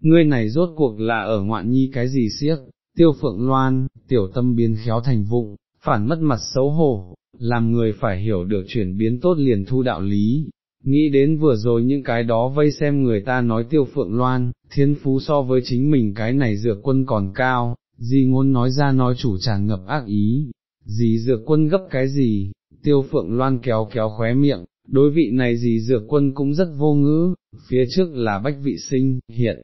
ngươi này rốt cuộc là ở ngoạn nhi cái gì siếc, tiêu phượng loan, tiểu tâm biến khéo thành vụng, phản mất mặt xấu hổ, làm người phải hiểu được chuyển biến tốt liền thu đạo lý. Nghĩ đến vừa rồi những cái đó vây xem người ta nói tiêu phượng loan, thiên phú so với chính mình cái này dược quân còn cao, gì ngôn nói ra nói chủ tràn ngập ác ý, gì dược quân gấp cái gì, tiêu phượng loan kéo kéo khóe miệng, đối vị này gì dược quân cũng rất vô ngữ, phía trước là bách vị sinh, hiện,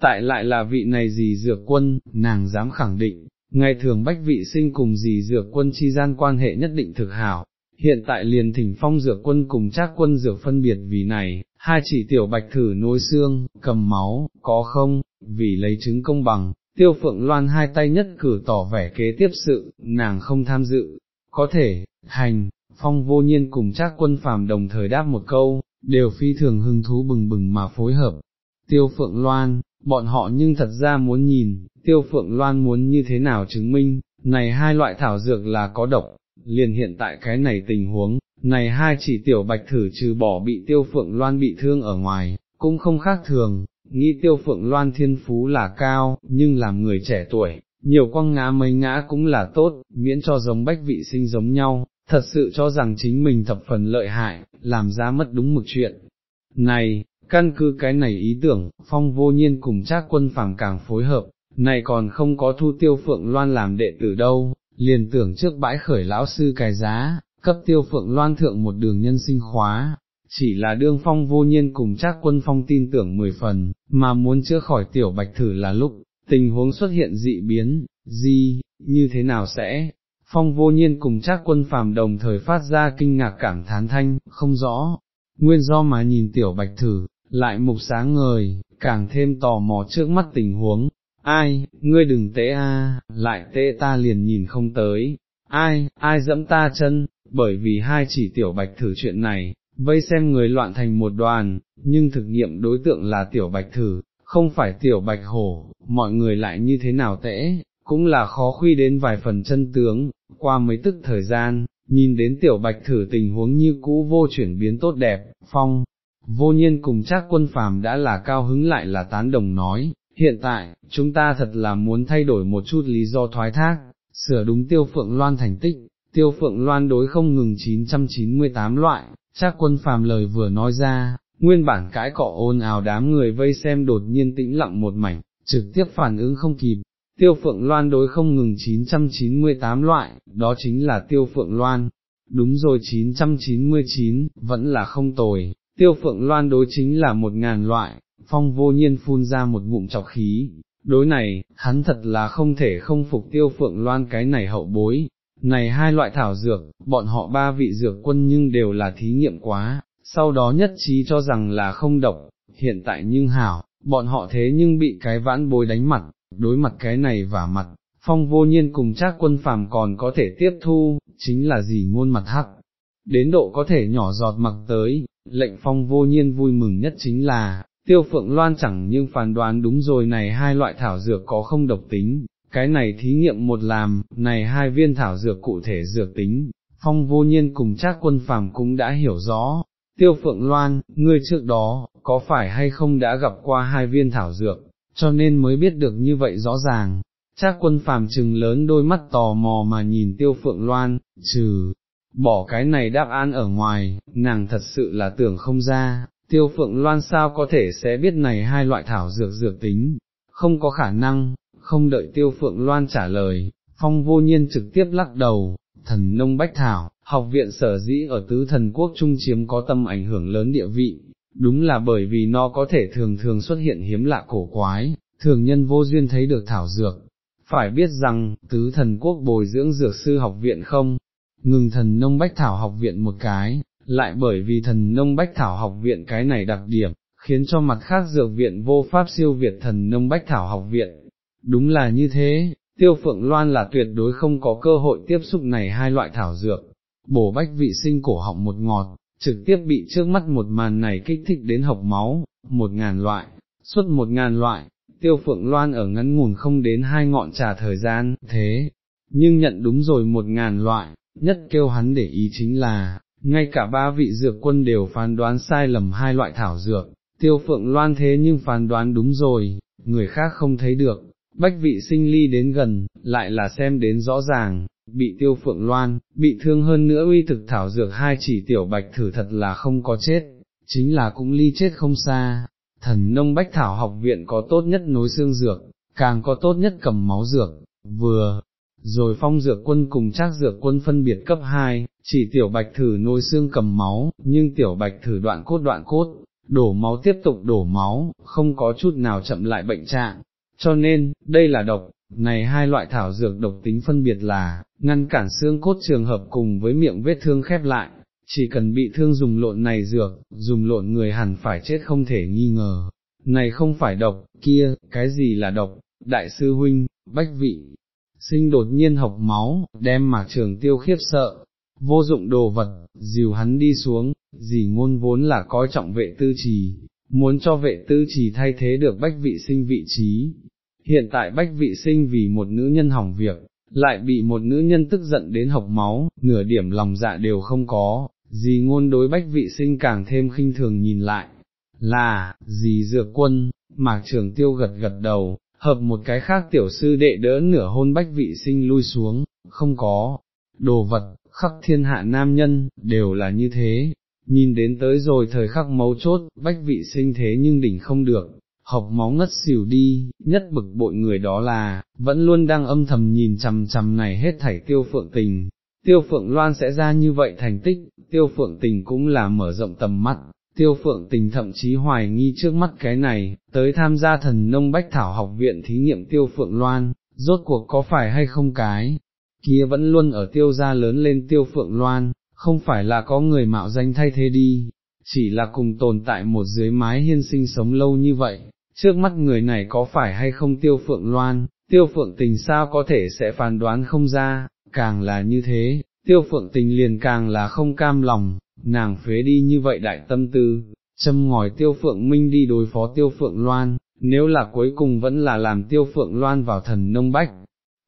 tại lại là vị này gì dược quân, nàng dám khẳng định, ngày thường bách vị sinh cùng gì dược quân chi gian quan hệ nhất định thực hảo, hiện tại liền thỉnh phong dược quân cùng trác quân dược phân biệt vì này, hai chỉ tiểu bạch thử nối xương, cầm máu, có không, vì lấy chứng công bằng, tiêu phượng loan hai tay nhất cử tỏ vẻ kế tiếp sự, nàng không tham dự, có thể, hành, phong vô nhiên cùng trác quân phàm đồng thời đáp một câu, đều phi thường hưng thú bừng bừng mà phối hợp. Tiêu Phượng Loan, bọn họ nhưng thật ra muốn nhìn, Tiêu Phượng Loan muốn như thế nào chứng minh, này hai loại thảo dược là có độc, liền hiện tại cái này tình huống, này hai chỉ tiểu bạch thử trừ bỏ bị Tiêu Phượng Loan bị thương ở ngoài, cũng không khác thường, nghĩ Tiêu Phượng Loan thiên phú là cao, nhưng làm người trẻ tuổi, nhiều quăng ngã mấy ngã cũng là tốt, miễn cho giống bách vị sinh giống nhau, thật sự cho rằng chính mình thập phần lợi hại, làm ra mất đúng mực chuyện. Này, căn cứ cái này ý tưởng, phong vô nhiên cùng trác quân phẳng càng phối hợp, này còn không có thu tiêu phượng loan làm đệ tử đâu, liền tưởng trước bãi khởi lão sư cài giá, cấp tiêu phượng loan thượng một đường nhân sinh khóa. Chỉ là đương phong vô nhiên cùng trác quân phong tin tưởng mười phần, mà muốn chữa khỏi tiểu bạch thử là lúc, tình huống xuất hiện dị biến, gì, như thế nào sẽ, phong vô nhiên cùng trác quân phàm đồng thời phát ra kinh ngạc cảm thán thanh, không rõ, nguyên do mà nhìn tiểu bạch thử, lại mục sáng ngời, càng thêm tò mò trước mắt tình huống, ai, ngươi đừng tế a, lại tế ta liền nhìn không tới, ai, ai dẫm ta chân, bởi vì hai chỉ tiểu bạch thử chuyện này, vây xem người loạn thành một đoàn, nhưng thực nghiệm đối tượng là tiểu bạch thử, không phải tiểu bạch hổ, mọi người lại như thế nào tễ, cũng là khó khuy đến vài phần chân tướng, qua mấy tức thời gian, nhìn đến tiểu bạch thử tình huống như cũ vô chuyển biến tốt đẹp, phong, vô nhiên cùng chắc quân phàm đã là cao hứng lại là tán đồng nói, hiện tại, chúng ta thật là muốn thay đổi một chút lý do thoái thác, sửa đúng tiêu phượng loan thành tích, tiêu phượng loan đối không ngừng 998 loại, chắc quân phàm lời vừa nói ra, nguyên bản cãi cọ ôn ào đám người vây xem đột nhiên tĩnh lặng một mảnh, trực tiếp phản ứng không kịp, tiêu phượng loan đối không ngừng 998 loại, đó chính là tiêu phượng loan, đúng rồi 999, vẫn là không tồi, tiêu phượng loan đối chính là một ngàn loại, phong vô nhiên phun ra một ngụm chọc khí, đối này, hắn thật là không thể không phục tiêu phượng loan cái này hậu bối, này hai loại thảo dược, bọn họ ba vị dược quân nhưng đều là thí nghiệm quá, sau đó nhất trí cho rằng là không độc, hiện tại nhưng hảo, bọn họ thế nhưng bị cái vãn bối đánh mặt, đối mặt cái này và mặt, phong vô nhiên cùng Trác quân phàm còn có thể tiếp thu, chính là gì ngôn mặt hắc, đến độ có thể nhỏ giọt mặc tới, lệnh phong vô nhiên vui mừng nhất chính là, tiêu phượng loan chẳng nhưng phán đoán đúng rồi này hai loại thảo dược có không độc tính, cái này thí nghiệm một làm, này hai viên thảo dược cụ thể dược tính, phong vô nhiên cùng trác quân phàm cũng đã hiểu rõ. Tiêu Phượng Loan, ngươi trước đó, có phải hay không đã gặp qua hai viên thảo dược, cho nên mới biết được như vậy rõ ràng. Chắc quân phàm trừng lớn đôi mắt tò mò mà nhìn tiêu phượng loan, trừ, bỏ cái này đáp án ở ngoài, nàng thật sự là tưởng không ra, tiêu phượng loan sao có thể sẽ biết này hai loại thảo dược dược tính, không có khả năng, không đợi tiêu phượng loan trả lời, phong vô nhiên trực tiếp lắc đầu, thần nông bách thảo, học viện sở dĩ ở tứ thần quốc trung chiếm có tâm ảnh hưởng lớn địa vị, đúng là bởi vì nó có thể thường thường xuất hiện hiếm lạ cổ quái, thường nhân vô duyên thấy được thảo dược. Phải biết rằng, tứ thần quốc bồi dưỡng dược sư học viện không, ngừng thần nông bách thảo học viện một cái, lại bởi vì thần nông bách thảo học viện cái này đặc điểm, khiến cho mặt khác dược viện vô pháp siêu việt thần nông bách thảo học viện. Đúng là như thế, tiêu phượng loan là tuyệt đối không có cơ hội tiếp xúc này hai loại thảo dược, bổ bách vị sinh cổ họng một ngọt, trực tiếp bị trước mắt một màn này kích thích đến học máu, một ngàn loại, suốt một ngàn loại, tiêu phượng loan ở ngắn ngủn không đến hai ngọn trà thời gian, thế, nhưng nhận đúng rồi một ngàn loại, nhất kêu hắn để ý chính là, ngay cả ba vị dược quân đều phán đoán sai lầm hai loại thảo dược, tiêu phượng loan thế nhưng phán đoán đúng rồi, người khác không thấy được, bách vị sinh ly đến gần, lại là xem đến rõ ràng, bị tiêu phượng loan, bị thương hơn nữa uy thực thảo dược hai chỉ tiểu bạch thử thật là không có chết, chính là cũng ly chết không xa, thần nông bách thảo học viện có tốt nhất nối xương dược, càng có tốt nhất cầm máu dược, vừa, rồi phong dược quân cùng trác dược quân phân biệt cấp 2, chỉ tiểu bạch thử nôi xương cầm máu, nhưng tiểu bạch thử đoạn cốt đoạn cốt, đổ máu tiếp tục đổ máu, không có chút nào chậm lại bệnh trạng, cho nên, đây là độc, này hai loại thảo dược độc tính phân biệt là, ngăn cản xương cốt trường hợp cùng với miệng vết thương khép lại, chỉ cần bị thương dùng lộn này dược, dùng lộn người hẳn phải chết không thể nghi ngờ. Này không phải độc, kia, cái gì là độc, đại sư huynh, bách vị, sinh đột nhiên học máu, đem mạc trường tiêu khiếp sợ, vô dụng đồ vật, dìu hắn đi xuống, dì ngôn vốn là coi trọng vệ tư trì, muốn cho vệ tư trì thay thế được bách vị sinh vị trí. Hiện tại bách vị sinh vì một nữ nhân hỏng việc, lại bị một nữ nhân tức giận đến học máu, nửa điểm lòng dạ đều không có, dì ngôn đối bách vị sinh càng thêm khinh thường nhìn lại, là, dì dược quân, mạc trường tiêu gật gật đầu, hợp một cái khác tiểu sư đệ đỡ nửa hôn bách vị sinh lui xuống, không có, đồ vật, khắc thiên hạ nam nhân, đều là như thế, nhìn đến tới rồi thời khắc mấu chốt, bách vị sinh thế nhưng đỉnh không được, học máu ngất xỉu đi, nhất bực bội người đó là, vẫn luôn đang âm thầm nhìn chằm chằm này hết thảy tiêu phượng tình, tiêu phượng loan sẽ ra như vậy thành tích, tiêu phượng tình cũng là mở rộng tầm mắt, tiêu phượng tình thậm chí hoài nghi trước mắt cái này, tới tham gia thần nông bách thảo học viện thí nghiệm tiêu phượng loan, rốt cuộc có phải hay không cái, kia vẫn luôn ở tiêu gia lớn lên tiêu phượng loan, không phải là có người mạo danh thay thế đi, chỉ là cùng tồn tại một dưới mái hiên sinh sống lâu như vậy, trước mắt người này có phải hay không tiêu phượng loan, tiêu phượng tình sao có thể sẽ phán đoán không ra, càng là như thế, tiêu phượng tình liền càng là không cam lòng, nàng phế đi như vậy đại tâm tư, châm ngòi tiêu phượng minh đi đối phó tiêu phượng loan, nếu là cuối cùng vẫn là làm tiêu phượng loan vào thần nông bách.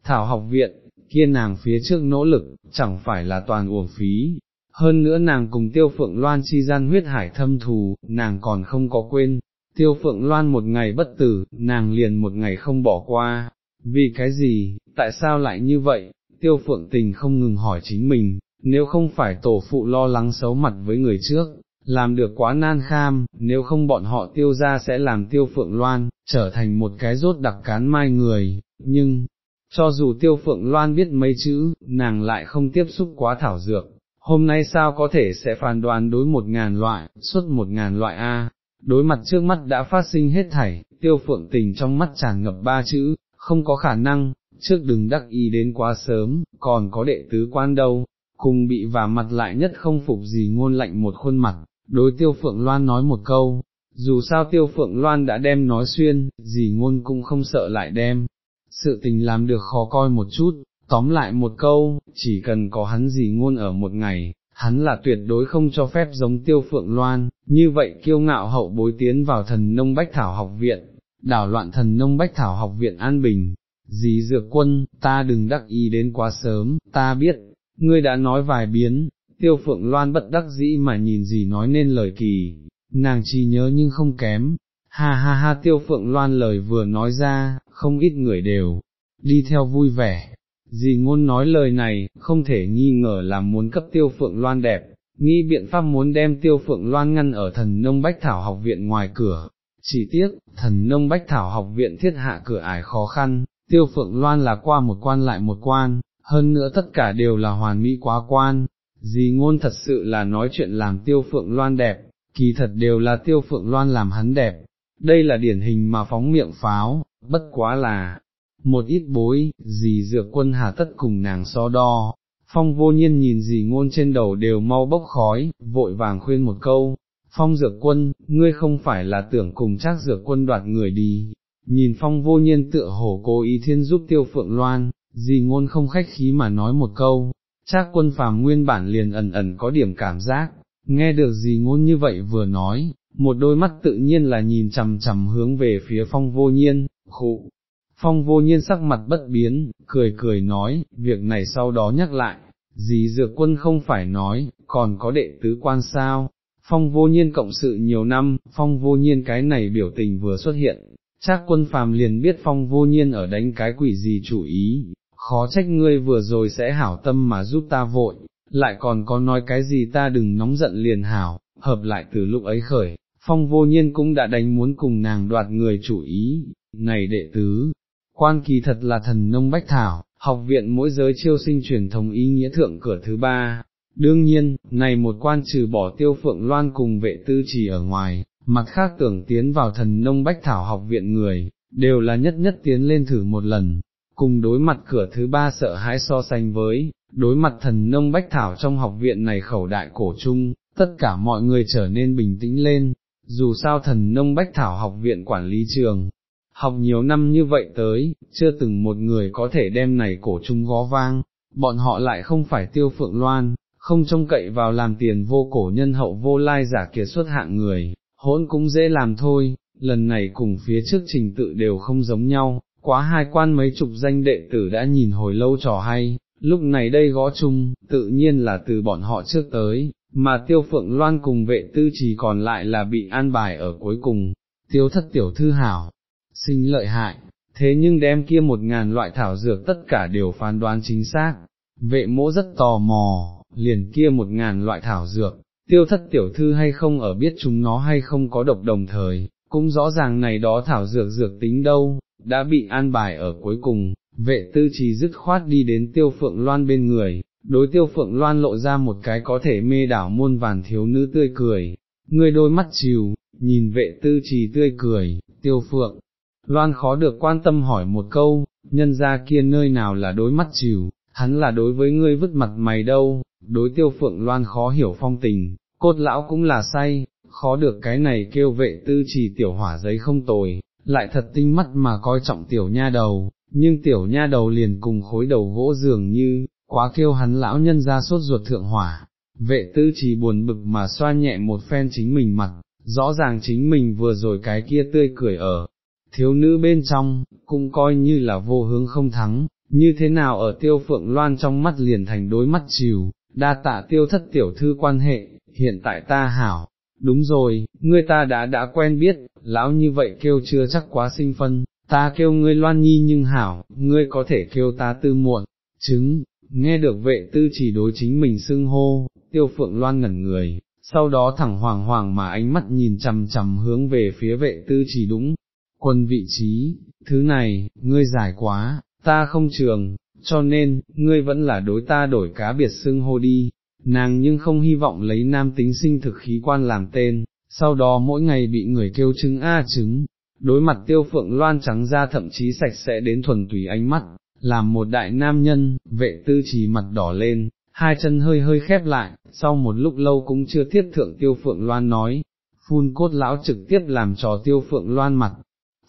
Thảo học viện, kia nàng phía trước nỗ lực, chẳng phải là toàn uổng phí, hơn nữa nàng cùng tiêu phượng loan chi gian huyết hải thâm thù, nàng còn không có quên, tiêu phượng loan một ngày bất tử, nàng liền một ngày không bỏ qua, vì cái gì, tại sao lại như vậy, tiêu phượng tình không ngừng hỏi chính mình, nếu không phải tổ phụ lo lắng xấu mặt với người trước, làm được quá nan kham, nếu không bọn họ tiêu ra sẽ làm tiêu phượng loan, trở thành một cái rốt đặc cán mai người, nhưng, cho dù tiêu phượng loan biết mấy chữ, nàng lại không tiếp xúc quá thảo dược, hôm nay sao có thể sẽ phản đoán đối một ngàn loại, suốt một ngàn loại A, đối mặt trước mắt đã phát sinh hết thảy, tiêu phượng tình trong mắt tràn ngập ba chữ, không có khả năng, trước đừng đắc ý đến quá sớm, còn có đệ tứ quan đâu, cùng bị và mặt lại nhất không phục gì ngôn lạnh một khuôn mặt, đối tiêu phượng loan nói một câu, dù sao tiêu phượng loan đã đem nói xuyên, gì ngôn cũng không sợ lại đem, sự tình làm được khó coi một chút, tóm lại một câu, chỉ cần có hắn gì ngôn ở một ngày, hắn là tuyệt đối không cho phép giống tiêu phượng loan, như vậy kiêu ngạo hậu bối tiến vào thần nông bách thảo học viện, đảo loạn thần nông bách thảo học viện an bình. Dì dược quân, ta đừng đắc ý đến quá sớm, ta biết, ngươi đã nói vài biến, tiêu phượng loan bất đắc dĩ mà nhìn gì nói nên lời kỳ, nàng chỉ nhớ nhưng không kém, ha ha ha tiêu phượng loan lời vừa nói ra, không ít người đều, đi theo vui vẻ, dì ngôn nói lời này, không thể nghi ngờ là muốn cấp tiêu phượng loan đẹp, nghĩ biện pháp muốn đem tiêu phượng loan ngăn ở thần nông bách thảo học viện ngoài cửa, chỉ tiếc, thần nông bách thảo học viện thiết hạ cửa ải khó khăn, tiêu phượng loan là qua một quan lại một quan, hơn nữa tất cả đều là hoàn mỹ quá quan, dì ngôn thật sự là nói chuyện làm tiêu phượng loan đẹp, kỳ thật đều là tiêu phượng loan làm hắn đẹp, đây là điển hình mà phóng miệng pháo, bất quá là, một ít bối, dì dược quân hà tất cùng nàng so đo, phong vô nhiên nhìn dì ngôn trên đầu đều mau bốc khói, vội vàng khuyên một câu, phong dược quân, ngươi không phải là tưởng cùng chắc dược quân đoạt người đi, nhìn phong vô nhiên tựa hổ cố ý thiên giúp tiêu phượng loan, dì ngôn không khách khí mà nói một câu, chắc quân phàm nguyên bản liền ẩn ẩn có điểm cảm giác, nghe được dì ngôn như vậy vừa nói, một đôi mắt tự nhiên là nhìn chằm chằm hướng về phía phong vô nhiên, khụ. Phong vô nhiên sắc mặt bất biến, cười cười nói, việc này sau đó nhắc lại, dì dược quân không phải nói, còn có đệ tứ quan sao, phong vô nhiên cộng sự nhiều năm, phong vô nhiên cái này biểu tình vừa xuất hiện, chắc quân phàm liền biết phong vô nhiên ở đánh cái quỷ gì chủ ý, khó trách ngươi vừa rồi sẽ hảo tâm mà giúp ta vội, lại còn có nói cái gì ta đừng nóng giận liền hảo, hợp lại từ lúc ấy khởi, phong vô nhiên cũng đã đánh muốn cùng nàng đoạt người chủ ý, này đệ tứ, quan kỳ thật là thần nông bách thảo, học viện mỗi giới chiêu sinh truyền thống ý nghĩa thượng cửa thứ ba. Đương nhiên, này một quan trừ bỏ tiêu phượng loan cùng vệ tư trì ở ngoài, mặt khác tưởng tiến vào thần nông bách thảo học viện người, đều là nhất nhất tiến lên thử một lần, cùng đối mặt cửa thứ ba sợ hãi so sánh với, đối mặt thần nông bách thảo trong học viện này khẩu đại cổ chung, tất cả mọi người trở nên bình tĩnh lên, dù sao thần nông bách thảo học viện quản lý trường, học nhiều năm như vậy tới, chưa từng một người có thể đem này cổ chung gó vang, bọn họ lại không phải tiêu phượng loan, không trông cậy vào làm tiền vô cổ nhân hậu vô lai giả kiệt xuất hạng người, hỗn cũng dễ làm thôi, lần này cùng phía trước trình tự đều không giống nhau, quá hai quan mấy chục danh đệ tử đã nhìn hồi lâu trò hay, lúc này đây gõ chung, tự nhiên là từ bọn họ trước tới, mà tiêu phượng loan cùng vệ tư chỉ còn lại là bị an bài ở cuối cùng, tiêu thất tiểu thư hảo, sinh lợi hại, thế nhưng đem kia một ngàn loại thảo dược tất cả đều phán đoán chính xác, vệ mỗ rất tò mò, liền kia một ngàn loại thảo dược, tiêu thất tiểu thư hay không ở biết chúng nó hay không có độc đồng thời, cũng rõ ràng này đó thảo dược dược tính đâu, đã bị an bài ở cuối cùng, vệ tư trí dứt khoát đi đến tiêu phượng loan bên người, đối tiêu phượng loan lộ ra một cái có thể mê đảo muôn vàn thiếu nữ tươi cười, người đôi mắt chiều, nhìn vệ tư trí tươi cười, tiêu phượng. Loan khó được quan tâm hỏi một câu, nhân ra kia nơi nào là đối mắt chiều, hắn là đối với ngươi vứt mặt mày đâu, đối tiêu phượng loan khó hiểu phong tình, cốt lão cũng là say, khó được cái này kêu vệ tư trì tiểu hỏa giấy không tồi, lại thật tinh mắt mà coi trọng tiểu nha đầu, nhưng tiểu nha đầu liền cùng khối đầu gỗ dường như, quá kêu hắn lão nhân ra sốt ruột thượng hỏa, vệ tư chỉ buồn bực mà xoa nhẹ một phen chính mình mặt, rõ ràng chính mình vừa rồi cái kia tươi cười ở, thiếu nữ bên trong, cũng coi như là vô hướng không thắng, như thế nào ở tiêu phượng loan trong mắt liền thành đối mắt chiều, đa tạ tiêu thất tiểu thư quan hệ, hiện tại ta hảo, đúng rồi, ngươi ta đã đã quen biết, lão như vậy kêu chưa chắc quá sinh phân, ta kêu ngươi loan nhi nhưng hảo, ngươi có thể kêu ta tư muộn, chứng, nghe được vệ tư chỉ đối chính mình xưng hô, tiêu phượng loan ngẩn người, sau đó thẳng hoàng hoàng mà ánh mắt nhìn chầm chầm hướng về phía vệ tư chỉ đúng, quân vị trí, thứ này, ngươi giải quá, ta không trường, cho nên, ngươi vẫn là đối ta đổi cá biệt xưng hô đi, nàng nhưng không hy vọng lấy nam tính sinh thực khí quan làm tên, sau đó mỗi ngày bị người kêu trứng a trứng, đối mặt tiêu phượng loan trắng ra thậm chí sạch sẽ đến thuần tùy ánh mắt, làm một đại nam nhân, vệ tư trì mặt đỏ lên, hai chân hơi hơi khép lại, sau một lúc lâu cũng chưa thiết thượng tiêu phượng loan nói, phun cốt lão trực tiếp làm trò tiêu phượng loan mặt,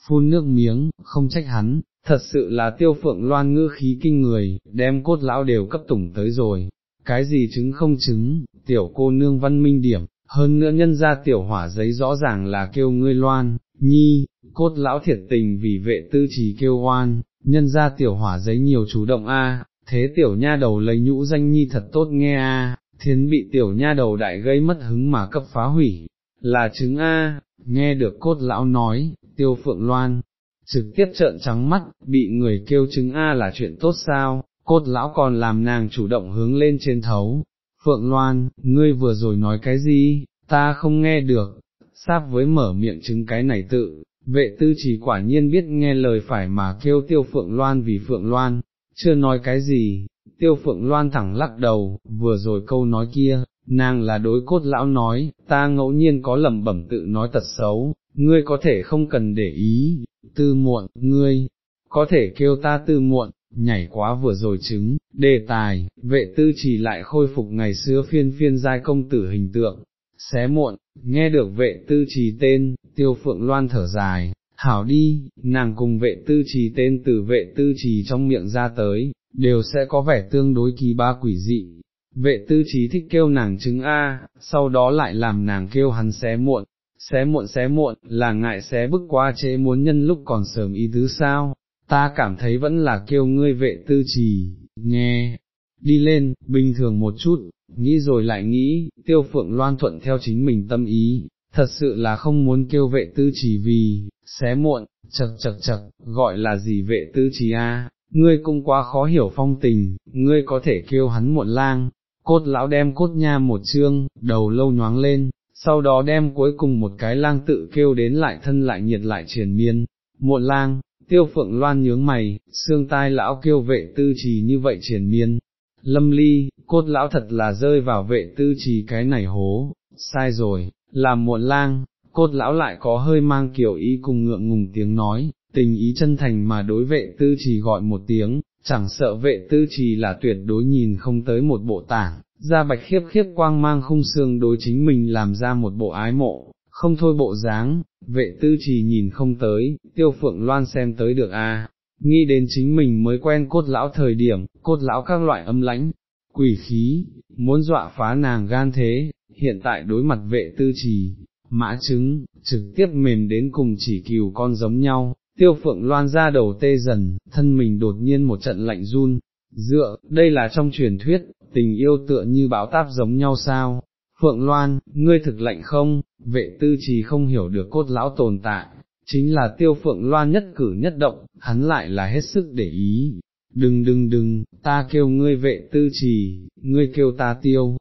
phun nước miếng, không trách hắn, thật sự là tiêu phượng loan ngữ khí kinh người, đem cốt lão đều cấp tủng tới rồi, cái gì chứng không chứng, tiểu cô nương văn minh điểm, hơn nữa nhân ra tiểu hỏa giấy rõ ràng là kêu ngươi loan, nhi, cốt lão thiệt tình vì vệ tư trì kêu oan, nhân ra tiểu hỏa giấy nhiều chủ động a, thế tiểu nha đầu lấy nhũ danh nhi thật tốt nghe a, thiến bị tiểu nha đầu đại gây mất hứng mà cấp phá hủy, là chứng a, nghe được cốt lão nói, tiêu phượng loan, trực tiếp trợn trắng mắt, bị người kêu chứng a là chuyện tốt sao, cốt lão còn làm nàng chủ động hướng lên trên thấu. Phượng Loan, ngươi vừa rồi nói cái gì, ta không nghe được, sáp với mở miệng chứng cái này tự, vệ tư chỉ quả nhiên biết nghe lời phải mà kêu tiêu Phượng Loan vì Phượng Loan, chưa nói cái gì, tiêu Phượng Loan thẳng lắc đầu, vừa rồi câu nói kia, nàng là đối cốt lão nói, ta ngẫu nhiên có lầm bẩm tự nói tật xấu, ngươi có thể không cần để ý, tư muộn, ngươi, có thể kêu ta tư muộn, nhảy quá vừa rồi chứng, đề tài, vệ tư chỉ lại khôi phục ngày xưa phiên phiên giai công tử hình tượng, xé muộn, nghe được vệ tư trì tên, tiêu phượng loan thở dài, hảo đi, nàng cùng vệ tư trì tên từ vệ tư trì trong miệng ra tới, đều sẽ có vẻ tương đối kỳ ba quỷ dị. Vệ tư trí thích kêu nàng chứng A, sau đó lại làm nàng kêu hắn xé muộn, xé muộn xé muộn, là ngại xé bức quá chế muốn nhân lúc còn sớm ý tứ sao, ta cảm thấy vẫn là kêu ngươi vệ tư trì, nghe, đi lên, bình thường một chút, nghĩ rồi lại nghĩ, tiêu phượng loan thuận theo chính mình tâm ý, thật sự là không muốn kêu vệ tư trì vì, xé muộn, chật chật chật, gọi là gì vệ tư trì a ngươi cũng quá khó hiểu phong tình, ngươi có thể kêu hắn muộn lang, cốt lão đem cốt nha một chương, đầu lâu nhoáng lên, sau đó đem cuối cùng một cái lang tự kêu đến lại thân lại nhiệt lại triền miên, muộn lang, tiêu phượng loan nhướng mày, xương tai lão kêu vệ tư trì như vậy triền miên, lâm ly, cốt lão thật là rơi vào vệ tư trì cái này hố, sai rồi, làm muộn lang, cốt lão lại có hơi mang kiểu ý cùng ngượng ngùng tiếng nói, tình ý chân thành mà đối vệ tư trì gọi một tiếng, chẳng sợ vệ tư trì là tuyệt đối nhìn không tới một bộ tảng, ra bạch khiếp khiếp quang mang khung xương đối chính mình làm ra một bộ ái mộ, không thôi bộ dáng, vệ tư trì nhìn không tới, tiêu phượng loan xem tới được a. nghĩ đến chính mình mới quen cốt lão thời điểm, cốt lão các loại âm lãnh, quỷ khí, muốn dọa phá nàng gan thế, hiện tại đối mặt vệ tư trì, mã trứng, trực tiếp mềm đến cùng chỉ cừu con giống nhau, tiêu phượng loan ra đầu tê dần, thân mình đột nhiên một trận lạnh run, dựa, đây là trong truyền thuyết, tình yêu tựa như bão táp giống nhau sao, phượng loan, ngươi thực lạnh không, vệ tư trì không hiểu được cốt lão tồn tại, chính là tiêu phượng loan nhất cử nhất động, hắn lại là hết sức để ý. Đừng đừng đừng, ta kêu ngươi vệ tư trì, ngươi kêu ta tiêu,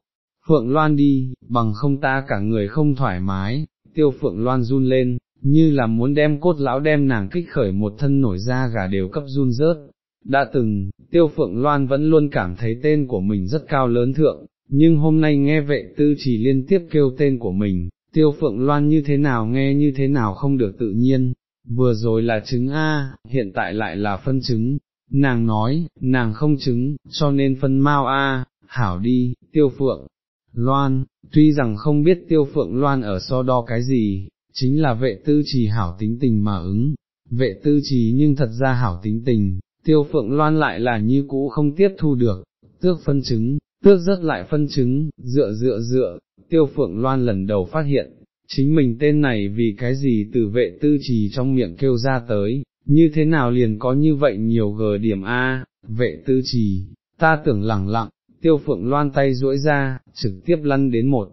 Phượng Loan đi, bằng không ta cả người không thoải mái, tiêu Phượng Loan run lên, như là muốn đem cốt lão đem nàng kích khởi một thân nổi da gà đều cấp run rớt. Đã từng, tiêu Phượng Loan vẫn luôn cảm thấy tên của mình rất cao lớn thượng, nhưng hôm nay nghe vệ tư chỉ liên tiếp kêu tên của mình, tiêu Phượng Loan như thế nào nghe như thế nào không được tự nhiên, vừa rồi là trứng A, hiện tại lại là phân trứng, nàng nói, nàng không trứng, cho nên phân mau A, hảo đi, tiêu Phượng. Loan, tuy rằng không biết tiêu phượng loan ở so đo cái gì, chính là vệ tư trì hảo tính tình mà ứng, vệ tư trì nhưng thật ra hảo tính tình, tiêu phượng loan lại là như cũ không tiếp thu được, tước phân chứng, tước rất lại phân chứng, dựa dựa dựa, tiêu phượng loan lần đầu phát hiện, chính mình tên này vì cái gì từ vệ tư trì trong miệng kêu ra tới, như thế nào liền có như vậy nhiều gờ điểm A, vệ tư trì, ta tưởng lẳng lặng, tiêu phượng loan tay duỗi ra, trực tiếp lăn đến một,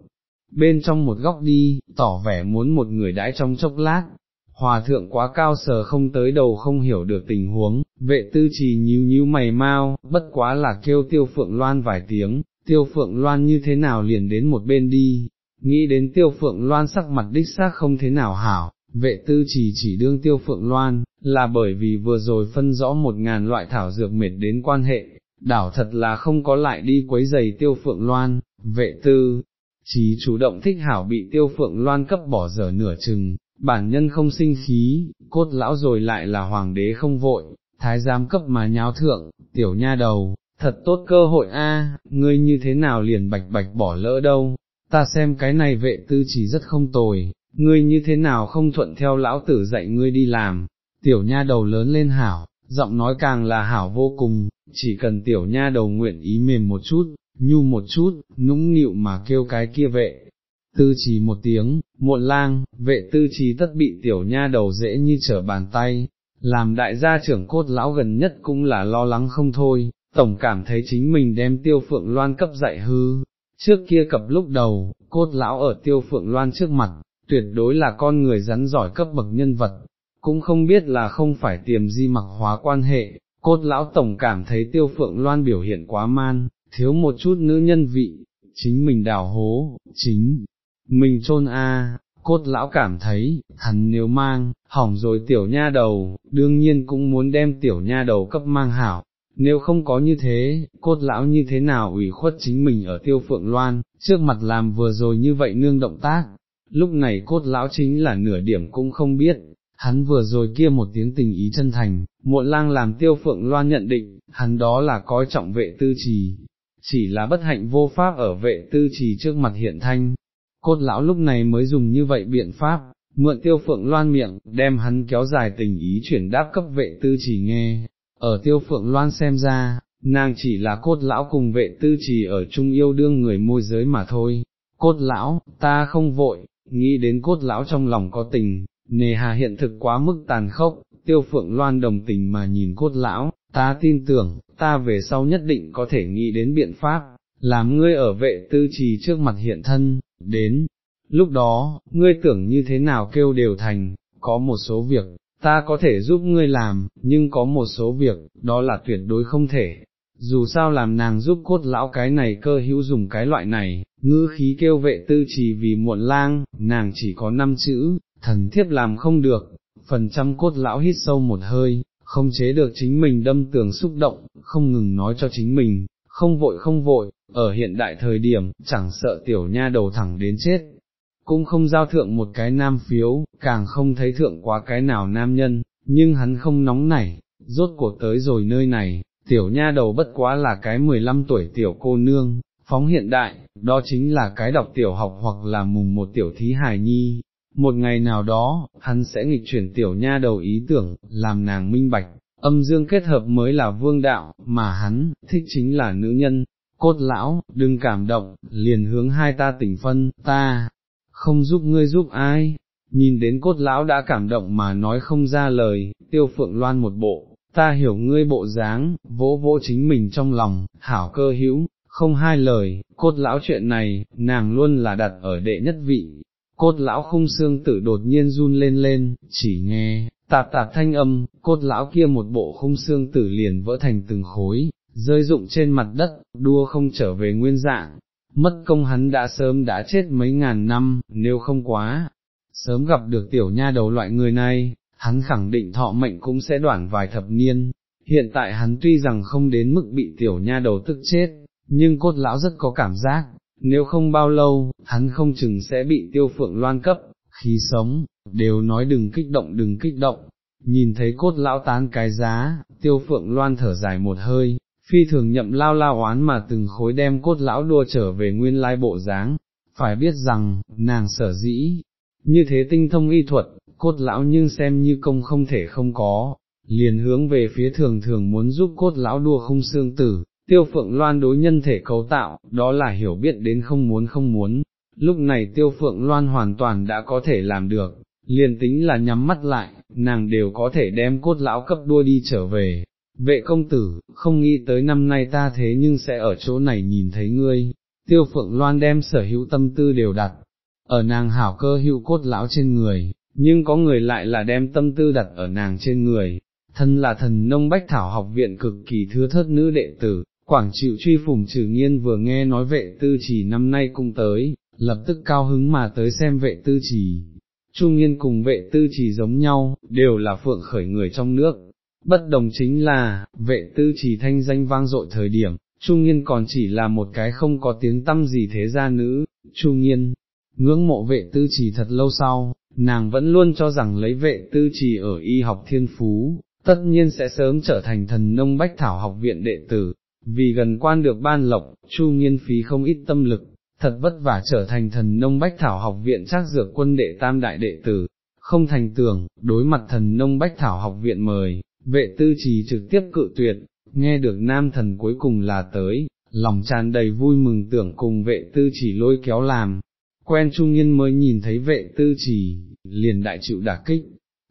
bên trong một góc đi, tỏ vẻ muốn một người đãi trong chốc lát. Hòa thượng quá cao sờ không tới đầu không hiểu được tình huống, vệ tư trì nhíu nhíu mày mau, bất quá là kêu tiêu phượng loan vài tiếng, tiêu phượng loan như thế nào liền đến một bên đi, nghĩ đến tiêu phượng loan sắc mặt đích xác không thế nào hảo, vệ tư trì chỉ đương tiêu phượng loan, là bởi vì vừa rồi phân rõ một ngàn loại thảo dược mệt đến quan hệ, đảo thật là không có lại đi quấy giày tiêu phượng loan, vệ tư, chỉ chủ động thích hảo bị tiêu phượng loan cấp bỏ dở nửa chừng, bản nhân không sinh khí, cốt lão rồi lại là hoàng đế không vội, thái giám cấp mà nháo thượng, tiểu nha đầu, thật tốt cơ hội a, ngươi như thế nào liền bạch bạch bỏ lỡ đâu, ta xem cái này vệ tư chỉ rất không tồi, ngươi như thế nào không thuận theo lão tử dạy ngươi đi làm, tiểu nha đầu lớn lên hảo, giọng nói càng là hảo vô cùng, chỉ cần tiểu nha đầu nguyện ý mềm một chút, nhu một chút, nũng nịu mà kêu cái kia vệ. Tư trì một tiếng, muộn lang, vệ tư trì tất bị tiểu nha đầu dễ như trở bàn tay, làm đại gia trưởng cốt lão gần nhất cũng là lo lắng không thôi, tổng cảm thấy chính mình đem tiêu phượng loan cấp dạy hư. Trước kia cập lúc đầu, cốt lão ở tiêu phượng loan trước mặt, tuyệt đối là con người rắn giỏi cấp bậc nhân vật, cũng không biết là không phải tiềm di mặc hóa quan hệ, cốt lão tổng cảm thấy tiêu phượng loan biểu hiện quá man, thiếu một chút nữ nhân vị, chính mình đào hố, chính, mình chôn a. Cốt lão cảm thấy, hắn nếu mang, hỏng rồi tiểu nha đầu, đương nhiên cũng muốn đem tiểu nha đầu cấp mang hảo, nếu không có như thế, cốt lão như thế nào ủy khuất chính mình ở tiêu phượng loan, trước mặt làm vừa rồi như vậy nương động tác, lúc này cốt lão chính là nửa điểm cũng không biết, hắn vừa rồi kia một tiếng tình ý chân thành, muộn lang làm tiêu phượng loan nhận định, hắn đó là coi trọng vệ tư trì, chỉ là bất hạnh vô pháp ở vệ tư trì trước mặt hiện thanh. Cốt lão lúc này mới dùng như vậy biện pháp, mượn tiêu phượng loan miệng, đem hắn kéo dài tình ý chuyển đáp cấp vệ tư Chỉ nghe. Ở tiêu phượng loan xem ra, nàng chỉ là cốt lão cùng vệ tư Chỉ ở chung yêu đương người môi giới mà thôi. Cốt lão, ta không vội, nghĩ đến cốt lão trong lòng có tình, nề hà hiện thực quá mức tàn khốc, tiêu phượng loan đồng tình mà nhìn cốt lão, ta tin tưởng, ta về sau nhất định có thể nghĩ đến biện pháp, làm ngươi ở vệ tư trì trước mặt hiện thân, đến, lúc đó, ngươi tưởng như thế nào kêu đều thành, có một số việc, ta có thể giúp ngươi làm, nhưng có một số việc, đó là tuyệt đối không thể. Dù sao làm nàng giúp cốt lão cái này cơ hữu dùng cái loại này, ngư khí kêu vệ tư trì vì muộn lang, nàng chỉ có năm chữ, thần thiếp làm không được, phần trăm cốt lão hít sâu một hơi, không chế được chính mình đâm tường xúc động, không ngừng nói cho chính mình, không vội không vội, ở hiện đại thời điểm, chẳng sợ tiểu nha đầu thẳng đến chết, cũng không giao thượng một cái nam phiếu, càng không thấy thượng quá cái nào nam nhân, nhưng hắn không nóng nảy, rốt cuộc tới rồi nơi này, tiểu nha đầu bất quá là cái 15 tuổi tiểu cô nương, phóng hiện đại, đó chính là cái đọc tiểu học hoặc là mùng một tiểu thí hài nhi. Một ngày nào đó, hắn sẽ nghịch chuyển tiểu nha đầu ý tưởng, làm nàng minh bạch, âm dương kết hợp mới là vương đạo, mà hắn, thích chính là nữ nhân, cốt lão, đừng cảm động, liền hướng hai ta tỉnh phân, ta, không giúp ngươi giúp ai, nhìn đến cốt lão đã cảm động mà nói không ra lời, tiêu phượng loan một bộ, ta hiểu ngươi bộ dáng, vỗ vỗ chính mình trong lòng, hảo cơ hữu, không hai lời, cốt lão chuyện này, nàng luôn là đặt ở đệ nhất vị. Cốt lão khung xương tử đột nhiên run lên lên, chỉ nghe, tạp tạp thanh âm, cốt lão kia một bộ khung xương tử liền vỡ thành từng khối, rơi rụng trên mặt đất, đua không trở về nguyên dạng, mất công hắn đã sớm đã chết mấy ngàn năm, nếu không quá, sớm gặp được tiểu nha đầu loại người này, hắn khẳng định thọ mệnh cũng sẽ đoạn vài thập niên, hiện tại hắn tuy rằng không đến mức bị tiểu nha đầu tức chết, nhưng cốt lão rất có cảm giác, nếu không bao lâu, hắn không chừng sẽ bị tiêu phượng loan cấp, khí sống, đều nói đừng kích động đừng kích động, nhìn thấy cốt lão tán cái giá, tiêu phượng loan thở dài một hơi, phi thường nhậm lao lao oán mà từng khối đem cốt lão đua trở về nguyên lai bộ dáng, phải biết rằng, nàng sở dĩ, như thế tinh thông y thuật, cốt lão nhưng xem như công không thể không có, liền hướng về phía thường thường muốn giúp cốt lão đua không xương tử, tiêu phượng loan đối nhân thể cấu tạo, đó là hiểu biết đến không muốn không muốn, lúc này tiêu phượng loan hoàn toàn đã có thể làm được, liền tính là nhắm mắt lại, nàng đều có thể đem cốt lão cấp đua đi trở về, Vệ công tử, không nghĩ tới năm nay ta thế nhưng sẽ ở chỗ này nhìn thấy ngươi, tiêu phượng loan đem sở hữu tâm tư đều đặt, ở nàng hảo cơ hữu cốt lão trên người, nhưng có người lại là đem tâm tư đặt ở nàng trên người, thân là thần nông bách thảo học viện cực kỳ thưa thớt nữ đệ tử, quảng chịu truy phùng trừ nghiên vừa nghe nói vệ tư chỉ năm nay cũng tới, lập tức cao hứng mà tới xem vệ tư chỉ. Trung nghiên cùng vệ tư chỉ giống nhau, đều là phượng khởi người trong nước, bất đồng chính là, vệ tư chỉ thanh danh vang dội thời điểm, Trung Nghiên còn chỉ là một cái không có tiếng tâm gì thế gia nữ, Trung Nghiên, ngưỡng mộ vệ tư chỉ thật lâu sau, nàng vẫn luôn cho rằng lấy vệ tư chỉ ở y học thiên phú, tất nhiên sẽ sớm trở thành thần nông bách thảo học viện đệ tử, vì gần quan được ban lộc, Chu Nghiên phí không ít tâm lực, thật vất vả trở thành thần nông bách thảo học viện trác dược quân đệ tam đại đệ tử, không thành tưởng, đối mặt thần nông bách thảo học viện mời, vệ tư trì trực tiếp cự tuyệt, nghe được nam thần cuối cùng là tới, lòng tràn đầy vui mừng tưởng cùng vệ tư chỉ lôi kéo làm, quen trung nhân mới nhìn thấy vệ tư chỉ, liền đại chịu đả kích,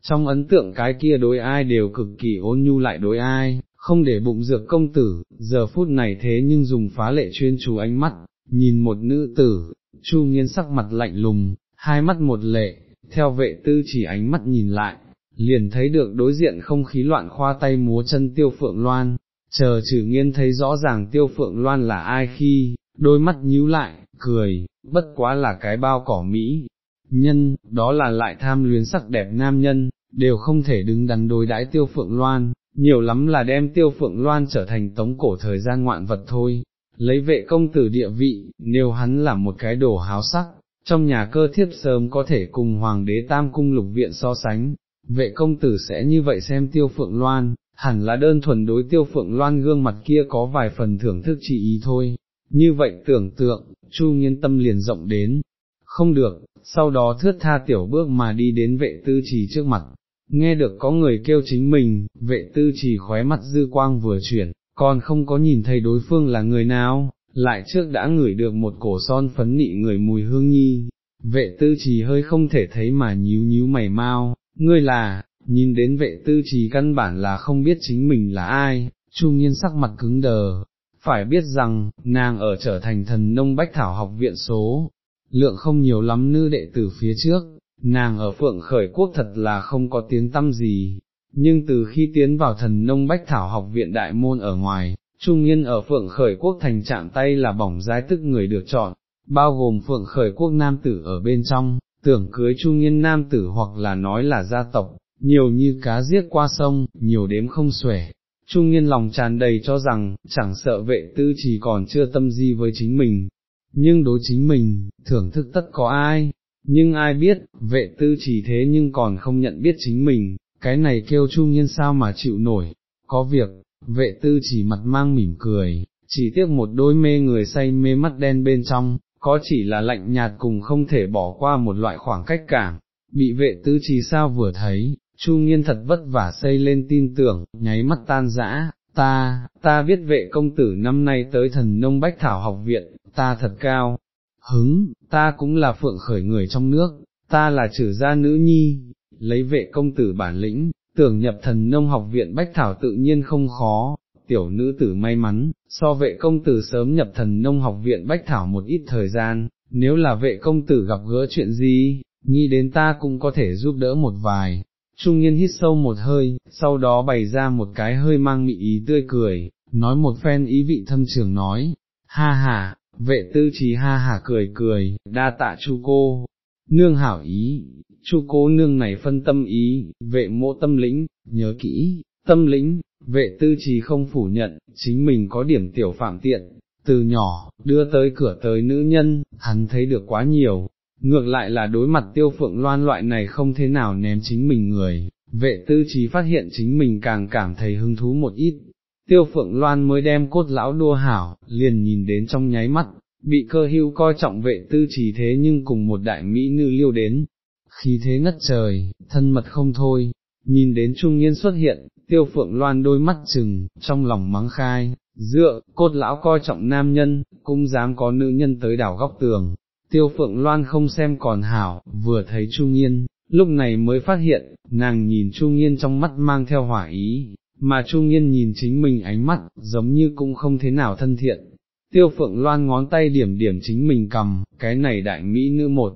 trong ấn tượng cái kia đối ai đều cực kỳ ôn nhu lại đối ai, không để bụng dược công tử, giờ phút này thế nhưng dùng phá lệ chuyên chú ánh mắt, nhìn một nữ tử, chu nghiên sắc mặt lạnh lùng, hai mắt một lệ, theo vệ tư chỉ ánh mắt nhìn lại, liền thấy được đối diện không khí loạn khoa tay múa chân tiêu phượng loan, chờ trừ nghiên thấy rõ ràng tiêu phượng loan là ai khi, đôi mắt nhíu lại, cười, bất quá là cái bao cỏ Mỹ, nhân, đó là lại tham luyến sắc đẹp nam nhân, đều không thể đứng đắn đối đãi tiêu phượng loan, nhiều lắm là đem tiêu phượng loan trở thành tống cổ thời gian ngoạn vật thôi, lấy vệ công tử địa vị, nếu hắn là một cái đồ háo sắc, trong nhà cơ thiếp sớm có thể cùng hoàng đế tam cung lục viện so sánh, vệ công tử sẽ như vậy xem tiêu phượng loan, hẳn là đơn thuần đối tiêu phượng loan gương mặt kia có vài phần thưởng thức chỉ ý thôi, như vậy tưởng tượng, chu nghiên tâm liền rộng đến, không được, sau đó thước tha tiểu bước mà đi đến vệ tư trì trước mặt, nghe được có người kêu chính mình, vệ tư trì khóe mắt dư quang vừa chuyển, còn không có nhìn thấy đối phương là người nào, lại trước đã ngửi được một cổ son phấn nị người mùi hương nhi, vệ tư trì hơi không thể thấy mà nhíu nhíu mày mau, ngươi là, nhìn đến vệ tư trí căn bản là không biết chính mình là ai, trung nhiên sắc mặt cứng đờ, phải biết rằng, nàng ở trở thành thần nông bách thảo học viện số, lượng không nhiều lắm nữ đệ tử phía trước, nàng ở phượng khởi quốc thật là không có tiếng tâm gì, nhưng từ khi tiến vào thần nông bách thảo học viện đại môn ở ngoài, trung nhiên ở phượng khởi quốc thành chạm tay là bỏng giái tức người được chọn, bao gồm phượng khởi quốc nam tử ở bên trong, tưởng cưới trung niên nam tử hoặc là nói là gia tộc, nhiều như cá giết qua sông, nhiều đếm không xuể. Trung niên lòng tràn đầy cho rằng, chẳng sợ vệ tư chỉ còn chưa tâm di với chính mình, nhưng đối chính mình, thưởng thức tất có ai, nhưng ai biết, vệ tư chỉ thế nhưng còn không nhận biết chính mình, cái này kêu trung niên sao mà chịu nổi, có việc, vệ tư chỉ mặt mang mỉm cười, chỉ tiếc một đôi mê người say mê mắt đen bên trong, có chỉ là lạnh nhạt cùng không thể bỏ qua một loại khoảng cách cảm, bị vệ tư trí sao vừa thấy, Chu Nghiên thật vất vả xây lên tin tưởng, nháy mắt tan rã, ta, ta biết vệ công tử năm nay tới thần nông bách thảo học viện, ta thật cao, hứng, ta cũng là phượng khởi người trong nước, ta là trừ gia nữ nhi, lấy vệ công tử bản lĩnh, tưởng nhập thần nông học viện bách thảo tự nhiên không khó, tiểu nữ tử may mắn, so vệ công tử sớm nhập thần nông học viện bách thảo một ít thời gian, nếu là vệ công tử gặp gỡ chuyện gì, nghĩ đến ta cũng có thể giúp đỡ một vài. Trung niên hít sâu một hơi, sau đó bày ra một cái hơi mang mị ý tươi cười, nói một phen ý vị thâm trường nói, ha ha, vệ tư trí ha ha cười cười, đa tạ chu cô, nương hảo ý, chu cô nương này phân tâm ý, vệ mộ tâm lĩnh, nhớ kỹ, tâm lĩnh, vệ tư trí không phủ nhận, chính mình có điểm tiểu phạm tiện, từ nhỏ, đưa tới cửa tới nữ nhân, hắn thấy được quá nhiều, ngược lại là đối mặt tiêu phượng loan loại này không thế nào ném chính mình người, vệ tư trí phát hiện chính mình càng cảm thấy hứng thú một ít. Tiêu phượng loan mới đem cốt lão đua hảo, liền nhìn đến trong nháy mắt, bị cơ hưu coi trọng vệ tư trí thế nhưng cùng một đại mỹ nữ liêu đến, khí thế ngất trời, thân mật không thôi, nhìn đến trung niên xuất hiện, tiêu phượng loan đôi mắt chừng, trong lòng mắng khai, dựa, cốt lão coi trọng nam nhân, cũng dám có nữ nhân tới đảo góc tường, tiêu phượng loan không xem còn hảo, vừa thấy trung niên, lúc này mới phát hiện, nàng nhìn trung niên trong mắt mang theo hỏa ý, mà trung niên nhìn chính mình ánh mắt, giống như cũng không thế nào thân thiện. Tiêu phượng loan ngón tay điểm điểm chính mình cầm, cái này đại mỹ nữ một,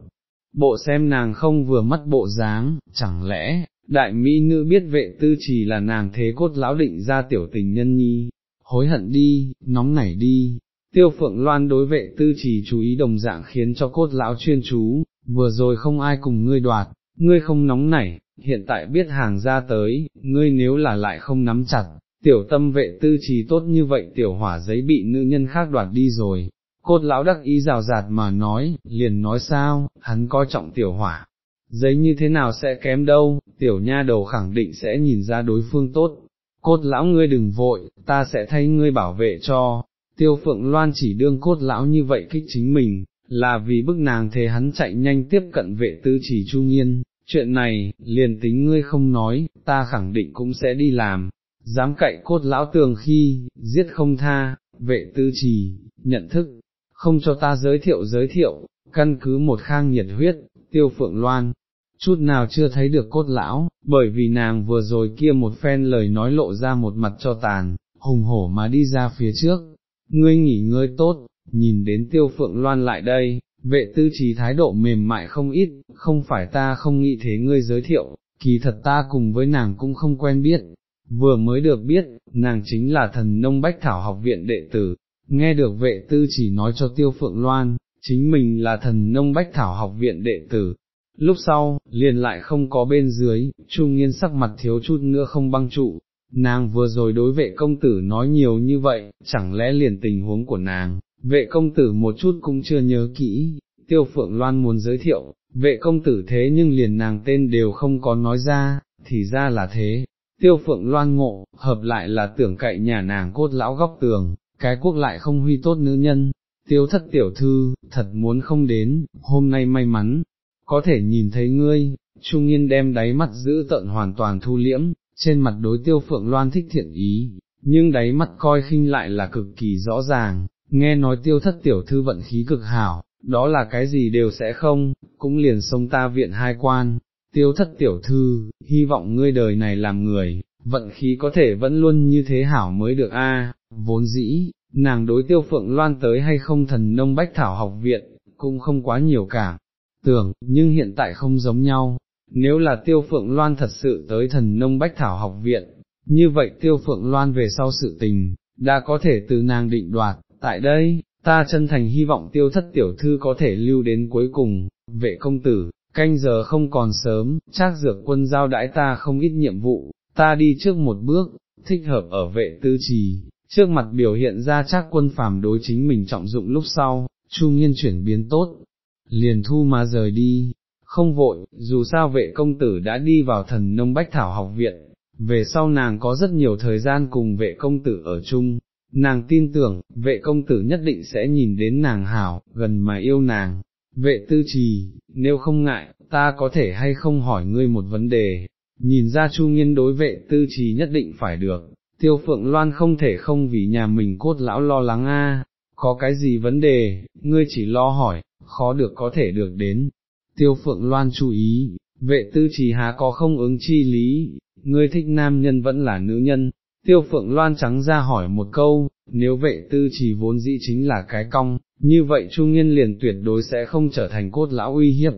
bộ xem nàng không vừa mắt bộ dáng, chẳng lẽ, đại mỹ nữ biết vệ tư trì là nàng thế cốt lão định ra tiểu tình nhân nhi, hối hận đi, nóng nảy đi. Tiêu phượng loan đối vệ tư trì chú ý đồng dạng khiến cho cốt lão chuyên chú, vừa rồi không ai cùng ngươi đoạt, ngươi không nóng nảy, hiện tại biết hàng ra tới, ngươi nếu là lại không nắm chặt, tiểu tâm vệ tư trì tốt như vậy tiểu hỏa giấy bị nữ nhân khác đoạt đi rồi, Cốt lão đắc ý rào rạt mà nói, liền nói sao, hắn coi trọng tiểu hỏa, giấy như thế nào sẽ kém đâu, tiểu nha đầu khẳng định sẽ nhìn ra đối phương tốt. Cốt lão ngươi đừng vội, ta sẽ thay ngươi bảo vệ cho, tiêu phượng loan chỉ đương cốt lão như vậy kích chính mình, là vì bức nàng thế hắn chạy nhanh tiếp cận vệ tư chỉ chu nghiên, chuyện này, liền tính ngươi không nói, ta khẳng định cũng sẽ đi làm, dám cậy cốt lão tường khi, giết không tha, vệ tư trì, nhận thức, không cho ta giới thiệu giới thiệu, căn cứ một khang nhiệt huyết, tiêu phượng loan, chút nào chưa thấy được cốt lão, bởi vì nàng vừa rồi kia một phen lời nói lộ ra một mặt cho tàn, hùng hổ mà đi ra phía trước, ngươi nghỉ ngơi tốt, nhìn đến tiêu phượng loan lại đây, vệ tư trí thái độ mềm mại không ít, không phải ta không nghĩ thế ngươi giới thiệu, kỳ thật ta cùng với nàng cũng không quen biết, vừa mới được biết, nàng chính là thần nông bách thảo học viện đệ tử, nghe được vệ tư chỉ nói cho tiêu phượng loan, chính mình là thần nông bách thảo học viện đệ tử. Lúc sau, liền lại không có bên dưới, trung nghiên sắc mặt thiếu chút nữa không băng trụ, nàng vừa rồi đối vệ công tử nói nhiều như vậy, chẳng lẽ liền tình huống của nàng, vệ công tử một chút cũng chưa nhớ kỹ, tiêu phượng loan muốn giới thiệu, vệ công tử thế nhưng liền nàng tên đều không có nói ra, thì ra là thế, tiêu phượng loan ngộ, hợp lại là tưởng cậy nhà nàng cốt lão góc tường, cái quốc lại không huy tốt nữ nhân, tiêu thất tiểu thư, thật muốn không đến, hôm nay may mắn, có thể nhìn thấy ngươi, trung nhiên đem đáy mắt giữ tận hoàn toàn thu liễm, trên mặt đối tiêu phượng loan thích thiện ý, nhưng đáy mắt coi khinh lại là cực kỳ rõ ràng, nghe nói tiêu thất tiểu thư vận khí cực hảo, đó là cái gì đều sẽ không, cũng liền sông ta viện hai quan, tiêu thất tiểu thư, hy vọng ngươi đời này làm người, vận khí có thể vẫn luôn như thế hảo mới được a. vốn dĩ, nàng đối tiêu phượng loan tới hay không thần nông bách thảo học viện, cũng không quá nhiều cảm, tưởng, nhưng hiện tại không giống nhau, nếu là tiêu phượng loan thật sự tới thần nông bách thảo học viện, như vậy tiêu phượng loan về sau sự tình, đã có thể từ nàng định đoạt, tại đây, ta chân thành hy vọng tiêu thất tiểu thư có thể lưu đến cuối cùng, vệ công tử, canh giờ không còn sớm, chắc dược quân giao đãi ta không ít nhiệm vụ, ta đi trước một bước, thích hợp ở vệ tư trì, trước mặt biểu hiện ra chắc quân phàm đối chính mình trọng dụng lúc sau, chu nghiên chuyển biến tốt, liền thu mà rời đi, không vội, dù sao vệ công tử đã đi vào thần nông bách thảo học viện, về sau nàng có rất nhiều thời gian cùng vệ công tử ở chung, nàng tin tưởng, vệ công tử nhất định sẽ nhìn đến nàng hảo, gần mà yêu nàng. Vệ tư trì, nếu không ngại, ta có thể hay không hỏi ngươi một vấn đề, nhìn ra chu nghiên đối vệ tư trì nhất định phải được, tiêu phượng loan không thể không vì nhà mình cốt lão lo lắng a. có cái gì vấn đề, ngươi chỉ lo hỏi, khó được có thể được đến. Tiêu phượng loan chú ý, vệ tư trì há có không ứng chi lý, ngươi thích nam nhân vẫn là nữ nhân, tiêu phượng loan trắng ra hỏi một câu, nếu vệ tư trì vốn dĩ chính là cái cong, như vậy trung nhân liền tuyệt đối sẽ không trở thành cốt lão uy hiếp,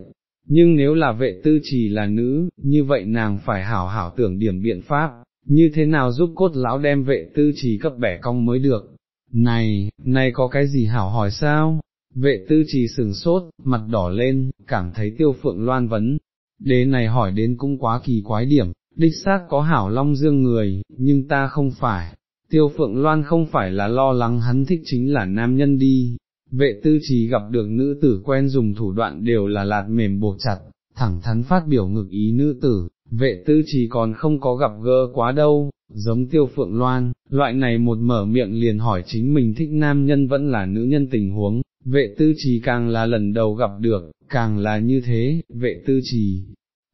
nhưng nếu là vệ tư trì là nữ, như vậy nàng phải hảo hảo tưởng điểm biện pháp, như thế nào giúp cốt lão đem vệ tư trì cấp bẻ cong mới được. Này, này có cái gì hảo hỏi sao? Vệ tư trì sừng sốt, mặt đỏ lên, cảm thấy tiêu phượng loan vấn, đế này hỏi đến cũng quá kỳ quái điểm, đích xác có hảo long dương người, nhưng ta không phải, tiêu phượng loan không phải là lo lắng hắn thích chính là nam nhân đi, vệ tư trì gặp được nữ tử quen dùng thủ đoạn đều là lạt mềm buộc chặt, thẳng thắn phát biểu ngực ý nữ tử, vệ tư trì còn không có gặp gỡ quá đâu, giống tiêu phượng loan, loại này một mở miệng liền hỏi chính mình thích nam nhân vẫn là nữ nhân tình huống, vệ tư trì càng là lần đầu gặp được, càng là như thế, vệ tư trì,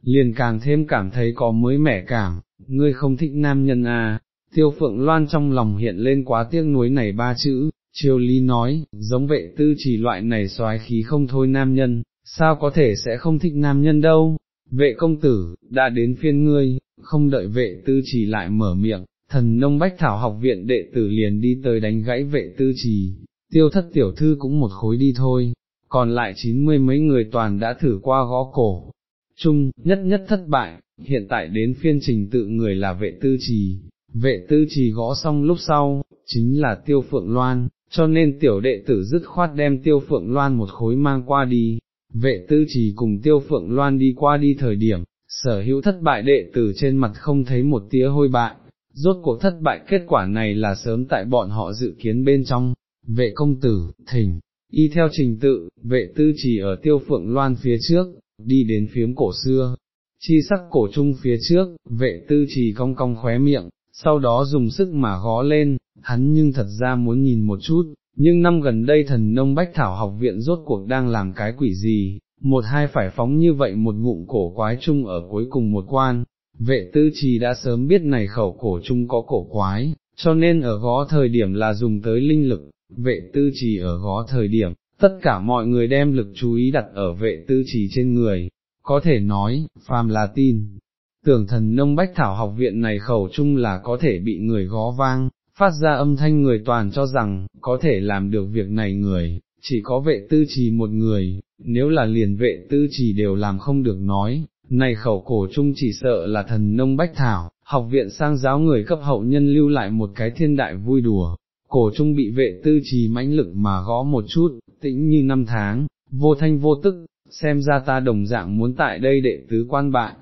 liền càng thêm cảm thấy có mới mẻ cảm, ngươi không thích nam nhân à, tiêu phượng loan trong lòng hiện lên quá tiếc nuối này ba chữ, triều lý nói, giống vệ tư chỉ loại này xoái khí không thôi nam nhân, sao có thể sẽ không thích nam nhân đâu, vệ công tử, đã đến phiên ngươi, không đợi vệ tư chỉ lại mở miệng, thần nông bách thảo học viện đệ tử liền đi tới đánh gãy vệ tư trì, tiêu thất tiểu thư cũng một khối đi thôi, còn lại chín mươi mấy người toàn đã thử qua gõ cổ, chung, nhất nhất thất bại, hiện tại đến phiên trình tự người là vệ tư trì, vệ tư trì gõ xong lúc sau, chính là tiêu phượng loan, cho nên tiểu đệ tử dứt khoát đem tiêu phượng loan một khối mang qua đi, vệ tư trì cùng tiêu phượng loan đi qua đi thời điểm, sở hữu thất bại đệ tử trên mặt không thấy một tía hôi bại, rốt cuộc thất bại kết quả này là sớm tại bọn họ dự kiến bên trong, vệ công tử, thỉnh, y theo trình tự, vệ tư trì ở tiêu phượng loan phía trước, đi đến phiếm cổ xưa, chi sắc cổ trung phía trước, vệ tư trì cong cong khóe miệng, sau đó dùng sức mà gó lên, hắn nhưng thật ra muốn nhìn một chút, nhưng năm gần đây thần nông bách thảo học viện rốt cuộc đang làm cái quỷ gì, một hai phải phóng như vậy một ngụm cổ quái chung ở cuối cùng một quan, vệ tư trì đã sớm biết này khẩu cổ chung có cổ quái, cho nên ở gó thời điểm là dùng tới linh lực, vệ tư trì ở gó thời điểm, tất cả mọi người đem lực chú ý đặt ở vệ tư trì trên người, có thể nói, phàm là tin. Tưởng thần nông bách thảo học viện này khẩu chung là có thể bị người gó vang, phát ra âm thanh người toàn cho rằng, có thể làm được việc này người, chỉ có vệ tư trì một người, nếu là liền vệ tư trì đều làm không được nói, này khẩu cổ chung chỉ sợ là thần nông bách thảo, học viện sang giáo người cấp hậu nhân lưu lại một cái thiên đại vui đùa, cổ trung bị vệ tư trì mãnh lực mà gõ một chút, tĩnh như năm tháng, vô thanh vô tức, xem ra ta đồng dạng muốn tại đây đệ tứ quan bại.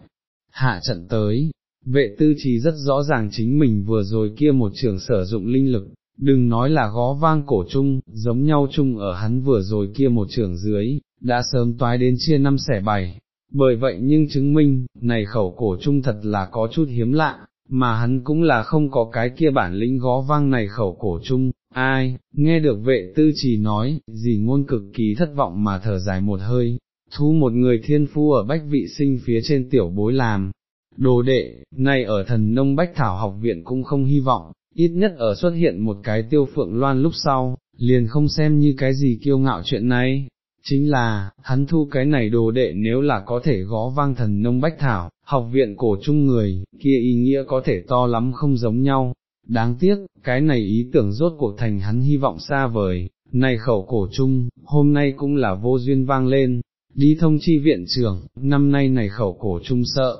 Hạ trận tới, vệ tư trì rất rõ ràng chính mình vừa rồi kia một trường sử dụng linh lực, đừng nói là gó vang cổ chung, giống nhau chung ở hắn vừa rồi kia một trường dưới, đã sớm toái đến chia năm xẻ bảy. Bởi vậy nhưng chứng minh, này khẩu cổ chung thật là có chút hiếm lạ, mà hắn cũng là không có cái kia bản lĩnh gó vang này khẩu cổ chung, ai, nghe được vệ tư trì nói, gì ngôn cực kỳ thất vọng mà thở dài một hơi, thu một người thiên phu ở bách vị sinh phía trên tiểu bối làm, đồ đệ, này ở thần nông bách thảo học viện cũng không hy vọng, ít nhất ở xuất hiện một cái tiêu phượng loan lúc sau, liền không xem như cái gì kiêu ngạo chuyện này, chính là, hắn thu cái này đồ đệ nếu là có thể gõ vang thần nông bách thảo, học viện cổ chung người, kia ý nghĩa có thể to lắm không giống nhau. Đáng tiếc, cái này ý tưởng rốt cuộc thành hắn hy vọng xa vời, này khẩu cổ chung, hôm nay cũng là vô duyên vang lên, đi thông chi viện trưởng, năm nay này khẩu cổ chung sợ,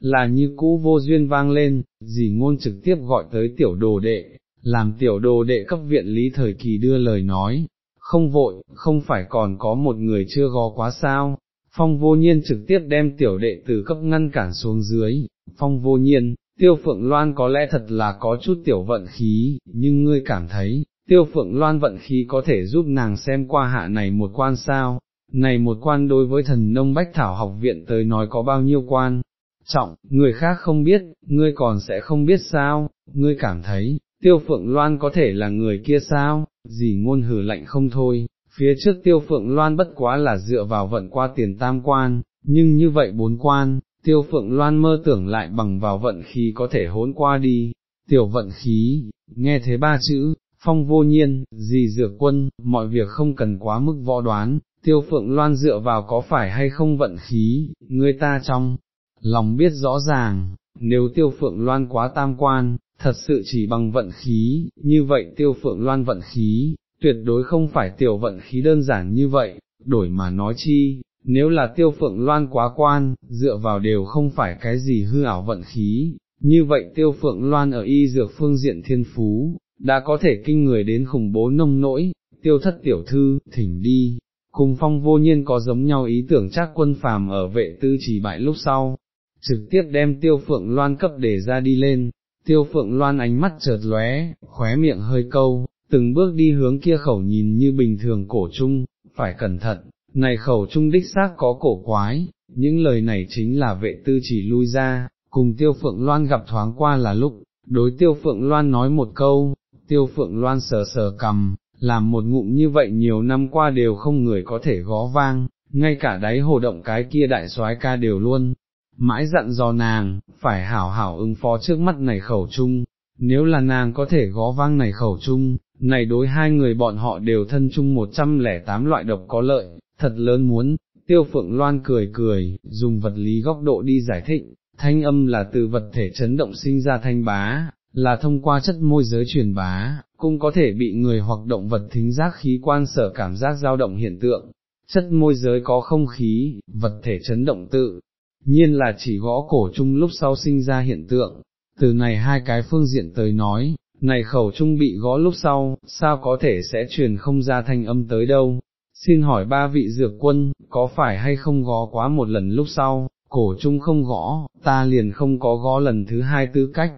là như cũ vô duyên vang lên, dì ngôn trực tiếp gọi tới tiểu đồ đệ, làm tiểu đồ đệ cấp viện lý thời kỳ đưa lời nói, không vội, không phải còn có một người chưa gó quá sao, phong vô nhiên trực tiếp đem tiểu đệ từ cấp ngăn cản xuống dưới, phong vô nhiên, tiêu phượng loan có lẽ thật là có chút tiểu vận khí, nhưng ngươi cảm thấy, tiêu phượng loan vận khí có thể giúp nàng xem qua hạ này một quan sao, này một quan đối với thần nông bách thảo học viện tới nói có bao nhiêu quan, trọng, người khác không biết, ngươi còn sẽ không biết sao, ngươi cảm thấy, tiêu phượng loan có thể là người kia sao, gì ngôn hử lạnh không thôi, phía trước tiêu phượng loan bất quá là dựa vào vận qua tiền tam quan, nhưng như vậy bốn quan, tiêu phượng loan mơ tưởng lại bằng vào vận khí có thể hốn qua đi, tiểu vận khí, nghe thế ba chữ, phong vô nhiên, gì dược quân, mọi việc không cần quá mức võ đoán, tiêu phượng loan dựa vào có phải hay không vận khí, người ta trong lòng biết rõ ràng, nếu tiêu phượng loan quá tam quan, thật sự chỉ bằng vận khí, như vậy tiêu phượng loan vận khí, tuyệt đối không phải tiểu vận khí đơn giản như vậy, đổi mà nói chi, nếu là tiêu phượng loan quá quan, dựa vào đều không phải cái gì hư ảo vận khí, như vậy tiêu phượng loan ở y dược phương diện thiên phú, đã có thể kinh người đến khủng bố nông nỗi, tiêu thất tiểu thư, thỉnh đi. Cùng phong vô nhiên có giống nhau ý tưởng chắc quân phàm ở vệ tư chỉ bại lúc sau, trực tiếp đem tiêu phượng loan cấp để ra đi lên, tiêu phượng loan ánh mắt chợt lóe, khóe miệng hơi câu, từng bước đi hướng kia khẩu nhìn như bình thường cổ trung, phải cẩn thận, này khẩu trung đích xác có cổ quái, những lời này chính là vệ tư chỉ lui ra, cùng tiêu phượng loan gặp thoáng qua là lúc, đối tiêu phượng loan nói một câu, tiêu phượng loan sờ sờ cầm, làm một ngụm như vậy nhiều năm qua đều không người có thể gó vang, ngay cả đáy hồ động cái kia đại soái ca đều luôn, mãi dặn dò nàng, phải hảo hảo ứng phó trước mắt này khẩu chung, nếu là nàng có thể gó vang này khẩu chung, này đối hai người bọn họ đều thân chung 108 loại độc có lợi, thật lớn muốn, tiêu phượng loan cười cười, dùng vật lý góc độ đi giải thích, thanh âm là từ vật thể chấn động sinh ra thanh bá, là thông qua chất môi giới truyền bá, cũng có thể bị người hoặc động vật thính giác khí quan sở cảm giác dao động hiện tượng. Chất môi giới có không khí, vật thể chấn động tự, nhiên là chỉ gõ cổ chung lúc sau sinh ra hiện tượng, từ này hai cái phương diện tới nói, này khẩu trung bị gõ lúc sau, sao có thể sẽ truyền không ra thanh âm tới đâu, xin hỏi ba vị dược quân, có phải hay không gõ quá một lần lúc sau, cổ trung không gõ, ta liền không có gõ lần thứ hai tư cách,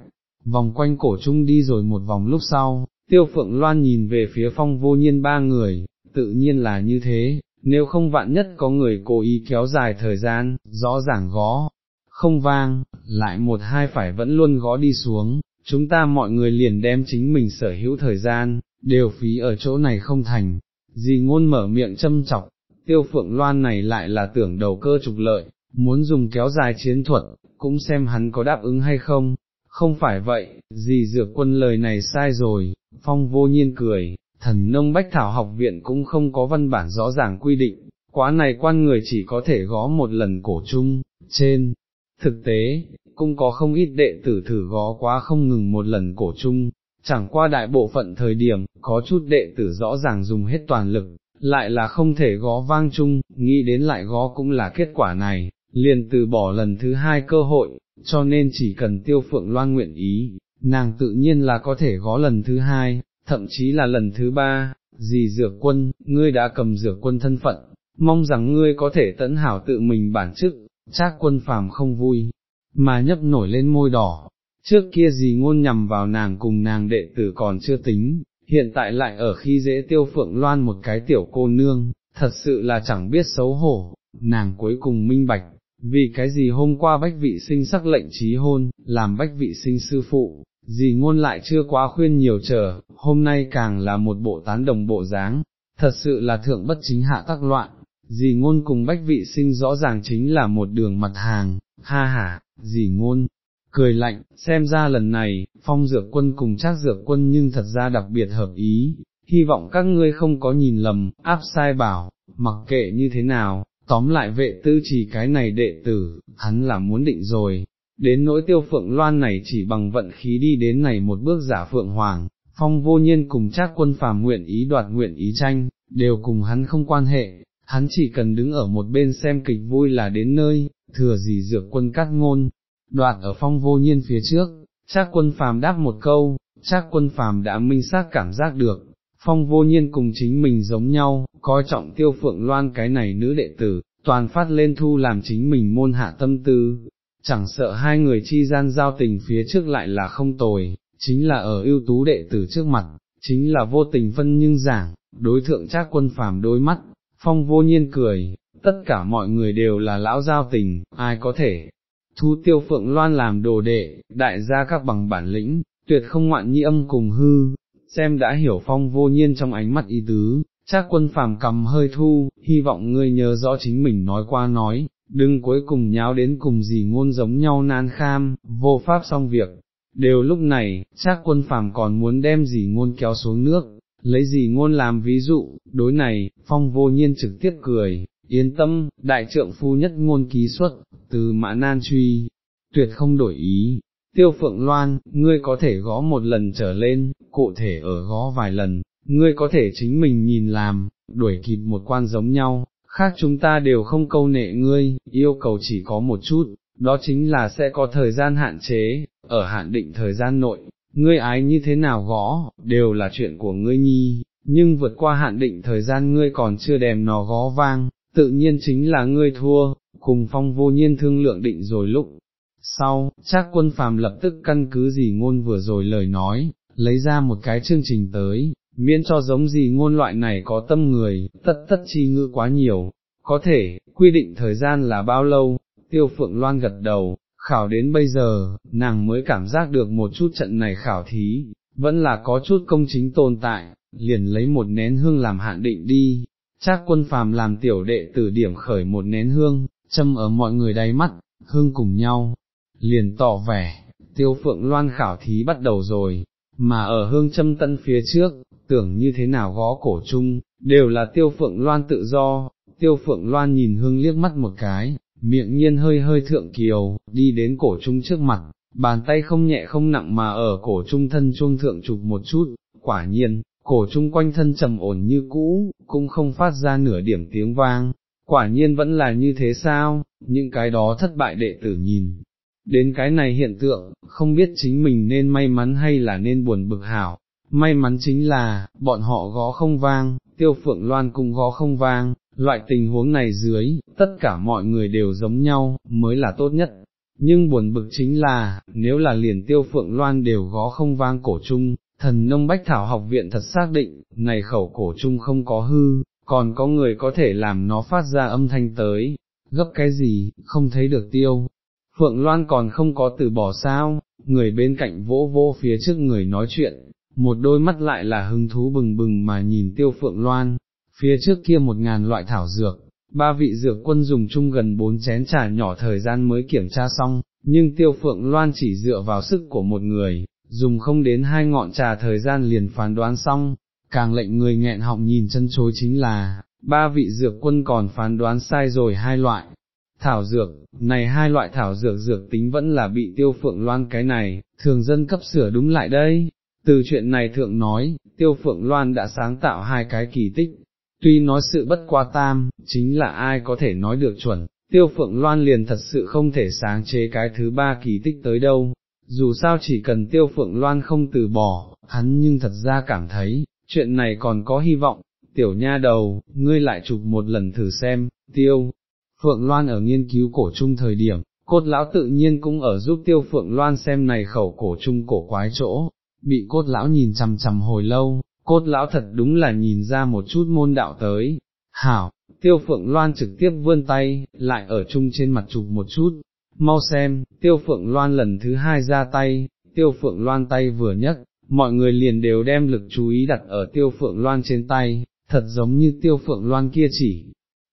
vòng quanh cổ trung đi rồi một vòng lúc sau, tiêu phượng loan nhìn về phía phong vô nhiên ba người, tự nhiên là như thế, nếu không vạn nhất có người cố ý kéo dài thời gian, rõ ràng gõ, không vang, lại một hai phải vẫn luôn gõ đi xuống, chúng ta mọi người liền đem chính mình sở hữu thời gian, đều phí ở chỗ này không thành, gì ngôn mở miệng châm chọc, tiêu phượng loan này lại là tưởng đầu cơ trục lợi, muốn dùng kéo dài chiến thuật, cũng xem hắn có đáp ứng hay không, không phải vậy, gì dược quân lời này sai rồi, phong vô nhiên cười, thần nông bách thảo học viện cũng không có văn bản rõ ràng quy định, quá này quan người chỉ có thể gõ một lần cổ chung, trên, thực tế, cũng có không ít đệ tử thử gó quá không ngừng một lần cổ chung, chẳng qua đại bộ phận thời điểm, có chút đệ tử rõ ràng dùng hết toàn lực, lại là không thể gó vang chung, nghĩ đến lại gó cũng là kết quả này, liền từ bỏ lần thứ hai cơ hội, cho nên chỉ cần tiêu phượng loan nguyện ý, nàng tự nhiên là có thể gó lần thứ hai, thậm chí là lần thứ ba, gì dược quân, ngươi đã cầm dược quân thân phận, mong rằng ngươi có thể tẫn hảo tự mình bản chức, chắc quân phàm không vui, mà nhấp nổi lên môi đỏ, trước kia gì ngôn nhằm vào nàng cùng nàng đệ tử còn chưa tính, hiện tại lại ở khi dễ tiêu phượng loan một cái tiểu cô nương, thật sự là chẳng biết xấu hổ, nàng cuối cùng minh bạch, vì cái gì hôm qua bách vị sinh sắc lệnh trí hôn, làm bách vị sinh sư phụ, gì ngôn lại chưa quá khuyên nhiều chờ, hôm nay càng là một bộ tán đồng bộ dáng, thật sự là thượng bất chính hạ tác loạn, dì ngôn cùng bách vị sinh rõ ràng chính là một đường mặt hàng, ha ha, dì ngôn, cười lạnh, xem ra lần này, phong dược quân cùng trác dược quân nhưng thật ra đặc biệt hợp ý, hy vọng các ngươi không có nhìn lầm, áp sai bảo, mặc kệ như thế nào, tóm lại vệ tư chỉ cái này đệ tử, hắn là muốn định rồi, đến nỗi tiêu phượng loan này chỉ bằng vận khí đi đến này một bước giả phượng hoàng, phong vô nhiên cùng chắc quân phàm nguyện ý đoạt nguyện ý tranh, đều cùng hắn không quan hệ, hắn chỉ cần đứng ở một bên xem kịch vui là đến nơi, thừa gì dược quân cắt ngôn, đoạt ở phong vô nhiên phía trước, chắc quân phàm đáp một câu, chắc quân phàm đã minh xác cảm giác được, phong vô nhiên cùng chính mình giống nhau, coi trọng tiêu phượng loan cái này nữ đệ tử, toàn phát lên thu làm chính mình môn hạ tâm tư, chẳng sợ hai người chi gian giao tình phía trước lại là không tồi, chính là ở ưu tú đệ tử trước mặt, chính là vô tình phân nhưng giảng, đối thượng trác quân phàm đôi mắt, phong vô nhiên cười, tất cả mọi người đều là lão giao tình, ai có thể. Thu tiêu phượng loan làm đồ đệ, đại gia các bằng bản lĩnh, tuyệt không ngoạn nhi âm cùng hư, xem đã hiểu phong vô nhiên trong ánh mắt ý tứ, chắc quân phàm cầm hơi thu, hy vọng ngươi nhớ rõ chính mình nói qua nói, đừng cuối cùng nháo đến cùng gì ngôn giống nhau nan kham, vô pháp xong việc. Đều lúc này, chắc quân phàm còn muốn đem gì ngôn kéo xuống nước, lấy gì ngôn làm ví dụ, đối này, phong vô nhiên trực tiếp cười, yên tâm, đại trượng phu nhất ngôn ký xuất, từ mã nan truy, tuyệt không đổi ý, tiêu phượng loan, ngươi có thể gõ một lần trở lên, cụ thể ở gõ vài lần, ngươi có thể chính mình nhìn làm, đuổi kịp một quan giống nhau, khác chúng ta đều không câu nệ ngươi, yêu cầu chỉ có một chút, đó chính là sẽ có thời gian hạn chế, ở hạn định thời gian nội, ngươi ái như thế nào gõ, đều là chuyện của ngươi nhi, nhưng vượt qua hạn định thời gian ngươi còn chưa đèm nó gõ vang, tự nhiên chính là ngươi thua, cùng phong vô nhiên thương lượng định rồi lúc. Sau, chắc quân phàm lập tức căn cứ gì ngôn vừa rồi lời nói, lấy ra một cái chương trình tới, miễn cho giống gì ngôn loại này có tâm người, tất tất chi ngữ quá nhiều, có thể, quy định thời gian là bao lâu, tiêu phượng loan gật đầu, khảo đến bây giờ, nàng mới cảm giác được một chút trận này khảo thí, vẫn là có chút công chính tồn tại, liền lấy một nén hương làm hạn định đi, chắc quân phàm làm tiểu đệ từ điểm khởi một nén hương, châm ở mọi người đáy mắt, hương cùng nhau, liền tỏ vẻ, tiêu phượng loan khảo thí bắt đầu rồi, mà ở hương châm tân phía trước, tưởng như thế nào gõ cổ chung, đều là tiêu phượng loan tự do, tiêu phượng loan nhìn hương liếc mắt một cái, miệng nhiên hơi hơi thượng kiều, đi đến cổ trung trước mặt, bàn tay không nhẹ không nặng mà ở cổ trung thân chuông thượng chụp một chút, quả nhiên, cổ trung quanh thân trầm ổn như cũ, cũng không phát ra nửa điểm tiếng vang, quả nhiên vẫn là như thế sao, những cái đó thất bại đệ tử nhìn. Đến cái này hiện tượng, không biết chính mình nên may mắn hay là nên buồn bực hảo, may mắn chính là, bọn họ gõ không vang, tiêu phượng loan cũng gõ không vang, loại tình huống này dưới, tất cả mọi người đều giống nhau, mới là tốt nhất. Nhưng buồn bực chính là, nếu là liền tiêu phượng loan đều gó không vang cổ chung, thần nông bách thảo học viện thật xác định, này khẩu cổ chung không có hư, còn có người có thể làm nó phát ra âm thanh tới, gấp cái gì, không thấy được tiêu. Phượng Loan còn không có từ bỏ sao, người bên cạnh vỗ vô phía trước người nói chuyện, một đôi mắt lại là hứng thú bừng bừng mà nhìn tiêu Phượng Loan, phía trước kia một ngàn loại thảo dược, ba vị dược quân dùng chung gần bốn chén trà nhỏ thời gian mới kiểm tra xong, nhưng tiêu phượng loan chỉ dựa vào sức của một người, dùng không đến hai ngọn trà thời gian liền phán đoán xong, càng lệnh người nghẹn họng nhìn chân chối chính là, ba vị dược quân còn phán đoán sai rồi hai loại. Thảo dược, này hai loại thảo dược dược tính vẫn là bị tiêu phượng loan cái này, thường dân cấp sửa đúng lại đây. Từ chuyện này thượng nói, tiêu phượng loan đã sáng tạo hai cái kỳ tích, tuy nói sự bất qua tam, chính là ai có thể nói được chuẩn, tiêu phượng loan liền thật sự không thể sáng chế cái thứ ba kỳ tích tới đâu, dù sao chỉ cần tiêu phượng loan không từ bỏ, hắn nhưng thật ra cảm thấy, chuyện này còn có hy vọng, tiểu nha đầu, ngươi lại chụp một lần thử xem, tiêu. Phượng Loan ở nghiên cứu cổ trung thời điểm, cốt lão tự nhiên cũng ở giúp tiêu Phượng Loan xem này khẩu cổ trung cổ quái chỗ, bị cốt lão nhìn chằm chằm hồi lâu, cốt lão thật đúng là nhìn ra một chút môn đạo tới, hảo, tiêu phượng loan trực tiếp vươn tay, lại ở chung trên mặt chụp một chút, mau xem, tiêu phượng loan lần thứ hai ra tay, tiêu phượng loan tay vừa nhất, mọi người liền đều đem lực chú ý đặt ở tiêu phượng loan trên tay, thật giống như tiêu phượng loan kia chỉ,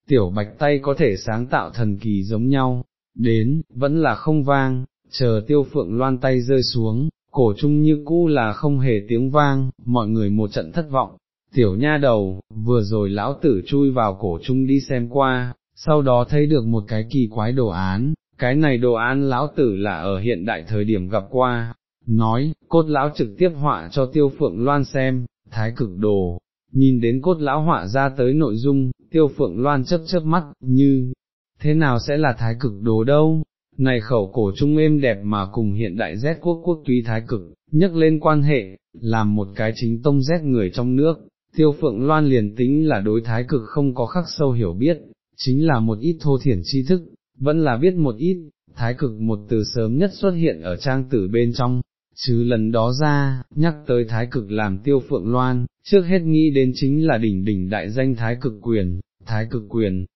tiểu bạch tay có thể sáng tạo thần kỳ giống nhau, đến, vẫn là không vang, chờ tiêu phượng loan tay rơi xuống, cổ trung như cũ là không hề tiếng vang, mọi người một trận thất vọng, tiểu nha đầu, vừa rồi lão tử chui vào cổ trung đi xem qua, sau đó thấy được một cái kỳ quái đồ án, cái này đồ án lão tử là ở hiện đại thời điểm gặp qua, nói, cốt lão trực tiếp họa cho tiêu phượng loan xem, thái cực đồ, nhìn đến cốt lão họa ra tới nội dung, tiêu phượng loan chớp chớp mắt, như, thế nào sẽ là thái cực đồ đâu, này khẩu cổ trung êm đẹp mà cùng hiện đại Z quốc quốc túy thái cực, nhắc lên quan hệ, làm một cái chính tông Z người trong nước, tiêu phượng loan liền tính là đối thái cực không có khắc sâu hiểu biết, chính là một ít thô thiển tri thức, vẫn là biết một ít, thái cực một từ sớm nhất xuất hiện ở trang tử bên trong, chứ lần đó ra, nhắc tới thái cực làm tiêu phượng loan, trước hết nghĩ đến chính là đỉnh đỉnh đại danh thái cực quyền, thái cực quyền,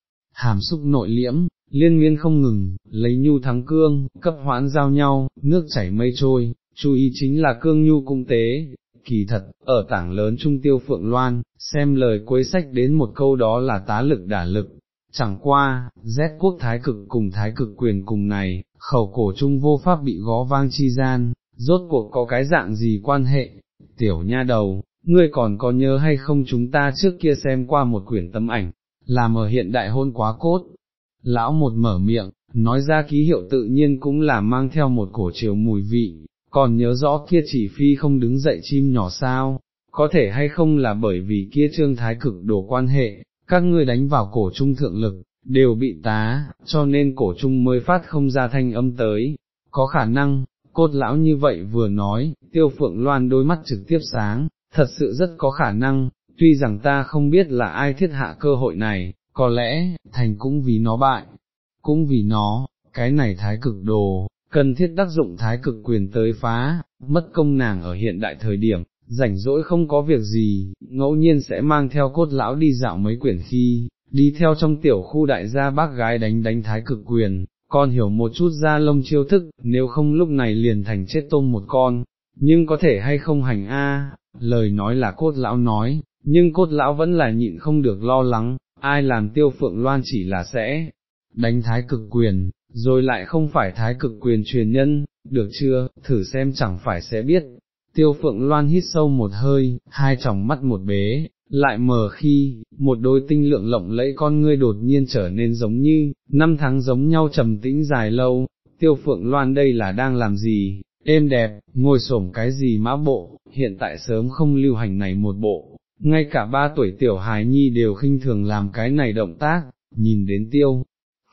hàm xúc nội liễm, liên miên không ngừng, lấy nhu thắng cương, cấp hoãn giao nhau, nước chảy mây trôi, chú ý chính là cương nhu cung tế. Kỳ thật, ở tảng lớn trung tiêu phượng loan, xem lời cuối sách đến một câu đó là tá lực đả lực, chẳng qua, Z quốc thái cực cùng thái cực quyền cùng này, khẩu cổ trung vô pháp bị gó vang chi gian, rốt cuộc có cái dạng gì quan hệ, tiểu nha đầu, ngươi còn có nhớ hay không chúng ta trước kia xem qua một quyển tấm ảnh, làm ở hiện đại hôn quá cốt, lão một mở miệng, nói ra ký hiệu tự nhiên cũng là mang theo một cổ chiều mùi vị, còn nhớ rõ kia chỉ phi không đứng dậy chim nhỏ sao, có thể hay không là bởi vì kia trương thái cực đổ quan hệ, các ngươi đánh vào cổ trung thượng lực, đều bị tá, cho nên cổ trung mới phát không ra thanh âm tới, có khả năng, cốt lão như vậy vừa nói, tiêu phượng loan đôi mắt trực tiếp sáng, thật sự rất có khả năng, tuy rằng ta không biết là ai thiết hạ cơ hội này, có lẽ, thành cũng vì nó bại, cũng vì nó, cái này thái cực đồ, cần thiết đắc dụng thái cực quyền tới phá, mất công nàng ở hiện đại thời điểm, rảnh rỗi không có việc gì, ngẫu nhiên sẽ mang theo cốt lão đi dạo mấy quyển khi, đi theo trong tiểu khu đại gia bác gái đánh đánh thái cực quyền, con hiểu một chút ra lông chiêu thức, nếu không lúc này liền thành chết tôm một con, nhưng có thể hay không hành a lời nói là cốt lão nói, nhưng cốt lão vẫn là nhịn không được lo lắng, ai làm tiêu phượng loan chỉ là sẽ đánh thái cực quyền, rồi lại không phải thái cực quyền truyền nhân, được chưa, thử xem chẳng phải sẽ biết. Tiêu phượng loan hít sâu một hơi, hai tròng mắt một bế, lại mờ khi, một đôi tinh lượng lộng lẫy con ngươi đột nhiên trở nên giống như, năm tháng giống nhau trầm tĩnh dài lâu, tiêu phượng loan đây là đang làm gì, êm đẹp, ngồi xổm cái gì mã bộ, hiện tại sớm không lưu hành này một bộ, ngay cả ba tuổi tiểu hài nhi đều khinh thường làm cái này động tác, nhìn đến tiêu.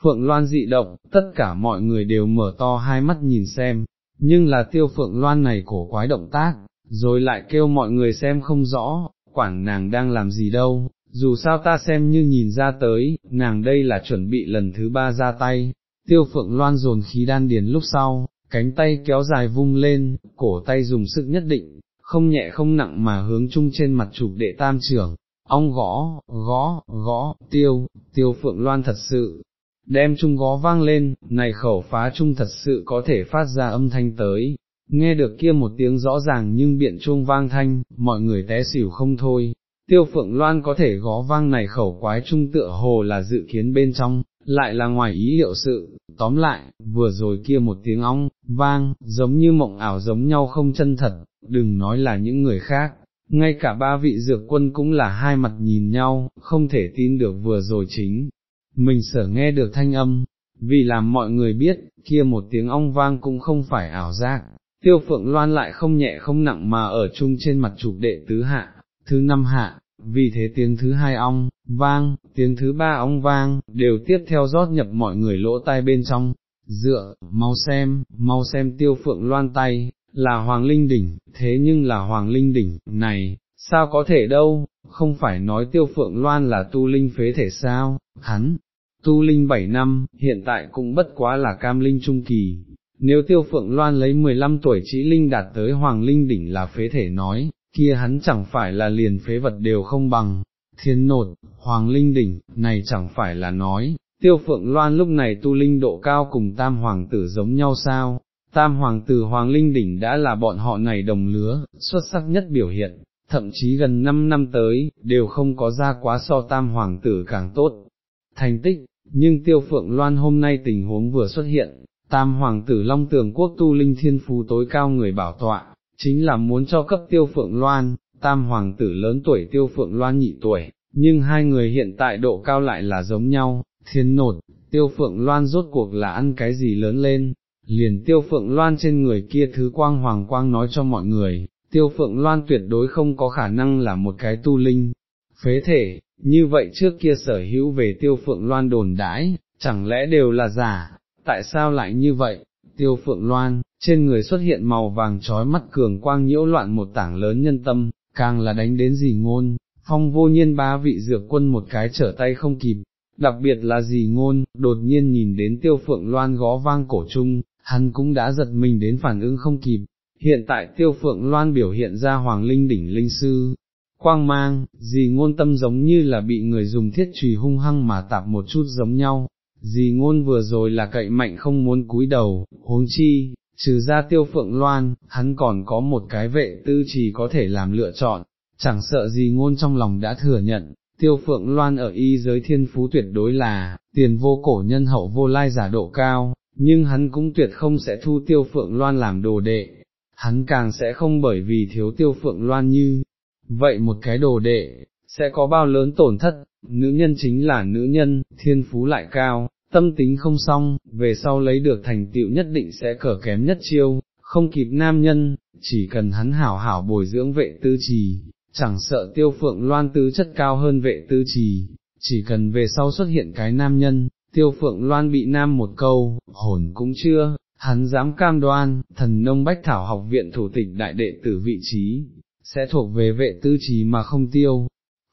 Phượng Loan dị động, tất cả mọi người đều mở to hai mắt nhìn xem, nhưng là tiêu Phượng Loan này cổ quái động tác, rồi lại kêu mọi người xem không rõ, quản nàng đang làm gì đâu, dù sao ta xem như nhìn ra tới, nàng đây là chuẩn bị lần thứ ba ra tay, tiêu phượng loan dồn khí đan điền lúc sau, cánh tay kéo dài vung lên, cổ tay dùng sức nhất định, không nhẹ không nặng mà hướng chung trên mặt chụp đệ tam trưởng, ong gõ, gõ, gõ, tiêu, tiêu phượng loan thật sự, đem chung gó vang lên, này khẩu phá chung thật sự có thể phát ra âm thanh tới, nghe được kia một tiếng rõ ràng nhưng biện chuông vang thanh, mọi người té xỉu không thôi, tiêu phượng loan có thể gó vang này khẩu quái trung tựa hồ là dự kiến bên trong, lại là ngoài ý liệu sự, tóm lại, vừa rồi kia một tiếng ong, vang, giống như mộng ảo giống nhau không chân thật, đừng nói là những người khác. Ngay cả ba vị dược quân cũng là hai mặt nhìn nhau, không thể tin được vừa rồi chính, mình sở nghe được thanh âm, vì làm mọi người biết, kia một tiếng ong vang cũng không phải ảo giác, tiêu phượng loan lại không nhẹ không nặng mà ở chung trên mặt trục đệ tứ hạ, thứ năm hạ, vì thế tiếng thứ hai ong, vang, tiếng thứ ba ong vang, đều tiếp theo rót nhập mọi người lỗ tai bên trong, dựa, mau xem, mau xem tiêu phượng loan tay, là Hoàng Linh Đỉnh, thế nhưng là Hoàng Linh Đỉnh, này, sao có thể đâu, không phải nói tiêu phượng loan là tu linh phế thể sao, hắn, tu linh 7 năm, hiện tại cũng bất quá là cam linh trung kỳ, nếu tiêu phượng loan lấy 15 tuổi chỉ linh đạt tới hoàng linh đỉnh là phế thể nói, kia hắn chẳng phải là liền phế vật đều không bằng, thiên nột, hoàng linh đỉnh, này chẳng phải là nói, tiêu phượng loan lúc này tu linh độ cao cùng tam hoàng tử giống nhau sao, tam hoàng tử hoàng linh đỉnh đã là bọn họ này đồng lứa, xuất sắc nhất biểu hiện, thậm chí gần 5 năm tới, đều không có ra quá so tam hoàng tử càng tốt. Thành tích, nhưng tiêu phượng loan hôm nay tình huống vừa xuất hiện, tam hoàng tử long tường quốc tu linh thiên phú tối cao người bảo tọa, chính là muốn cho cấp tiêu phượng loan, tam hoàng tử lớn tuổi tiêu phượng loan nhị tuổi, nhưng hai người hiện tại độ cao lại là giống nhau, thiên nột, tiêu phượng loan rốt cuộc là ăn cái gì lớn lên, liền tiêu phượng loan trên người kia thứ quang hoàng quang nói cho mọi người, tiêu phượng loan tuyệt đối không có khả năng là một cái tu linh, phế thể, như vậy trước kia sở hữu về tiêu phượng loan đồn đãi, chẳng lẽ đều là giả, tại sao lại như vậy, tiêu phượng loan, trên người xuất hiện màu vàng trói mắt cường quang nhiễu loạn một tảng lớn nhân tâm, càng là đánh đến gì ngôn, phong vô nhiên ba vị dược quân một cái trở tay không kịp, đặc biệt là gì ngôn, đột nhiên nhìn đến tiêu phượng loan gó vang cổ chung, hắn cũng đã giật mình đến phản ứng không kịp, hiện tại tiêu phượng loan biểu hiện ra hoàng linh đỉnh linh sư. Quang mang, dì ngôn tâm giống như là bị người dùng thiết trùy hung hăng mà tạp một chút giống nhau, dì ngôn vừa rồi là cậy mạnh không muốn cúi đầu, huống chi, trừ ra tiêu phượng loan, hắn còn có một cái vệ tư chỉ có thể làm lựa chọn, chẳng sợ gì ngôn trong lòng đã thừa nhận, tiêu phượng loan ở y giới thiên phú tuyệt đối là, tiền vô cổ nhân hậu vô lai giả độ cao, nhưng hắn cũng tuyệt không sẽ thu tiêu phượng loan làm đồ đệ, hắn càng sẽ không bởi vì thiếu tiêu phượng loan như, vậy một cái đồ đệ, sẽ có bao lớn tổn thất, nữ nhân chính là nữ nhân, thiên phú lại cao, tâm tính không xong, về sau lấy được thành tựu nhất định sẽ cở kém nhất chiêu, không kịp nam nhân, chỉ cần hắn hảo hảo bồi dưỡng vệ tư trì, chẳng sợ tiêu phượng loan tứ chất cao hơn vệ tư trì, chỉ cần về sau xuất hiện cái nam nhân, tiêu phượng loan bị nam một câu, hồn cũng chưa, hắn dám cam đoan, thần nông bách thảo học viện thủ tịch đại đệ tử vị trí, sẽ thuộc về vệ tư trí mà không tiêu.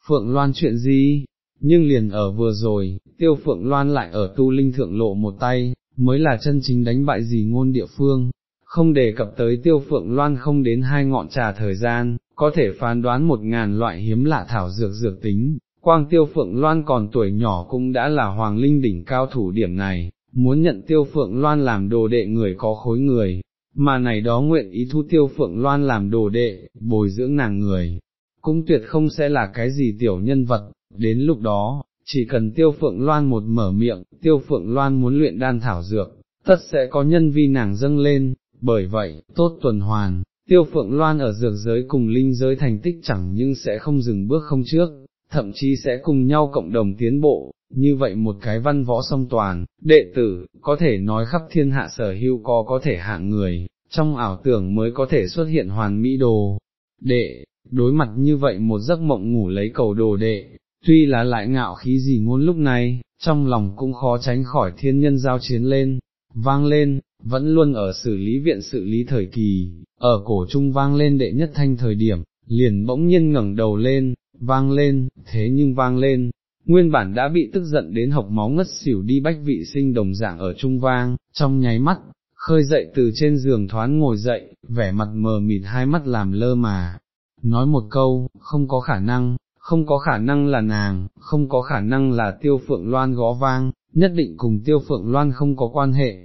Phượng Loan chuyện gì? Nhưng liền ở vừa rồi, tiêu Phượng Loan lại ở tu linh thượng lộ một tay, mới là chân chính đánh bại gì ngôn địa phương, không đề cập tới tiêu Phượng Loan không đến hai ngọn trà thời gian, có thể phán đoán một ngàn loại hiếm lạ thảo dược dược tính, quang tiêu Phượng Loan còn tuổi nhỏ cũng đã là hoàng linh đỉnh cao thủ điểm này, muốn nhận tiêu phượng loan làm đồ đệ người có khối người, mà này đó nguyện ý thu tiêu phượng loan làm đồ đệ, bồi dưỡng nàng người, cũng tuyệt không sẽ là cái gì tiểu nhân vật, đến lúc đó, chỉ cần tiêu phượng loan một mở miệng, tiêu phượng loan muốn luyện đan thảo dược, tất sẽ có nhân vi nàng dâng lên, bởi vậy, tốt tuần hoàn, tiêu phượng loan ở dược giới cùng linh giới thành tích chẳng nhưng sẽ không dừng bước không trước, thậm chí sẽ cùng nhau cộng đồng tiến bộ, như vậy một cái văn võ song toàn, đệ tử, có thể nói khắp thiên hạ sở hữu có có thể hạng người, trong ảo tưởng mới có thể xuất hiện hoàn mỹ đồ. Đệ, đối mặt như vậy một giấc mộng ngủ lấy cầu đồ đệ, tuy là lại ngạo khí gì ngôn lúc này, trong lòng cũng khó tránh khỏi thiên nhân giao chiến lên, vang lên, vẫn luôn ở xử lý viện xử lý thời kỳ, ở cổ trung vang lên đệ nhất thanh thời điểm, liền bỗng nhiên ngẩng đầu lên, vang lên, thế nhưng vang lên, nguyên bản đã bị tức giận đến hộc máu ngất xỉu đi bách vị sinh đồng dạng ở trung vang, trong nháy mắt, khơi dậy từ trên giường thoáng ngồi dậy, vẻ mặt mờ mịt hai mắt làm lơ mà, nói một câu, không có khả năng, không có khả năng là nàng, không có khả năng là tiêu phượng loan gó vang, nhất định cùng tiêu phượng loan không có quan hệ.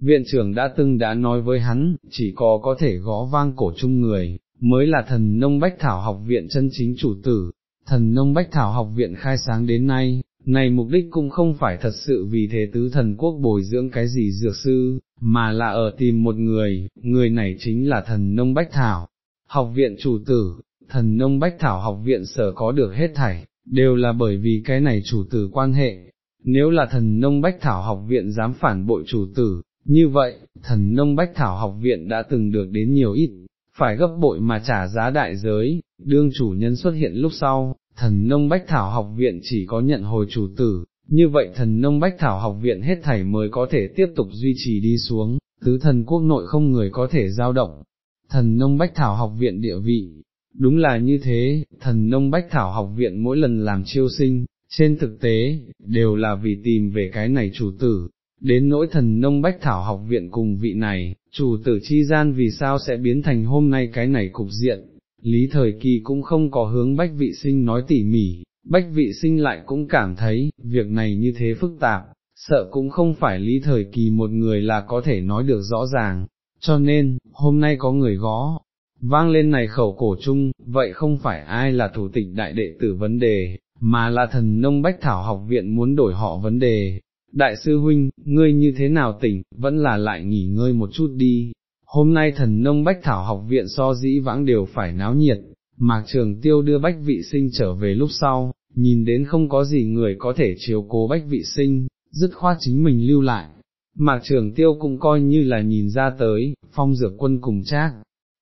Viện trưởng đã từng đã nói với hắn, chỉ có có thể gõ vang cổ chung người, mới là thần nông bách thảo học viện chân chính chủ tử, thần nông bách thảo học viện khai sáng đến nay, này mục đích cũng không phải thật sự vì thế tứ thần quốc bồi dưỡng cái gì dược sư, mà là ở tìm một người, người này chính là thần nông bách thảo. Học viện chủ tử, thần nông bách thảo học viện sở có được hết thảy, đều là bởi vì cái này chủ tử quan hệ. Nếu là thần nông bách thảo học viện dám phản bội chủ tử, như vậy, thần nông bách thảo học viện đã từng được đến nhiều ít, phải gấp bội mà trả giá đại giới, đương chủ nhân xuất hiện lúc sau, thần nông bách thảo học viện chỉ có nhận hồi chủ tử, như vậy thần nông bách thảo học viện hết thảy mới có thể tiếp tục duy trì đi xuống, tứ thần quốc nội không người có thể giao động. Thần nông bách thảo học viện địa vị, đúng là như thế, thần nông bách thảo học viện mỗi lần làm chiêu sinh, trên thực tế, đều là vì tìm về cái này chủ tử, đến nỗi thần nông bách thảo học viện cùng vị này, chủ tử chi gian vì sao sẽ biến thành hôm nay cái này cục diện, Lý thời kỳ cũng không có hướng bách vị sinh nói tỉ mỉ, bách vị sinh lại cũng cảm thấy, việc này như thế phức tạp, sợ cũng không phải lý thời kỳ một người là có thể nói được rõ ràng, cho nên, hôm nay có người gõ, vang lên này khẩu cổ chung, vậy không phải ai là thủ tịch đại đệ tử vấn đề, mà là thần nông bách thảo học viện muốn đổi họ vấn đề. Đại sư huynh, ngươi như thế nào tỉnh, vẫn là lại nghỉ ngơi một chút đi, hôm nay thần nông bách thảo học viện so dĩ vãng đều phải náo nhiệt, mạc trường tiêu đưa bách vị sinh trở về lúc sau, nhìn đến không có gì người có thể chiếu cố bách vị sinh, dứt khoát chính mình lưu lại, Mạc Trường Tiêu cũng coi như là nhìn ra tới, phong dược quân cùng trác.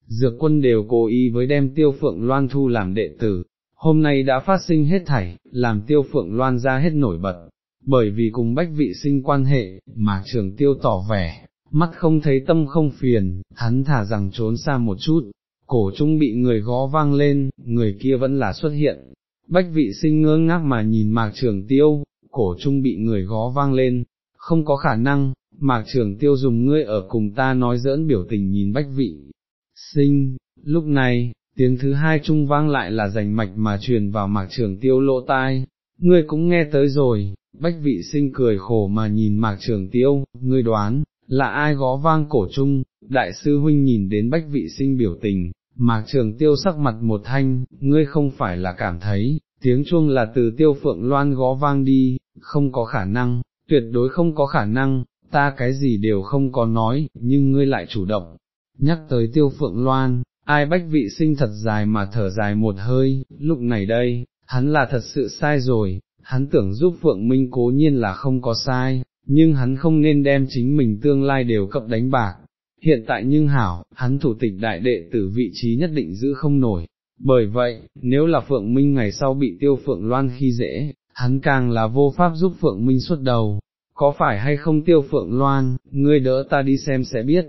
Dược quân đều cố ý với đem tiêu phượng loan thu làm đệ tử, hôm nay đã phát sinh hết thảy, làm tiêu phượng loan ra hết nổi bật, bởi vì cùng bách vị sinh quan hệ, mà trường tiêu tỏ vẻ, mắt không thấy tâm không phiền, hắn thả rằng trốn xa một chút, cổ trung bị người gõ vang lên, người kia vẫn là xuất hiện, bách vị sinh ngơ ngác mà nhìn mạc trường tiêu, cổ trung bị người gõ vang lên, không có khả năng, mạc trường tiêu dùng ngươi ở cùng ta nói giỡn biểu tình nhìn bách vị sinh, lúc này, tiếng thứ hai trung vang lại là rành mạch mà truyền vào mạc trường tiêu lỗ tai, ngươi cũng nghe tới rồi, bách vị sinh cười khổ mà nhìn mạc trường tiêu, ngươi đoán, là ai gõ vang cổ trung, đại sư huynh nhìn đến bách vị sinh biểu tình, mạc trường tiêu sắc mặt một thanh, ngươi không phải là cảm thấy, tiếng chuông là từ tiêu phượng loan gõ vang đi, không có khả năng, tuyệt đối không có khả năng, ta cái gì đều không có nói, nhưng ngươi lại chủ động, nhắc tới tiêu phượng loan, ai bách vị sinh thật dài mà thở dài một hơi, lúc này đây, hắn là thật sự sai rồi, hắn tưởng giúp Phượng Minh cố nhiên là không có sai, nhưng hắn không nên đem chính mình tương lai đều cập đánh bạc. Hiện tại nhưng hảo, hắn thủ tịch đại đệ tử vị trí nhất định giữ không nổi. Bởi vậy, nếu là Phượng Minh ngày sau bị tiêu Phượng Loan khi dễ, hắn càng là vô pháp giúp Phượng Minh xuất đầu. Có phải hay không tiêu Phượng Loan, ngươi đỡ ta đi xem sẽ biết.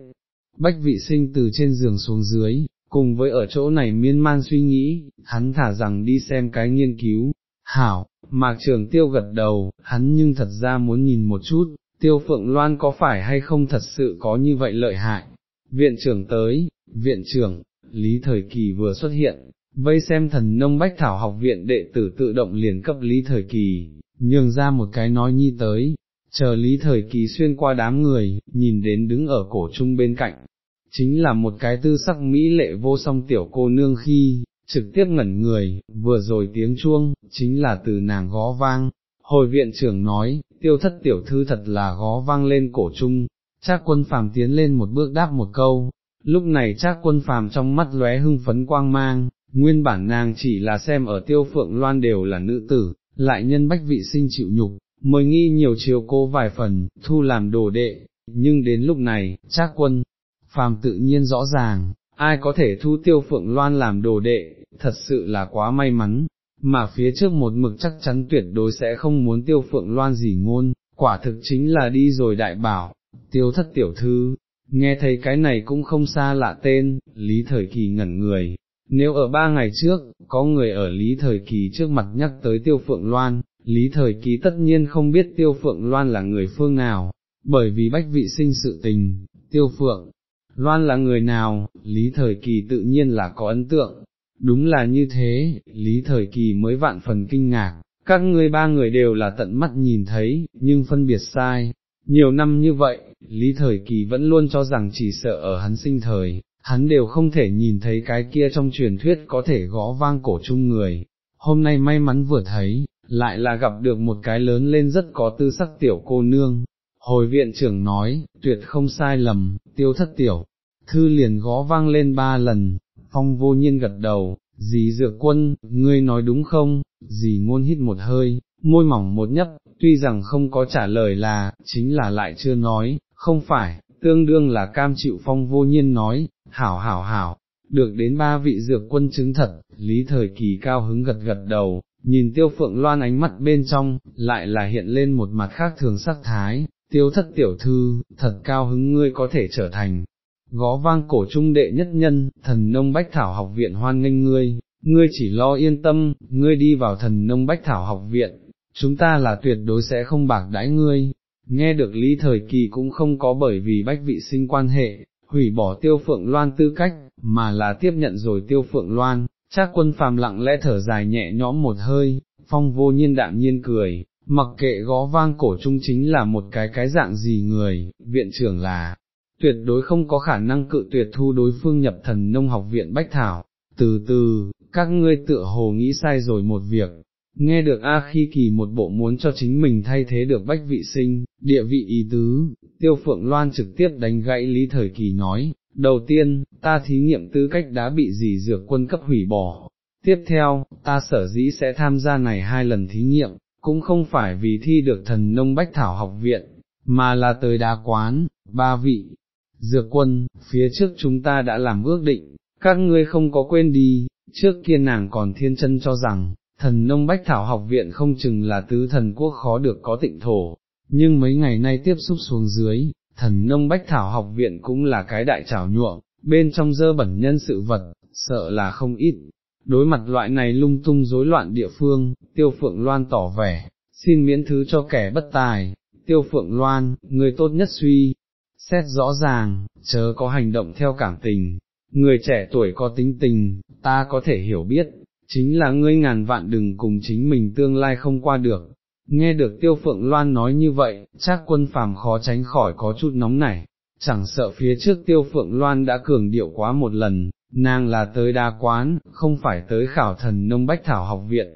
Bách vị sinh từ trên giường xuống dưới, cùng với ở chỗ này miên man suy nghĩ, hắn thả rằng đi xem cái nghiên cứu. Hảo, Mạc Trường Tiêu gật đầu, hắn nhưng thật ra muốn nhìn một chút, Tiêu Phượng Loan có phải hay không thật sự có như vậy lợi hại. Viện trưởng tới, viện trưởng, Lý Thời Kỳ vừa xuất hiện, vây xem thần nông bách thảo học viện đệ tử tự động liền cấp Lý Thời Kỳ, nhường ra một cái nói nhi tới, chờ Lý Thời Kỳ xuyên qua đám người, nhìn đến đứng ở cổ trung bên cạnh, chính là một cái tư sắc mỹ lệ vô song tiểu cô nương khi, trực tiếp ngẩn người, vừa rồi tiếng chuông, chính là từ nàng gó vang. Hồi viện trưởng nói, tiêu thất tiểu thư thật là gó vang lên cổ trung, trác quân phàm tiến lên một bước đáp một câu, lúc này trác quân phàm trong mắt lóe hưng phấn quang mang, nguyên bản nàng chỉ là xem ở tiêu phượng loan đều là nữ tử, lại nhân bách vị sinh chịu nhục, mới nghi nhiều chiều cô vài phần, thu làm đồ đệ, nhưng đến lúc này, trác quân, phàm tự nhiên rõ ràng, ai có thể thu tiêu phượng loan làm đồ đệ, thật sự là quá may mắn, mà phía trước một mực chắc chắn tuyệt đối sẽ không muốn tiêu phượng loan gì ngôn, quả thực chính là đi rồi đại bảo, tiêu thất tiểu thư, nghe thấy cái này cũng không xa lạ tên, lý thời kỳ ngẩn người. Nếu ở ba ngày trước, có người ở Lý Thời Kỳ trước mặt nhắc tới Tiêu Phượng Loan, Lý Thời Kỳ tất nhiên không biết Tiêu Phượng Loan là người phương nào, bởi vì bách vị sinh sự tình, Tiêu Phượng Loan là người nào, Lý Thời Kỳ tự nhiên là có ấn tượng, đúng là như thế, Lý Thời Kỳ mới vạn phần kinh ngạc, các ngươi ba người đều là tận mắt nhìn thấy, nhưng phân biệt sai. Nhiều năm như vậy, Lý Thời Kỳ vẫn luôn cho rằng chỉ sợ ở hắn sinh thời, hắn đều không thể nhìn thấy cái kia trong truyền thuyết có thể gõ vang cổ chung người. Hôm nay may mắn vừa thấy, lại là gặp được một cái lớn lên rất có tư sắc tiểu cô nương. Hồi viện trưởng nói, tuyệt không sai lầm, tiêu thất tiểu, thư liền gõ vang lên ba lần, phong vô nhiên gật đầu, dì dược quân, ngươi nói đúng không, dì ngôn hít một hơi, môi mỏng một nhấp, tuy rằng không có trả lời là, chính là lại chưa nói, không phải, tương đương là cam chịu phong vô nhiên nói, hảo hảo hảo, được đến ba vị dược quân chứng thật, lý thời kỳ cao hứng gật gật đầu, nhìn tiêu phượng loan ánh mắt bên trong, lại là hiện lên một mặt khác thường sắc thái, tiêu thất tiểu thư, thật cao hứng ngươi có thể trở thành, gó vang cổ trung đệ nhất nhân, thần nông bách thảo học viện hoan nghênh ngươi, ngươi chỉ lo yên tâm, ngươi đi vào thần nông bách thảo học viện, chúng ta là tuyệt đối sẽ không bạc đãi ngươi. Nghe được lý thời kỳ cũng không có bởi vì bách vị sinh quan hệ, hủy bỏ tiêu phượng loan tư cách, mà là tiếp nhận rồi tiêu phượng loan, chắc quân phàm lặng lẽ thở dài nhẹ nhõm một hơi, phong vô nhiên đạm nhiên cười, mặc kệ gó vang cổ trung chính là một cái cái dạng gì người, viện trưởng là, tuyệt đối không có khả năng cự tuyệt thu đối phương nhập thần nông học viện Bách Thảo, từ từ, các ngươi tựa hồ nghĩ sai rồi một việc, nghe được A khi kỳ một bộ muốn cho chính mình thay thế được bách vị sinh, địa vị ý tứ, tiêu phượng loan trực tiếp đánh gãy lý thời kỳ nói, đầu tiên, ta thí nghiệm tư cách đã bị dì dược quân cấp hủy bỏ, tiếp theo, ta sở dĩ sẽ tham gia này hai lần thí nghiệm, cũng không phải vì thi được thần nông bách thảo học viện, mà là tới đá quán, ba vị. Dược quân, phía trước chúng ta đã làm ước định, các ngươi không có quên đi, trước kia nàng còn thiên chân cho rằng, thần nông bách thảo học viện không chừng là tứ thần quốc khó được có tịnh thổ, nhưng mấy ngày nay tiếp xúc xuống dưới, thần nông bách thảo học viện cũng là cái đại trảo nhuộm, bên trong dơ bẩn nhân sự vật, sợ là không ít. Đối mặt loại này lung tung rối loạn địa phương, tiêu phượng loan tỏ vẻ, xin miễn thứ cho kẻ bất tài, tiêu phượng loan, người tốt nhất suy, xét rõ ràng, chớ có hành động theo cảm tình, người trẻ tuổi có tính tình, ta có thể hiểu biết, chính là ngươi ngàn vạn đừng cùng chính mình tương lai không qua được. Nghe được tiêu phượng loan nói như vậy, chắc quân phàm khó tránh khỏi có chút nóng nảy, chẳng sợ phía trước tiêu phượng loan đã cường điệu quá một lần, nàng là tới đa quán, không phải tới khảo thần nông bách thảo học viện.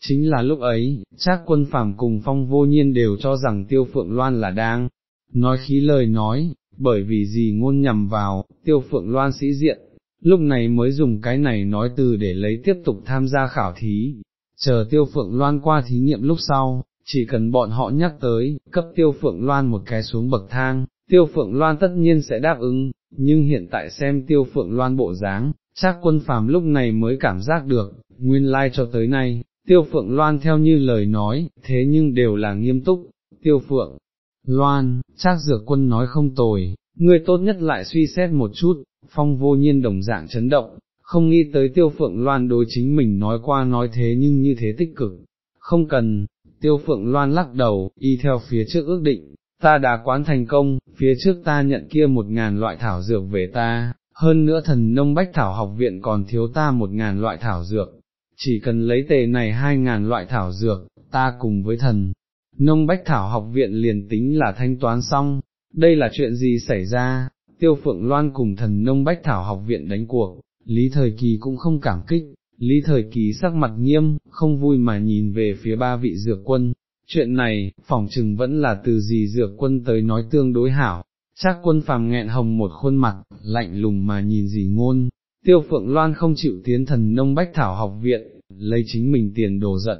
Chính là lúc ấy, chắc quân phàm cùng phong vô nhiên đều cho rằng tiêu phượng loan là đang nói khí lời nói, bởi vì gì ngôn nhằm vào, tiêu phượng loan sĩ diện, lúc này mới dùng cái này nói từ để lấy tiếp tục tham gia khảo thí, chờ tiêu phượng loan qua thí nghiệm lúc sau, chỉ cần bọn họ nhắc tới, cấp tiêu phượng loan một cái xuống bậc thang, tiêu phượng loan tất nhiên sẽ đáp ứng, nhưng hiện tại xem tiêu phượng loan bộ dáng, chắc quân phàm lúc này mới cảm giác được, nguyên lai like cho tới nay, tiêu phượng loan theo như lời nói, thế nhưng đều là nghiêm túc, tiêu phượng. Loan, chắc dược quân nói không tồi, ngươi tốt nhất lại suy xét một chút, phong vô nhiên đồng dạng chấn động, không nghĩ tới tiêu phượng loan đối chính mình nói qua nói thế nhưng như thế tích cực, không cần, tiêu phượng loan lắc đầu, y theo phía trước ước định, ta đã quán thành công, phía trước ta nhận kia một ngàn loại thảo dược về ta, hơn nữa thần nông bách thảo học viện còn thiếu ta một ngàn loại thảo dược, chỉ cần lấy tề này hai ngàn loại thảo dược, ta cùng với thần. Nông Bách Thảo học viện liền tính là thanh toán xong, đây là chuyện gì xảy ra, tiêu phượng loan cùng thần nông bách thảo học viện đánh cuộc, lý thời kỳ cũng không cảm kích, lý thời kỳ sắc mặt nghiêm, không vui mà nhìn về phía ba vị dược quân, chuyện này, phỏng chừng vẫn là từ gì dược quân tới nói tương đối hảo, chắc quân phàm nghẹn hồng một khuôn mặt, lạnh lùng mà nhìn gì ngôn, tiêu phượng loan không chịu tiến thần nông bách thảo học viện, lấy chính mình tiền đồ giận.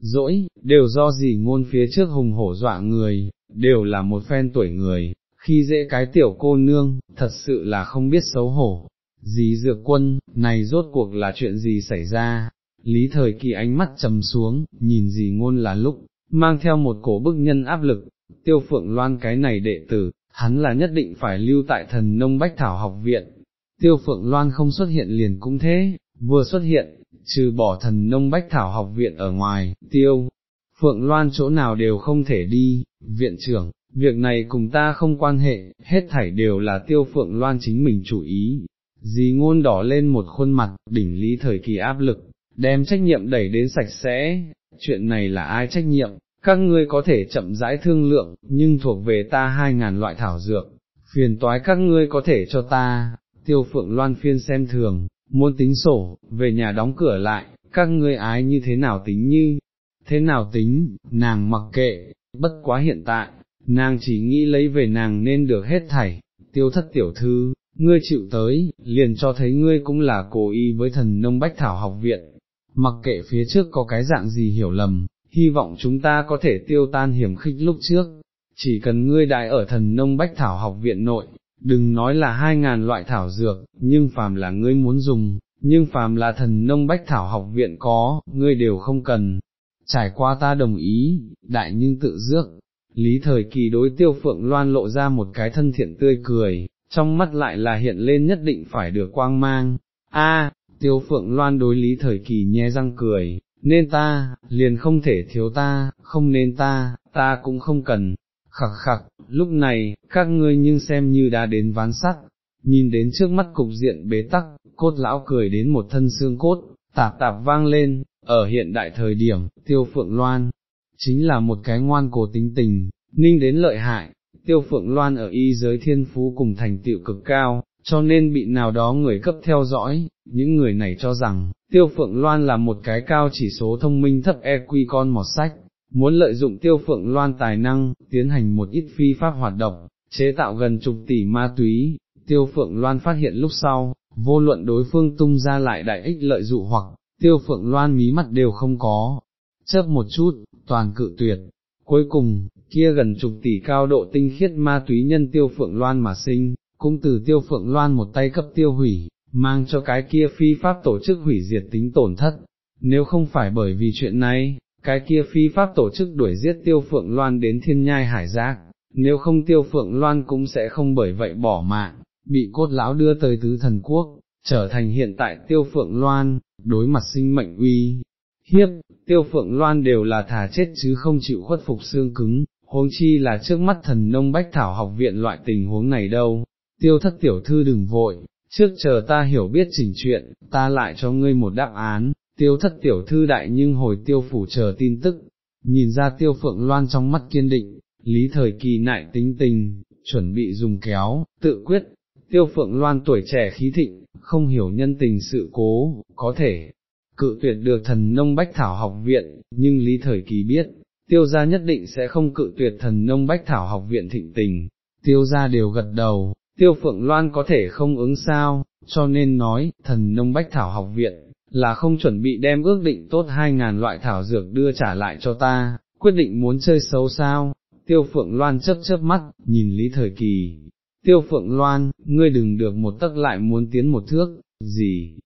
Dỗi, đều do gì ngôn phía trước hùng hổ dọa người, đều là một phen tuổi người, khi dễ cái tiểu cô nương, thật sự là không biết xấu hổ. Dì dược quân, này rốt cuộc là chuyện gì xảy ra? Lý thời kỳ ánh mắt trầm xuống, nhìn dì ngôn là lúc, mang theo một cổ bức nhân áp lực, tiêu phượng loan cái này đệ tử, hắn là nhất định phải lưu tại thần nông bách thảo học viện. Tiêu phượng loan không xuất hiện liền cũng thế, vừa xuất hiện, trừ bỏ thần nông bách thảo học viện ở ngoài, tiêu, phượng loan chỗ nào đều không thể đi, viện trưởng, việc này cùng ta không quan hệ, hết thảy đều là tiêu phượng loan chính mình chủ ý. Dì ngôn đỏ lên một khuôn mặt, đỉnh lý thời kỳ áp lực, đem trách nhiệm đẩy đến sạch sẽ, chuyện này là ai trách nhiệm, các ngươi có thể chậm rãi thương lượng, nhưng thuộc về ta hai ngàn loại thảo dược, phiền toái các ngươi có thể cho ta, tiêu phượng loan phiên xem thường, muốn tính sổ, về nhà đóng cửa lại, các ngươi ái như thế nào tính như, thế nào tính, nàng mặc kệ, bất quá hiện tại, nàng chỉ nghĩ lấy về nàng nên được hết thảy, tiêu thất tiểu thư, ngươi chịu tới, liền cho thấy ngươi cũng là cố ý với thần nông bách thảo học viện, mặc kệ phía trước có cái dạng gì hiểu lầm, hy vọng chúng ta có thể tiêu tan hiểm khích lúc trước, chỉ cần ngươi đại ở thần nông bách thảo học viện nội, đừng nói là hai ngàn loại thảo dược, nhưng phàm là ngươi muốn dùng, nhưng phàm là thần nông bách thảo học viện có, ngươi đều không cần. Trải qua ta đồng ý, đại nhưng tự dước, Lý thời kỳ đối tiêu phượng loan lộ ra một cái thân thiện tươi cười, trong mắt lại là hiện lên nhất định phải được quang mang. A, tiêu phượng loan đối lý thời kỳ nhe răng cười, nên ta, liền không thể thiếu ta, không nên ta, ta cũng không cần. Khặc khặc, lúc này, các ngươi nhưng xem như đã đến ván sắt, nhìn đến trước mắt cục diện bế tắc, cốt lão cười đến một thân xương cốt, tạp tạp vang lên, ở hiện đại thời điểm, tiêu phượng loan, chính là một cái ngoan cổ tính tình, ninh đến lợi hại, tiêu phượng loan ở y giới thiên phú cùng thành tựu cực cao, cho nên bị nào đó người cấp theo dõi, những người này cho rằng, tiêu phượng loan là một cái cao chỉ số thông minh thấp EQ con mọt sách, muốn lợi dụng tiêu phượng loan tài năng, tiến hành một ít phi pháp hoạt động, chế tạo gần chục tỷ ma túy, tiêu phượng loan phát hiện lúc sau, vô luận đối phương tung ra lại đại ích lợi dụ hoặc, tiêu phượng loan mí mắt đều không có, chớp một chút, toàn cự tuyệt, Cuối cùng, kia gần chục tỷ cao độ tinh khiết ma túy nhân tiêu phượng loan mà sinh, cũng từ tiêu phượng loan một tay cấp tiêu hủy, mang cho cái kia phi pháp tổ chức hủy diệt tính tổn thất. Nếu không phải bởi vì chuyện này, cái kia phi pháp tổ chức đuổi giết tiêu phượng loan đến thiên nhai hải giác, nếu không tiêu phượng loan cũng sẽ không bởi vậy bỏ mạng, bị cốt lão đưa tới tứ thần quốc, trở thành hiện tại tiêu phượng loan, đối mặt sinh mệnh uy. Hiếp, tiêu phượng loan đều là thả chết chứ không chịu khuất phục xương cứng, huống chi là trước mắt thần nông bách thảo học viện loại tình huống này đâu, tiêu thất tiểu thư đừng vội, trước chờ ta hiểu biết trình chuyện, ta lại cho ngươi một đáp án, tiêu thất tiểu thư đại nhưng hồi tiêu phủ chờ tin tức, nhìn ra tiêu phượng loan trong mắt kiên định, lý thời kỳ nại tính tình, chuẩn bị dùng kéo, tự quyết, tiêu phượng loan tuổi trẻ khí thịnh, không hiểu nhân tình sự cố, có thể cự tuyệt được thần nông bách thảo học viện, nhưng lý thời kỳ biết, tiêu gia nhất định sẽ không cự tuyệt thần nông bách thảo học viện thịnh tình, tiêu gia đều gật đầu, tiêu phượng loan có thể không ứng sao, cho nên nói, thần nông bách thảo học viện, là không chuẩn bị đem ước định tốt hai ngàn loại thảo dược đưa trả lại cho ta, quyết định muốn chơi xấu sao, tiêu phượng loan chớp chớp mắt, nhìn lý thời kỳ, tiêu phượng loan, ngươi đừng được một tấc lại muốn tiến một thước, gì,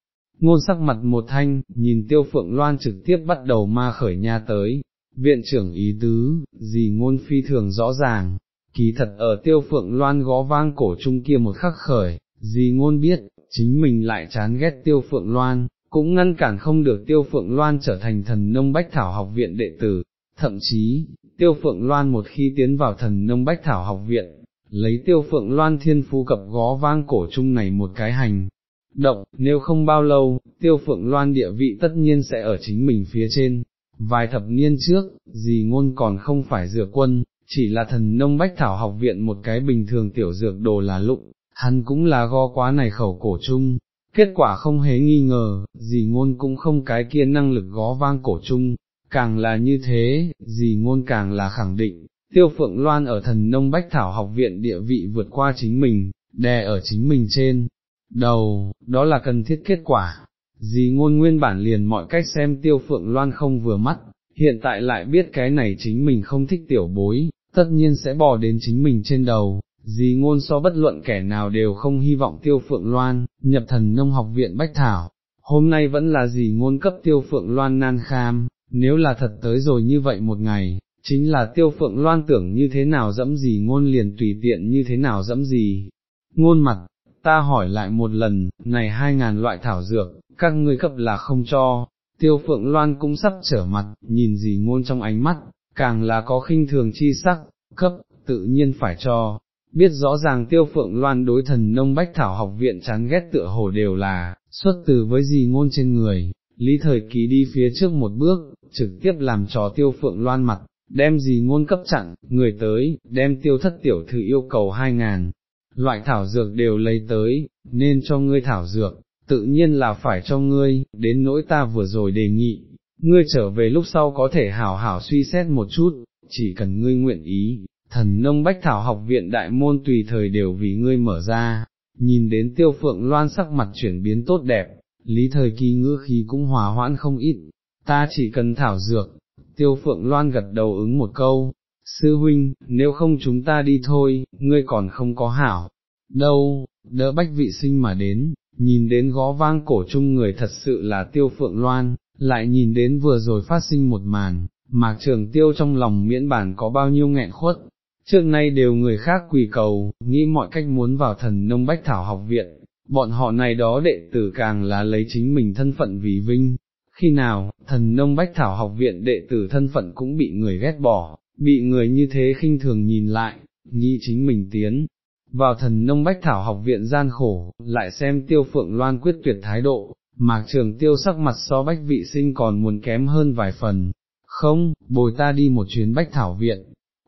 ngôn sắc mặt một thanh, nhìn tiêu phượng loan trực tiếp bắt đầu ma khởi nha tới, viện trưởng ý tứ, gì ngôn phi thường rõ ràng, kỳ thật ở tiêu phượng loan gó vang cổ trung kia một khắc khởi, gì ngôn biết, chính mình lại chán ghét tiêu phượng loan, cũng ngăn cản không được tiêu phượng loan trở thành thần nông bách thảo học viện đệ tử, thậm chí, tiêu phượng loan một khi tiến vào thần nông bách thảo học viện, lấy tiêu phượng loan thiên phu cập gó vang cổ chung này một cái hành. Động, nếu không bao lâu, tiêu phượng loan địa vị tất nhiên sẽ ở chính mình phía trên. Vài thập niên trước, dì ngôn còn không phải dược quân, chỉ là thần nông bách thảo học viện một cái bình thường tiểu dược đồ là lụng, hắn cũng là go quá này khẩu cổ chung, kết quả không hề nghi ngờ, dì ngôn cũng không cái kia năng lực gó vang cổ chung, càng là như thế, dì ngôn càng là khẳng định, tiêu phượng loan ở thần nông bách thảo học viện địa vị vượt qua chính mình, đè ở chính mình trên, đầu, đó là cần thiết kết quả, dì ngôn nguyên bản liền mọi cách xem tiêu phượng loan không vừa mắt, hiện tại lại biết cái này chính mình không thích tiểu bối, tất nhiên sẽ bò đến chính mình trên đầu, dì ngôn so bất luận kẻ nào đều không hy vọng tiêu phượng loan, nhập thần nông học viện Bách Thảo, hôm nay vẫn là dì ngôn cấp tiêu phượng loan nan kham, nếu là thật tới rồi như vậy một ngày, chính là tiêu phượng loan tưởng như thế nào dẫm gì ngôn liền tùy tiện như thế nào dẫm gì. Ngôn mặt, ta hỏi lại một lần, này hai ngàn loại thảo dược, các ngươi cấp là không cho, tiêu phượng loan cũng sắp trở mặt, nhìn gì ngôn trong ánh mắt, càng là có khinh thường chi sắc, cấp, tự nhiên phải cho, biết rõ ràng tiêu phượng loan đối thần nông bách thảo học viện chán ghét tựa hồ đều là, xuất từ với gì ngôn trên người, lý thời kỳ đi phía trước một bước, trực tiếp làm trò tiêu phượng loan mặt, đem gì ngôn cấp chặn, người tới, đem tiêu thất tiểu thư yêu cầu hai ngàn, loại thảo dược đều lấy tới, nên cho ngươi thảo dược, tự nhiên là phải cho ngươi, đến nỗi ta vừa rồi đề nghị, ngươi trở về lúc sau có thể hảo hảo suy xét một chút, chỉ cần ngươi nguyện ý, thần nông bách thảo học viện đại môn tùy thời đều vì ngươi mở ra, nhìn đến tiêu phượng loan sắc mặt chuyển biến tốt đẹp, lý thời kỳ ngữ khí cũng hòa hoãn không ít, ta chỉ cần thảo dược, tiêu phượng loan gật đầu ứng một câu, sư huynh, nếu không chúng ta đi thôi, ngươi còn không có hảo, đâu, đỡ bách vị sinh mà đến, nhìn đến gó vang cổ chung người thật sự là tiêu phượng loan, lại nhìn đến vừa rồi phát sinh một màn, mạc trường tiêu trong lòng miễn bản có bao nhiêu nghẹn khuất, trước nay đều người khác quỳ cầu, nghĩ mọi cách muốn vào thần nông bách thảo học viện, bọn họ này đó đệ tử càng là lấy chính mình thân phận vì vinh, khi nào, thần nông bách thảo học viện đệ tử thân phận cũng bị người ghét bỏ, bị người như thế khinh thường nhìn lại, nghĩ chính mình tiến. Vào thần nông bách thảo học viện gian khổ, lại xem tiêu phượng loan quyết tuyệt thái độ, mạc trường tiêu sắc mặt so bách vị sinh còn muốn kém hơn vài phần, không, bồi ta đi một chuyến bách thảo viện,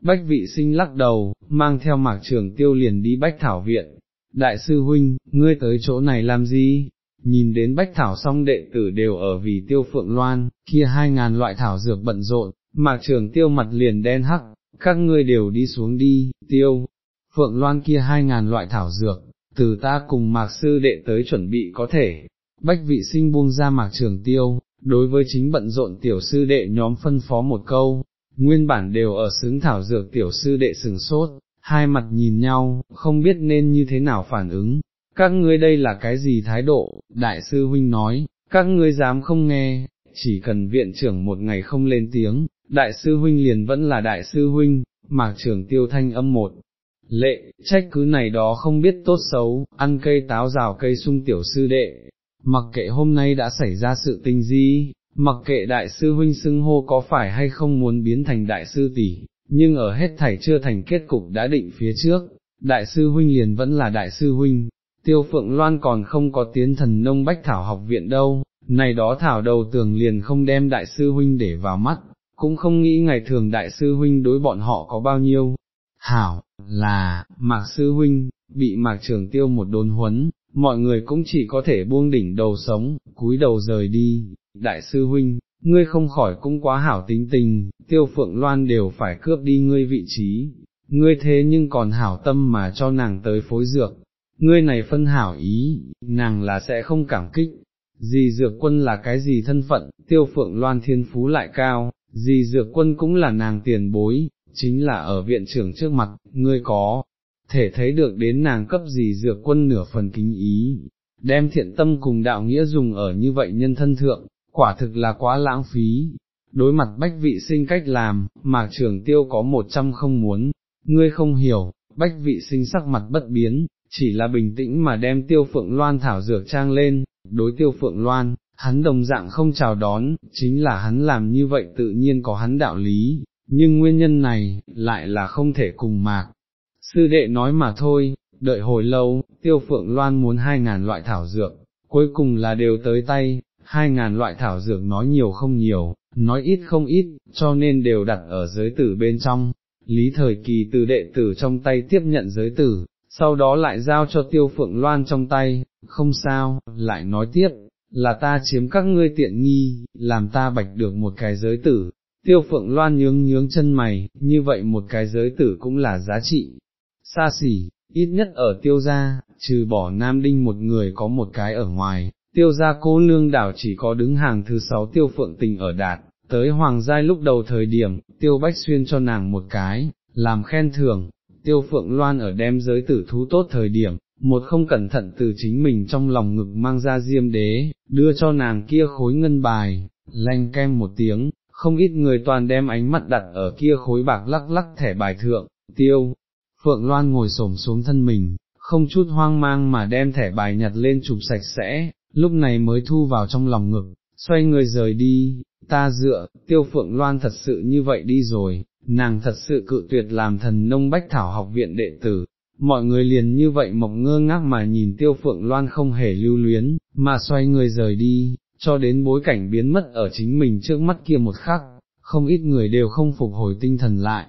bách vị sinh lắc đầu, mang theo mạc trường tiêu liền đi bách thảo viện, đại sư huynh, ngươi tới chỗ này làm gì? Nhìn đến bách thảo xong đệ tử đều ở vì tiêu phượng loan, kia hai ngàn loại thảo dược bận rộn, mạc trường tiêu mặt liền đen hắc, các ngươi đều đi xuống đi, tiêu, phượng loan kia hai ngàn loại thảo dược, từ ta cùng mạc sư đệ tới chuẩn bị có thể, bách vị sinh buông ra mạc trường tiêu, đối với chính bận rộn tiểu sư đệ nhóm phân phó một câu, nguyên bản đều ở xứng thảo dược tiểu sư đệ sừng sốt, hai mặt nhìn nhau, không biết nên như thế nào phản ứng, các ngươi đây là cái gì thái độ, đại sư huynh nói, các ngươi dám không nghe, chỉ cần viện trưởng một ngày không lên tiếng, đại sư huynh liền vẫn là đại sư huynh, mạc trưởng tiêu thanh âm một. Lệ, trách cứ này đó không biết tốt xấu, ăn cây táo rào cây sung tiểu sư đệ, mặc kệ hôm nay đã xảy ra sự tình gì, mặc kệ đại sư huynh xưng hô có phải hay không muốn biến thành đại sư tỷ, nhưng ở hết thảy chưa thành kết cục đã định phía trước, đại sư huynh liền vẫn là đại sư huynh, tiêu phượng loan còn không có tiến thần nông bách thảo học viện đâu, này đó thảo đầu tường liền không đem đại sư huynh để vào mắt, cũng không nghĩ ngày thường đại sư huynh đối bọn họ có bao nhiêu. Hảo, là, mạc sư huynh, bị mạc trưởng tiêu một đồn huấn, mọi người cũng chỉ có thể buông đỉnh đầu sống, cúi đầu rời đi, đại sư huynh, ngươi không khỏi cũng quá hảo tính tình, tiêu phượng loan đều phải cướp đi ngươi vị trí, ngươi thế nhưng còn hảo tâm mà cho nàng tới phối dược, ngươi này phân hảo ý, nàng là sẽ không cảm kích, gì dược quân là cái gì thân phận, tiêu phượng loan thiên phú lại cao, gì dược quân cũng là nàng tiền bối, chính là ở viện trưởng trước mặt, ngươi có, thể thấy được đến nàng cấp gì dược quân nửa phần kính ý, đem thiện tâm cùng đạo nghĩa dùng ở như vậy nhân thân thượng, quả thực là quá lãng phí. Đối mặt bách vị sinh cách làm, mạc trưởng tiêu có một trăm không muốn, ngươi không hiểu, bách vị sinh sắc mặt bất biến, chỉ là bình tĩnh mà đem tiêu phượng loan thảo dược trang lên, đối tiêu phượng loan, hắn đồng dạng không chào đón, chính là hắn làm như vậy tự nhiên có hắn đạo lý, nhưng nguyên nhân này, lại là không thể cùng mạc. Sư đệ nói mà thôi, đợi hồi lâu, tiêu phượng loan muốn hai ngàn loại thảo dược, cuối cùng là đều tới tay, hai ngàn loại thảo dược nói nhiều không nhiều, nói ít không ít, cho nên đều đặt ở giới tử bên trong. Lý thời kỳ từ đệ tử trong tay tiếp nhận giới tử, sau đó lại giao cho tiêu phượng loan trong tay, không sao, lại nói tiếp, là ta chiếm các ngươi tiện nghi, làm ta bạch được một cái giới tử. Tiêu phượng loan nhướng nhướng chân mày, như vậy một cái giới tử cũng là giá trị, xa xỉ, ít nhất ở tiêu gia, trừ bỏ nam đinh một người có một cái ở ngoài, tiêu gia cô nương đảo chỉ có đứng hàng thứ sáu tiêu phượng tình ở đạt, tới hoàng giai lúc đầu thời điểm, tiêu bách xuyên cho nàng một cái, làm khen thưởng, tiêu phượng loan ở đem giới tử thú tốt thời điểm, một không cẩn thận từ chính mình trong lòng ngực mang ra diêm đế, đưa cho nàng kia khối ngân bài, lanh kem một tiếng, không ít người toàn đem ánh mắt đặt ở kia khối bạc lắc lắc thẻ bài thượng, tiêu. Phượng Loan ngồi xổm xuống thân mình, không chút hoang mang mà đem thẻ bài nhặt lên chụp sạch sẽ, lúc này mới thu vào trong lòng ngực, xoay người rời đi, ta dựa, tiêu Phượng Loan thật sự như vậy đi rồi, nàng thật sự cự tuyệt làm thần nông bách thảo học viện đệ tử, mọi người liền như vậy mộng ngơ ngác mà nhìn tiêu phượng loan không hề lưu luyến, mà xoay người rời đi, cho đến bối cảnh biến mất ở chính mình trước mắt kia một khắc, không ít người đều không phục hồi tinh thần lại,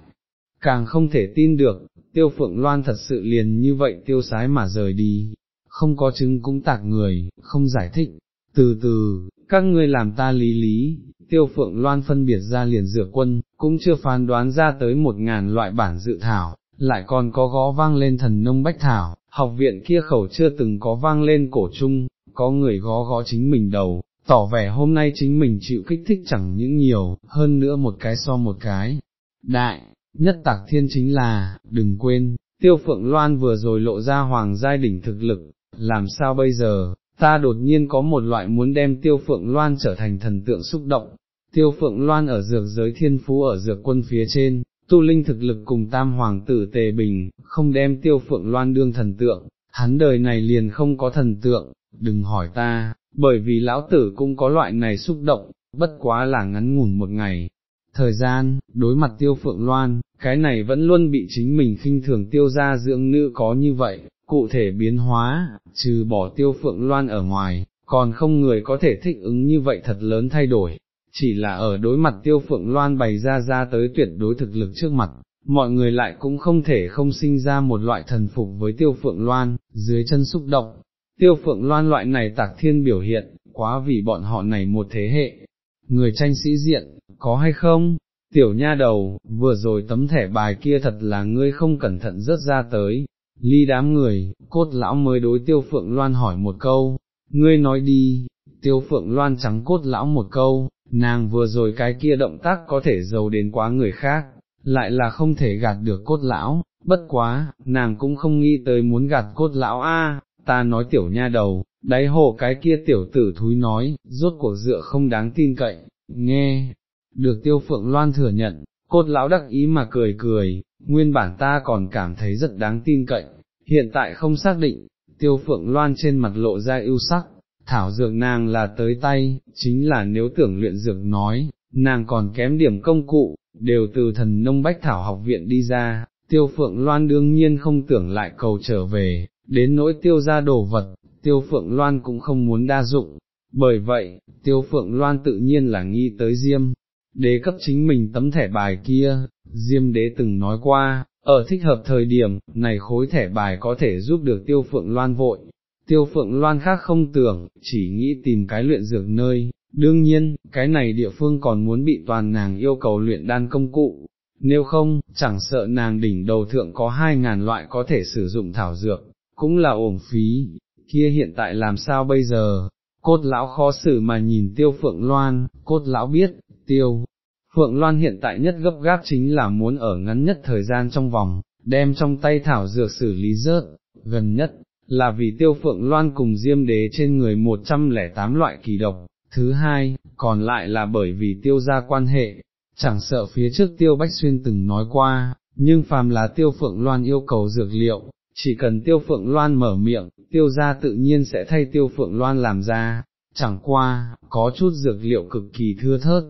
càng không thể tin được, tiêu phượng loan thật sự liền như vậy tiêu sái mà rời đi, không có chứng cũng tạc người, không giải thích, từ từ, các ngươi làm ta lý lý, tiêu phượng loan phân biệt ra liền dựa quân, cũng chưa phán đoán ra tới một ngàn loại bản dự thảo, lại còn có gõ vang lên thần nông bách thảo, học viện kia khẩu chưa từng có vang lên cổ chung, có người gõ gõ chính mình đầu, tỏ vẻ hôm nay chính mình chịu kích thích chẳng những nhiều, hơn nữa một cái so một cái. Đại, nhất tạc thiên chính là, đừng quên, tiêu phượng loan vừa rồi lộ ra hoàng giai đỉnh thực lực, làm sao bây giờ, ta đột nhiên có một loại muốn đem tiêu phượng loan trở thành thần tượng xúc động, tiêu phượng loan ở dược giới thiên phú ở dược quân phía trên, tu linh thực lực cùng tam hoàng tử tề bình, không đem tiêu phượng loan đương thần tượng, hắn đời này liền không có thần tượng, đừng hỏi ta, bởi vì lão tử cũng có loại này xúc động, bất quá là ngắn ngủn một ngày. Thời gian, đối mặt tiêu phượng loan, cái này vẫn luôn bị chính mình khinh thường tiêu ra dưỡng nữ có như vậy, cụ thể biến hóa, trừ bỏ tiêu phượng loan ở ngoài, còn không người có thể thích ứng như vậy thật lớn thay đổi, chỉ là ở đối mặt tiêu phượng loan bày ra ra tới tuyệt đối thực lực trước mặt, mọi người lại cũng không thể không sinh ra một loại thần phục với tiêu phượng loan, dưới chân xúc động. Tiêu phượng loan loại này tạc thiên biểu hiện, quá vì bọn họ này một thế hệ. Người tranh sĩ diện, có hay không? Tiểu nha đầu, vừa rồi tấm thẻ bài kia thật là ngươi không cẩn thận rớt ra tới. Ly đám người, cốt lão mới đối tiêu phượng loan hỏi một câu, ngươi nói đi, tiêu phượng loan trắng cốt lão một câu, nàng vừa rồi cái kia động tác có thể giàu đến quá người khác, lại là không thể gạt được cốt lão, bất quá, nàng cũng không nghĩ tới muốn gạt cốt lão a. ta nói tiểu nha đầu, đáy hồ cái kia tiểu tử thúi nói, rốt cuộc dựa không đáng tin cậy, nghe, được tiêu phượng loan thừa nhận, cốt lão đắc ý mà cười cười, nguyên bản ta còn cảm thấy rất đáng tin cậy, hiện tại không xác định, tiêu phượng loan trên mặt lộ ra ưu sắc, thảo dược nàng là tới tay, chính là nếu tưởng luyện dược nói, nàng còn kém điểm công cụ, đều từ thần nông bách thảo học viện đi ra, tiêu phượng loan đương nhiên không tưởng lại cầu trở về, đến nỗi tiêu ra đồ vật, tiêu phượng loan cũng không muốn đa dụng, bởi vậy, tiêu phượng loan tự nhiên là nghi tới diêm, đế cấp chính mình tấm thẻ bài kia, diêm đế từng nói qua, ở thích hợp thời điểm, này khối thẻ bài có thể giúp được tiêu phượng loan vội. Tiêu phượng loan khác không tưởng, chỉ nghĩ tìm cái luyện dược nơi, đương nhiên, cái này địa phương còn muốn bị toàn nàng yêu cầu luyện đan công cụ, nếu không, chẳng sợ nàng đỉnh đầu thượng có hai ngàn loại có thể sử dụng thảo dược, cũng là uổng phí, kia hiện tại làm sao bây giờ, cốt lão khó xử mà nhìn tiêu phượng loan, cốt lão biết, tiêu. Phượng Loan hiện tại nhất gấp gáp chính là muốn ở ngắn nhất thời gian trong vòng, đem trong tay thảo dược xử lý rớt, gần nhất, là vì tiêu Phượng Loan cùng Diêm Đế trên người 108 loại kỳ độc, thứ hai, còn lại là bởi vì tiêu gia quan hệ, chẳng sợ phía trước tiêu Bách Xuyên từng nói qua, nhưng phàm là tiêu Phượng Loan yêu cầu dược liệu, chỉ cần tiêu Phượng Loan mở miệng, tiêu gia tự nhiên sẽ thay tiêu Phượng Loan làm ra, chẳng qua, có chút dược liệu cực kỳ thưa thớt,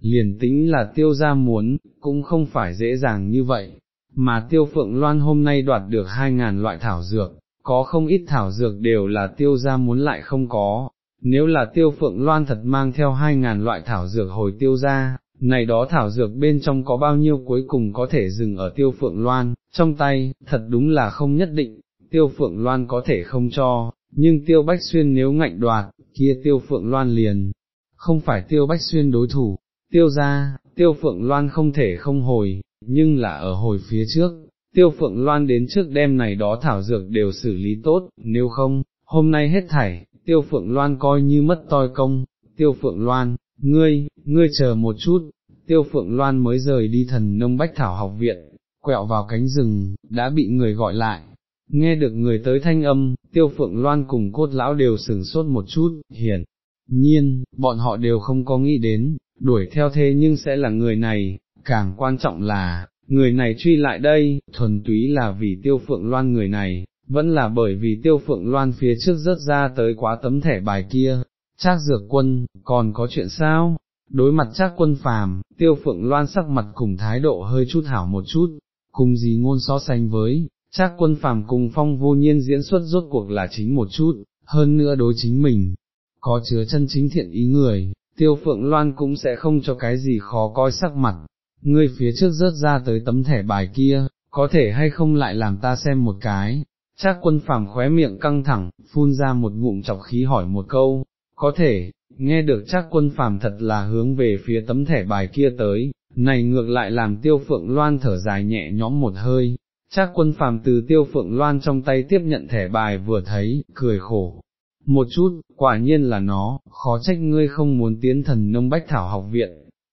liền tính là tiêu gia muốn, cũng không phải dễ dàng như vậy, mà tiêu Phượng Loan hôm nay đoạt được hai ngàn loại thảo dược, có không ít thảo dược đều là tiêu gia muốn lại không có, nếu là tiêu phượng loan thật mang theo hai ngàn loại thảo dược hồi tiêu ra, này đó thảo dược bên trong có bao nhiêu cuối cùng có thể dừng ở tiêu phượng loan, trong tay, thật đúng là không nhất định, tiêu phượng loan có thể không cho, nhưng tiêu bách xuyên nếu ngạnh đoạt, kia tiêu phượng loan liền, không phải tiêu bách xuyên đối thủ, tiêu ra, tiêu phượng loan không thể không hồi, nhưng là ở hồi phía trước. Tiêu phượng loan đến trước đêm này đó thảo dược đều xử lý tốt, nếu không, hôm nay hết thảy, tiêu phượng loan coi như mất toi công, tiêu phượng loan, ngươi, ngươi chờ một chút, tiêu phượng loan mới rời đi thần nông bách thảo học viện, quẹo vào cánh rừng, đã bị người gọi lại, nghe được người tới thanh âm, tiêu phượng loan cùng cốt lão đều sửng sốt một chút, hiển, nhiên, bọn họ đều không có nghĩ đến, đuổi theo thế nhưng sẽ là người này, càng quan trọng là, người này truy lại đây, thuần túy là vì tiêu phượng loan người này, vẫn là bởi vì tiêu phượng loan phía trước rớt ra tới quá tấm thẻ bài kia, trác dược quân, còn có chuyện sao? Đối mặt trác quân phàm, tiêu phượng loan sắc mặt cùng thái độ hơi chút hảo một chút, cùng gì ngôn so sánh với, trác quân phàm cùng phong vô nhiên diễn xuất rốt cuộc là chính một chút, hơn nữa đối chính mình, có chứa chân chính thiện ý người, tiêu phượng loan cũng sẽ không cho cái gì khó coi sắc mặt, ngươi phía trước rớt ra tới tấm thẻ bài kia, có thể hay không lại làm ta xem một cái, Trác quân phàm khóe miệng căng thẳng, phun ra một ngụm chọc khí hỏi một câu, có thể, nghe được Trác quân phàm thật là hướng về phía tấm thẻ bài kia tới, này ngược lại làm tiêu phượng loan thở dài nhẹ nhõm một hơi, Trác quân phàm từ tiêu phượng loan trong tay tiếp nhận thẻ bài vừa thấy, cười khổ. Một chút, quả nhiên là nó, khó trách ngươi không muốn tiến thần nông bách thảo học viện,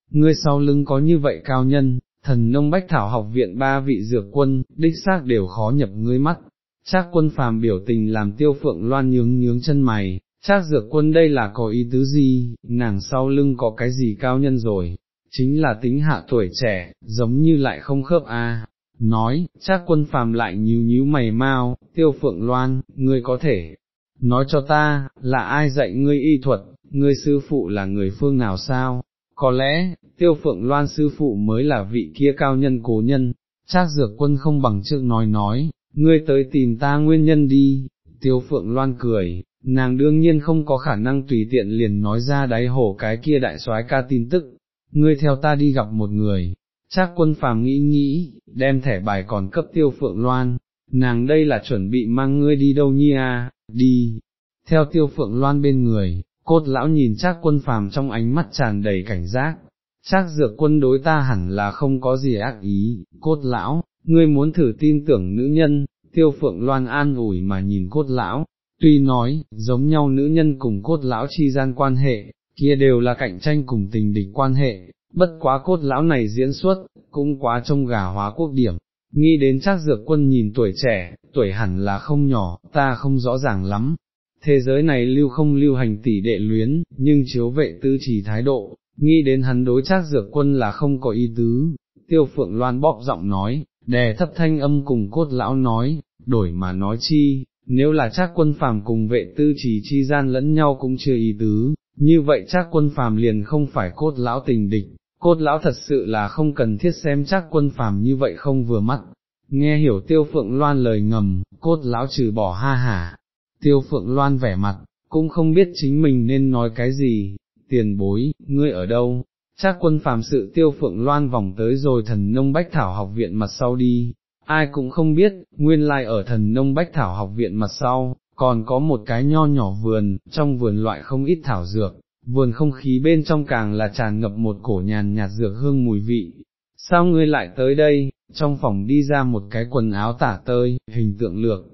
ngươi sau lưng có như vậy cao nhân, thần nông bách thảo học viện ba vị dược quân, đích xác đều khó nhập ngươi mắt, Trác quân phàm biểu tình làm tiêu phượng loan nhướng nhướng chân mày, Trác dược quân đây là có ý tứ gì, nàng sau lưng có cái gì cao nhân rồi, chính là tính hạ tuổi trẻ, giống như lại không khớp a. Nói, Trác quân phàm lại nhíu nhíu mày mau, tiêu phượng loan, ngươi có thể, nói cho ta, là ai dạy ngươi y thuật, ngươi sư phụ là người phương nào sao? Có lẽ, tiêu phượng loan sư phụ mới là vị kia cao nhân cố nhân, Trác dược quân không bằng trước nói nói, ngươi tới tìm ta nguyên nhân đi, tiêu phượng loan cười, nàng đương nhiên không có khả năng tùy tiện liền nói ra đáy hổ cái kia đại soái ca tin tức, ngươi theo ta đi gặp một người, chắc quân phàm nghĩ nghĩ, đem thẻ bài còn cấp tiêu phượng loan, nàng đây là chuẩn bị mang ngươi đi đâu nhi à, đi, theo tiêu phượng loan bên người, cốt lão nhìn chắc quân phàm trong ánh mắt tràn đầy cảnh giác, chắc dược quân đối ta hẳn là không có gì ác ý, cốt lão, ngươi muốn thử tin tưởng nữ nhân, tiêu phượng loan an ủi mà nhìn cốt lão, tuy nói, giống nhau nữ nhân cùng cốt lão chi gian quan hệ, kia đều là cạnh tranh cùng tình địch quan hệ, bất quá cốt lão này diễn xuất, cũng quá trông gà hóa quốc điểm, nghĩ đến chắc dược quân nhìn tuổi trẻ, tuổi hẳn là không nhỏ, ta không rõ ràng lắm. Thế giới này lưu không lưu hành tỷ đệ luyến, nhưng chiếu vệ tư chỉ thái độ, nghĩ đến hắn đối chắc dược quân là không có ý tứ, tiêu phượng loan bóp giọng nói, đè thấp thanh âm cùng cốt lão nói, đổi mà nói chi, nếu là chắc quân phàm cùng vệ tư chỉ chi gian lẫn nhau cũng chưa ý tứ, như vậy chắc quân phàm liền không phải cốt lão tình địch, cốt lão thật sự là không cần thiết xem chắc quân phàm như vậy không vừa mắt. Nghe hiểu tiêu phượng loan lời ngầm, cốt lão trừ bỏ ha hả, tiêu phượng loan vẻ mặt, cũng không biết chính mình nên nói cái gì, tiền bối, ngươi ở đâu, chắc quân phàm sự tiêu phượng loan vòng tới rồi thần nông bách thảo học viện mặt sau đi, ai cũng không biết, nguyên lai ở thần nông bách thảo học viện mặt sau, còn có một cái nho nhỏ vườn, trong vườn loại không ít thảo dược, vườn không khí bên trong càng là tràn ngập một cổ nhàn nhạt dược hương mùi vị. Sao ngươi lại tới đây, trong phòng đi ra một cái quần áo tả tơi, hình tượng lược,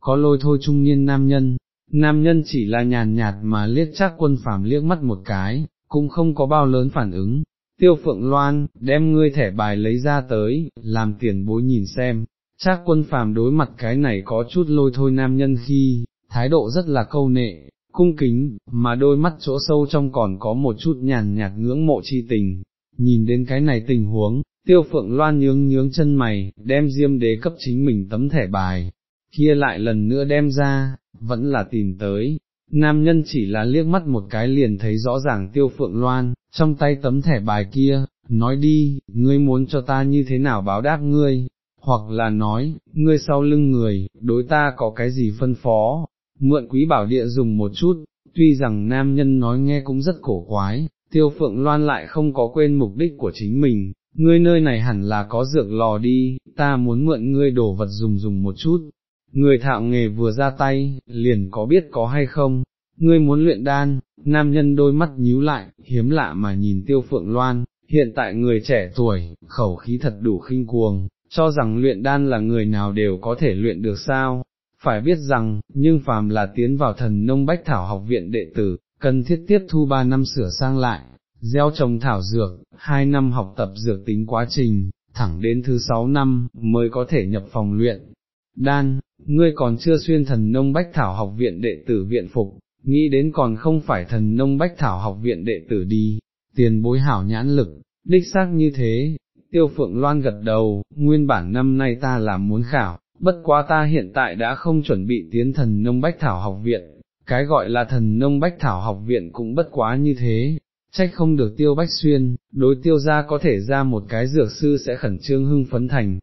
có lôi thôi trung niên nam nhân, nam nhân chỉ là nhàn nhạt mà liếc chắc quân phàm liếc mắt một cái, cũng không có bao lớn phản ứng. Tiêu Phượng Loan, đem ngươi thẻ bài lấy ra tới, làm tiền bối nhìn xem, chắc quân phàm đối mặt cái này có chút lôi thôi nam nhân khi, thái độ rất là câu nệ, cung kính, mà đôi mắt chỗ sâu trong còn có một chút nhàn nhạt ngưỡng mộ chi tình. Nhìn đến cái này tình huống, tiêu phượng loan nhướng nhướng chân mày, đem diêm đế cấp chính mình tấm thẻ bài, kia lại lần nữa đem ra, vẫn là tìm tới. Nam nhân chỉ là liếc mắt một cái liền thấy rõ ràng tiêu phượng loan, trong tay tấm thẻ bài kia, nói đi, ngươi muốn cho ta như thế nào báo đáp ngươi, hoặc là nói, ngươi sau lưng người, đối ta có cái gì phân phó, mượn quý bảo địa dùng một chút, tuy rằng nam nhân nói nghe cũng rất cổ quái, tiêu phượng loan lại không có quên mục đích của chính mình, ngươi nơi này hẳn là có dược lò đi, ta muốn mượn ngươi đổ vật dùng dùng một chút. Người thạo nghề vừa ra tay, liền có biết có hay không, ngươi muốn luyện đan, nam nhân đôi mắt nhíu lại, hiếm lạ mà nhìn tiêu phượng loan, hiện tại người trẻ tuổi, khẩu khí thật đủ khinh cuồng, cho rằng luyện đan là người nào đều có thể luyện được sao, phải biết rằng, nhưng phàm là tiến vào thần nông bách thảo học viện đệ tử, cần thiết tiếp thu 3 năm sửa sang lại, gieo trồng thảo dược, 2 năm học tập dược tính quá trình, thẳng đến thứ 6 năm, mới có thể nhập phòng luyện. Đan, ngươi còn chưa xuyên thần nông bách thảo học viện đệ tử viện phục, nghĩ đến còn không phải thần nông bách thảo học viện đệ tử đi, tiền bối hảo nhãn lực, đích xác như thế, tiêu phượng loan gật đầu, nguyên bản năm nay ta làm muốn khảo, bất quá ta hiện tại đã không chuẩn bị tiến thần nông bách thảo học viện, cái gọi là thần nông bách thảo học viện cũng bất quá như thế, trách không được tiêu bách xuyên, đối tiêu ra có thể ra một cái dược sư sẽ khẩn trương hưng phấn thành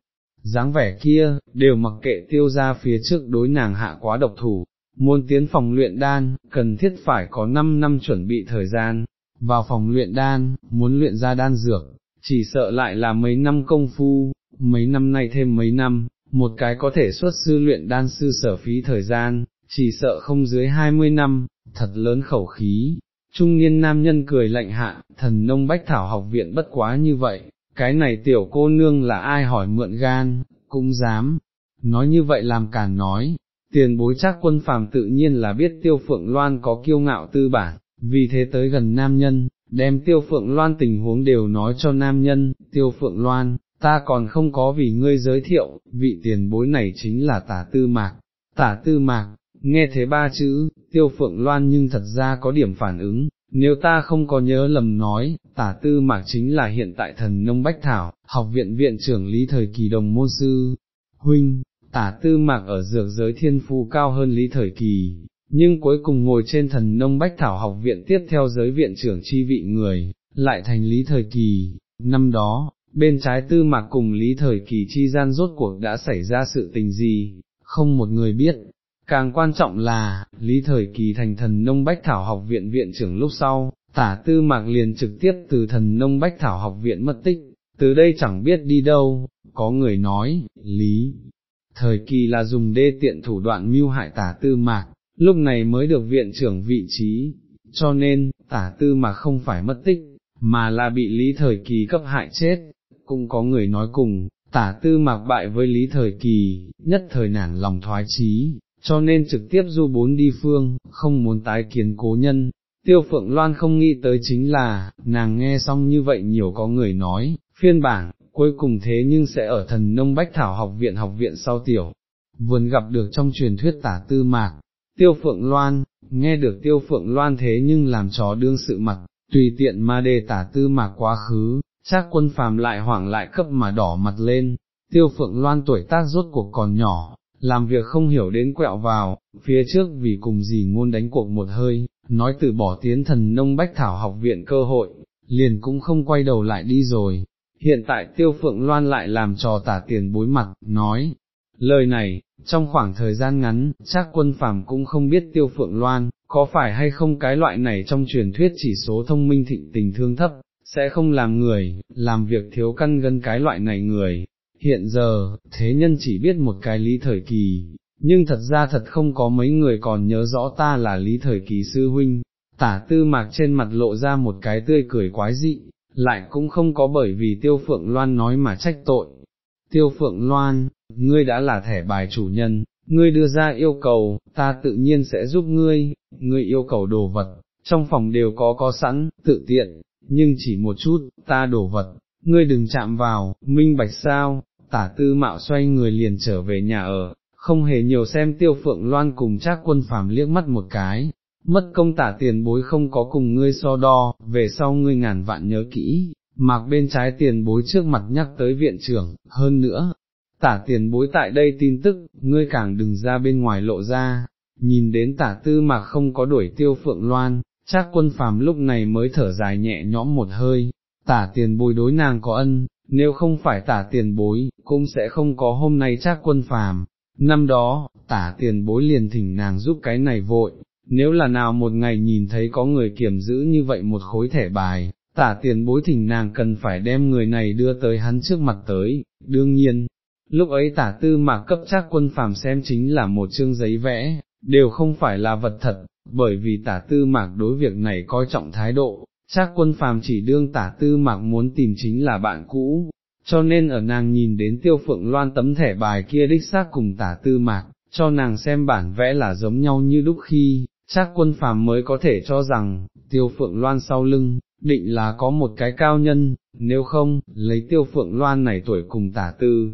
dáng vẻ kia, đều mặc kệ tiêu ra phía trước đối nàng hạ quá độc thủ, muốn tiến phòng luyện đan, cần thiết phải có 5 năm chuẩn bị thời gian, vào phòng luyện đan, muốn luyện ra đan dược, chỉ sợ lại là mấy năm công phu, mấy năm nay thêm mấy năm, một cái có thể xuất sư luyện đan sư sở phí thời gian, chỉ sợ không dưới hai mươi năm, thật lớn khẩu khí. Trung niên nam nhân cười lạnh hạ, thần nông bách thảo học viện bất quá như vậy, cái này tiểu cô nương là ai hỏi mượn gan, cũng dám, nói như vậy làm càn nói, tiền bối chắc quân phàm tự nhiên là biết tiêu phượng loan có kiêu ngạo tư bản, vì thế tới gần nam nhân, đem tiêu phượng loan tình huống đều nói cho nam nhân, tiêu phượng loan, ta còn không có vì ngươi giới thiệu, vị tiền bối này chính là tả tư mạc, tả tư mạc, nghe thế ba chữ, tiêu phượng loan nhưng thật ra có điểm phản ứng, nếu ta không có nhớ lầm nói, tả tư mạc chính là hiện tại thần nông bách thảo, học viện viện trưởng lý thời kỳ đồng môn sư, huynh, tả tư mạc ở dược giới thiên phu cao hơn lý thời kỳ. Nhưng cuối cùng ngồi trên thần nông bách thảo học viện tiếp theo giới viện trưởng chi vị người, lại thành lý thời kỳ, năm đó, bên trái tư mạc cùng lý thời kỳ chi gian rốt cuộc đã xảy ra sự tình gì, không một người biết. Càng quan trọng là, lý thời kỳ thành thần nông bách thảo học viện viện trưởng lúc sau, tả tư mạc liền trực tiếp từ thần nông bách thảo học viện mất tích, từ đây chẳng biết đi đâu, có người nói, lý, thời kỳ là dùng đê tiện thủ đoạn mưu hại tả tư mạc, lúc này mới được viện trưởng vị trí, cho nên, tả tư mạc không phải mất tích, mà là bị lý thời kỳ cấp hại chết, cũng có người nói cùng, tả tư mạc bại với lý thời kỳ, nhất thời nản lòng thoái chí, cho nên trực tiếp du bốn đi phương, không muốn tái kiến cố nhân, Tiêu Phượng Loan không nghĩ tới chính là, nàng nghe xong như vậy nhiều có người nói, phiên bản, cuối cùng thế nhưng sẽ ở thần nông bách thảo học viện học viện sau tiểu, vườn gặp được trong truyền thuyết tả tư mạc, Tiêu Phượng Loan, nghe được Tiêu Phượng Loan thế nhưng làm chó đương sự mặt, tùy tiện mà đề tả tư mạc quá khứ, chắc quân phàm lại hoảng lại cấp mà đỏ mặt lên, Tiêu Phượng Loan tuổi tác rốt cuộc còn nhỏ, làm việc không hiểu đến quẹo vào, phía trước vì cùng gì ngôn đánh cuộc một hơi, nói từ bỏ tiến thần nông bách thảo học viện cơ hội, liền cũng không quay đầu lại đi rồi. Hiện tại tiêu phượng loan lại làm trò tả tiền bối mặt, nói, lời này, trong khoảng thời gian ngắn, chắc quân phàm cũng không biết tiêu phượng loan, có phải hay không cái loại này trong truyền thuyết chỉ số thông minh thịnh tình thương thấp, sẽ không làm người, làm việc thiếu căn gân cái loại này người. Hiện giờ, thế nhân chỉ biết một cái lý thời kỳ, nhưng thật ra thật không có mấy người còn nhớ rõ ta là lý thời kỳ sư huynh, tả tư mạc trên mặt lộ ra một cái tươi cười quái dị, lại cũng không có bởi vì tiêu phượng loan nói mà trách tội. Tiêu phượng loan, ngươi đã là thẻ bài chủ nhân, ngươi đưa ra yêu cầu, ta tự nhiên sẽ giúp ngươi, ngươi yêu cầu đồ vật, trong phòng đều có có sẵn, tự tiện, nhưng chỉ một chút, ta đồ vật, ngươi đừng chạm vào, minh bạch sao, tả tư mạo xoay người liền trở về nhà ở, không hề nhiều xem tiêu phượng loan cùng trác quân phàm liếc mắt một cái, mất công tả tiền bối không có cùng ngươi so đo, về sau ngươi ngàn vạn nhớ kỹ, mặc bên trái tiền bối trước mặt nhắc tới viện trưởng, hơn nữa, tả tiền bối tại đây tin tức, ngươi càng đừng ra bên ngoài lộ ra, nhìn đến tả tư mà không có đuổi tiêu phượng loan, chắc quân phàm lúc này mới thở dài nhẹ nhõm một hơi, tả tiền bối đối nàng có ân, nếu không phải tả tiền bối, cũng sẽ không có hôm nay chắc quân phàm, Năm đó, tả tiền bối liền thỉnh nàng giúp cái này vội, nếu là nào một ngày nhìn thấy có người kiểm giữ như vậy một khối thẻ bài, tả tiền bối thỉnh nàng cần phải đem người này đưa tới hắn trước mặt tới, đương nhiên, lúc ấy tả tư mà cấp chắc quân phàm xem chính là một chương giấy vẽ, đều không phải là vật thật, bởi vì tả tư mạc đối việc này coi trọng thái độ, chắc quân phàm chỉ đương tả tư mạc muốn tìm chính là bạn cũ, cho nên ở nàng nhìn đến tiêu phượng loan tấm thẻ bài kia đích xác cùng tả tư mạc, cho nàng xem bản vẽ là giống nhau như đúc khi, chắc quân phàm mới có thể cho rằng, tiêu phượng loan sau lưng, định là có một cái cao nhân, nếu không, lấy tiêu phượng loan này tuổi cùng tả tư,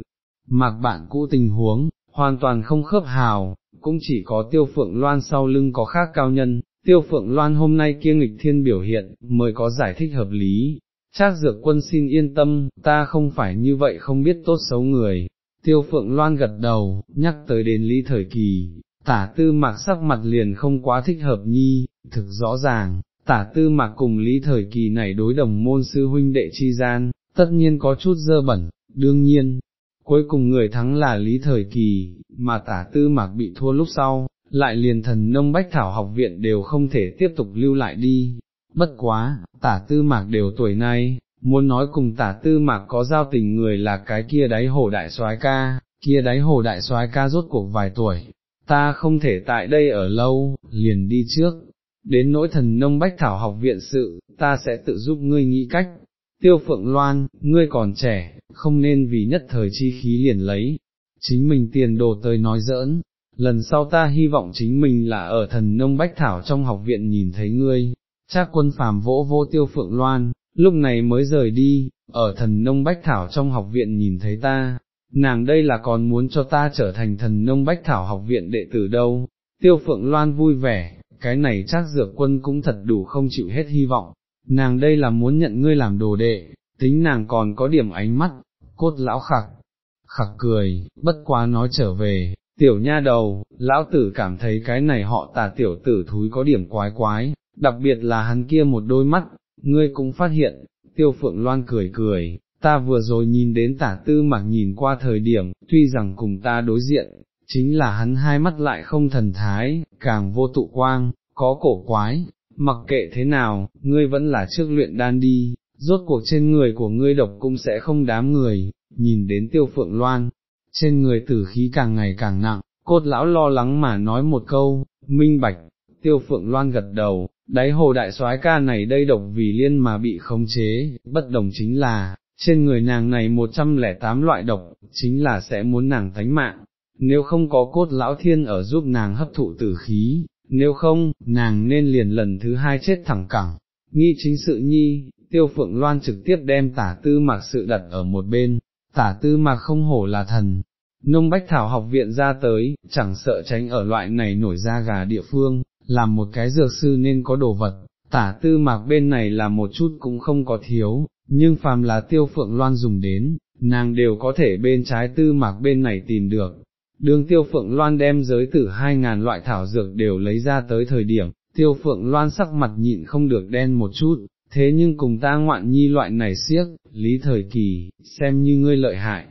mạc bạn cũ tình huống, hoàn toàn không khớp hào, cũng chỉ có tiêu phượng loan sau lưng có khác cao nhân, tiêu phượng loan hôm nay kia nghịch thiên biểu hiện, mới có giải thích hợp lý, Trác dược quân xin yên tâm, ta không phải như vậy không biết tốt xấu người. Tiêu phượng loan gật đầu, nhắc tới đến lý thời kỳ, tả tư mạc sắc mặt liền không quá thích hợp nhi, thực rõ ràng, tả tư mạc cùng lý thời kỳ này đối đồng môn sư huynh đệ chi gian, tất nhiên có chút dơ bẩn, đương nhiên, cuối cùng người thắng là lý thời kỳ, mà tả tư mạc bị thua lúc sau, lại liền thần nông bách thảo học viện đều không thể tiếp tục lưu lại đi, bất quá, tả tư mạc đều tuổi này, muốn nói cùng tả tư mạc có giao tình người là cái kia đáy hồ đại soái ca, kia đáy hồ đại soái ca rốt cuộc vài tuổi, ta không thể tại đây ở lâu, liền đi trước, đến nỗi thần nông bách thảo học viện sự, ta sẽ tự giúp ngươi nghĩ cách. Tiêu Phượng Loan, ngươi còn trẻ, không nên vì nhất thời chi khí liền lấy, chính mình tiền đồ tới nói giỡn, lần sau ta hy vọng chính mình là ở thần nông bách thảo trong học viện nhìn thấy ngươi, Trác quân phàm vỗ vô tiêu phượng loan, lúc này mới rời đi, ở thần nông bách thảo trong học viện nhìn thấy ta, nàng đây là còn muốn cho ta trở thành thần nông bách thảo học viện đệ tử đâu, tiêu phượng loan vui vẻ, cái này chắc dược quân cũng thật đủ không chịu hết hy vọng, nàng đây là muốn nhận ngươi làm đồ đệ, tính nàng còn có điểm ánh mắt, cốt lão khặc, khặc cười, bất quá nói trở về, tiểu nha đầu, lão tử cảm thấy cái này họ tà tiểu tử thúi có điểm quái quái, đặc biệt là hắn kia một đôi mắt, ngươi cũng phát hiện, tiêu phượng loan cười cười, ta vừa rồi nhìn đến tả tư mặc nhìn qua thời điểm, tuy rằng cùng ta đối diện, chính là hắn hai mắt lại không thần thái, càng vô tụ quang, có cổ quái, mặc kệ thế nào, ngươi vẫn là trước luyện đan đi, rốt cuộc trên người của ngươi độc cũng sẽ không đám người, nhìn đến tiêu phượng loan, trên người tử khí càng ngày càng nặng, cốt lão lo lắng mà nói một câu, minh bạch, tiêu phượng loan gật đầu, đáy hồ đại soái ca này đây độc vì liên mà bị khống chế, bất đồng chính là, trên người nàng này 108 loại độc, chính là sẽ muốn nàng thánh mạng, nếu không có cốt lão thiên ở giúp nàng hấp thụ tử khí, nếu không, nàng nên liền lần thứ hai chết thẳng cẳng. Nghi chính sự nhi, tiêu phượng loan trực tiếp đem tả tư mạc sự đặt ở một bên, tả tư mà không hổ là thần. Nông Bách Thảo học viện ra tới, chẳng sợ tránh ở loại này nổi ra gà địa phương, làm một cái dược sư nên có đồ vật, tả tư mạc bên này là một chút cũng không có thiếu, nhưng phàm là tiêu phượng loan dùng đến, nàng đều có thể bên trái tư mạc bên này tìm được. Đường tiêu phượng loan đem giới tử hai ngàn loại thảo dược đều lấy ra tới thời điểm, tiêu phượng loan sắc mặt nhịn không được đen một chút, thế nhưng cùng ta ngoạn nhi loại này siếc, lý thời kỳ, xem như ngươi lợi hại.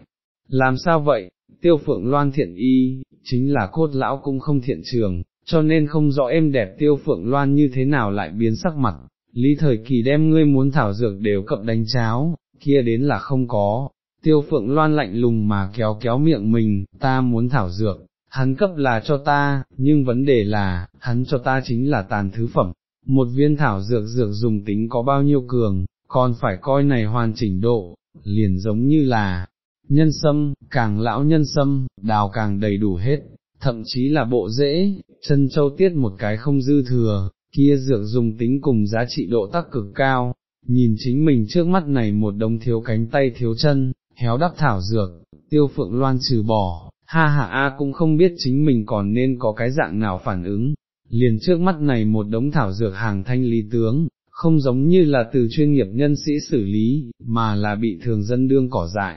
Làm sao vậy, tiêu phượng loan thiện y, chính là cốt lão cũng không thiện trường, cho nên không rõ em đẹp tiêu phượng loan như thế nào lại biến sắc mặt, lý thời kỳ đem ngươi muốn thảo dược đều cập đánh cháo, kia đến là không có, tiêu phượng loan lạnh lùng mà kéo kéo miệng mình, ta muốn thảo dược, hắn cấp là cho ta, nhưng vấn đề là, hắn cho ta chính là tàn thứ phẩm, một viên thảo dược dược dùng tính có bao nhiêu cường, còn phải coi này hoàn chỉnh độ, liền giống như là, nhân sâm, càng lão nhân sâm, đào càng đầy đủ hết, thậm chí là bộ rễ, chân châu tiết một cái không dư thừa, kia dược dùng tính cùng giá trị độ tác cực cao, nhìn chính mình trước mắt này một đống thiếu cánh tay thiếu chân, héo đắp thảo dược, tiêu phượng loan trừ bỏ, ha ha a cũng không biết chính mình còn nên có cái dạng nào phản ứng, liền trước mắt này một đống thảo dược hàng thanh lý tướng, không giống như là từ chuyên nghiệp nhân sĩ xử lý, mà là bị thường dân đương cỏ dại,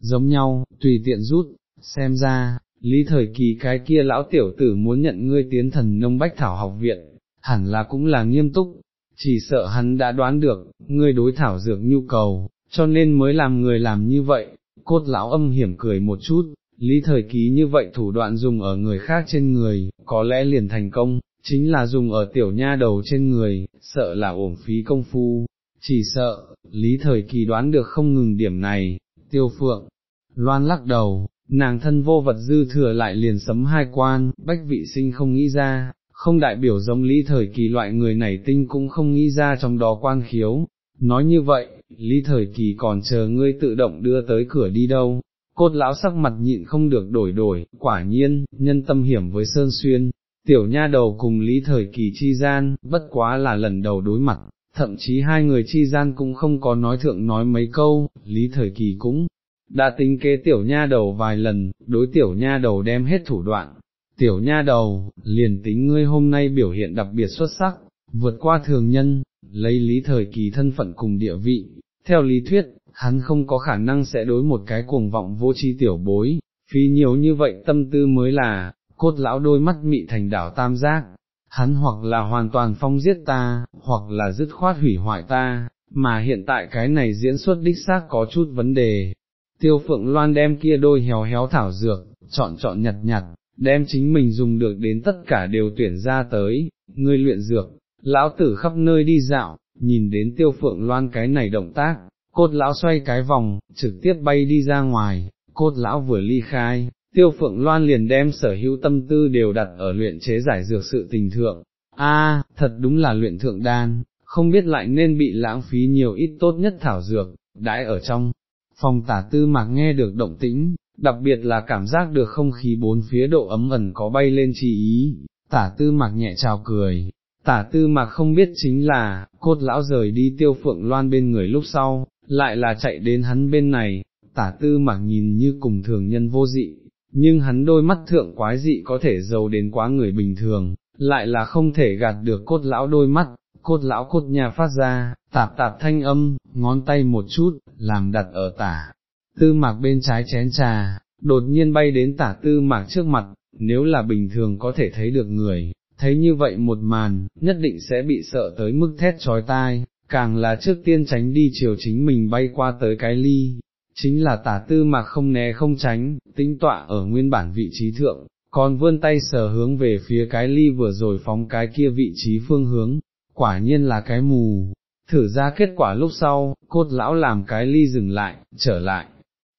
giống nhau, tùy tiện rút, xem ra, lý thời kỳ cái kia lão tiểu tử muốn nhận ngươi tiến thần nông bách thảo học viện, hẳn là cũng là nghiêm túc, chỉ sợ hắn đã đoán được, ngươi đối thảo dược nhu cầu, cho nên mới làm người làm như vậy, cốt lão âm hiểm cười một chút, lý thời ký như vậy thủ đoạn dùng ở người khác trên người, có lẽ liền thành công, chính là dùng ở tiểu nha đầu trên người, sợ là uổng phí công phu, chỉ sợ, lý thời kỳ đoán được không ngừng điểm này, tiêu phượng, loan lắc đầu, nàng thân vô vật dư thừa lại liền sấm hai quan, bách vị sinh không nghĩ ra, không đại biểu giống lý thời kỳ loại người này tinh cũng không nghĩ ra trong đó quan khiếu, nói như vậy, lý thời kỳ còn chờ ngươi tự động đưa tới cửa đi đâu, cốt lão sắc mặt nhịn không được đổi đổi, quả nhiên, nhân tâm hiểm với Sơn Xuyên, tiểu nha đầu cùng lý thời kỳ chi gian, bất quá là lần đầu đối mặt, thậm chí hai người chi gian cũng không có nói thượng nói mấy câu, lý thời kỳ cũng đã tính kế tiểu nha đầu vài lần, đối tiểu nha đầu đem hết thủ đoạn. Tiểu nha đầu, liền tính ngươi hôm nay biểu hiện đặc biệt xuất sắc, vượt qua thường nhân, lấy lý thời kỳ thân phận cùng địa vị, theo lý thuyết, hắn không có khả năng sẽ đối một cái cuồng vọng vô tri tiểu bối, phí nhiều như vậy tâm tư mới là, cốt lão đôi mắt mị thành đảo tam giác, hắn hoặc là hoàn toàn phong giết ta, hoặc là dứt khoát hủy hoại ta, mà hiện tại cái này diễn xuất đích xác có chút vấn đề. Tiêu phượng loan đem kia đôi héo héo thảo dược, chọn chọn nhặt nhặt, đem chính mình dùng được đến tất cả đều tuyển ra tới, ngươi luyện dược, lão tử khắp nơi đi dạo, nhìn đến tiêu phượng loan cái này động tác, cốt lão xoay cái vòng, trực tiếp bay đi ra ngoài, cốt lão vừa ly khai, tiêu phượng loan liền đem sở hữu tâm tư đều đặt ở luyện chế giải dược sự tình thượng, a thật đúng là luyện thượng đan, không biết lại nên bị lãng phí nhiều ít tốt nhất thảo dược, đãi ở trong. Phòng tả tư mạc nghe được động tĩnh, đặc biệt là cảm giác được không khí bốn phía độ ấm ẩn có bay lên chi ý, tả tư mạc nhẹ chào cười, tả tư mạc không biết chính là, cốt lão rời đi tiêu phượng loan bên người lúc sau, lại là chạy đến hắn bên này, tả tư mạc nhìn như cùng thường nhân vô dị, nhưng hắn đôi mắt thượng quái dị có thể giàu đến quá người bình thường, lại là không thể gạt được cốt lão đôi mắt, cốt lão cốt nhà phát ra, tạp tạp thanh âm, ngón tay một chút, làm đặt ở tả, tư mạc bên trái chén trà, đột nhiên bay đến tả tư mạc trước mặt, nếu là bình thường có thể thấy được người, thấy như vậy một màn, nhất định sẽ bị sợ tới mức thét trói tai, càng là trước tiên tránh đi chiều chính mình bay qua tới cái ly, chính là tả tư mà không né không tránh, tính tọa ở nguyên bản vị trí thượng, còn vươn tay sờ hướng về phía cái ly vừa rồi phóng cái kia vị trí phương hướng, quả nhiên là cái mù, thử ra kết quả lúc sau, cốt lão làm cái ly dừng lại, trở lại,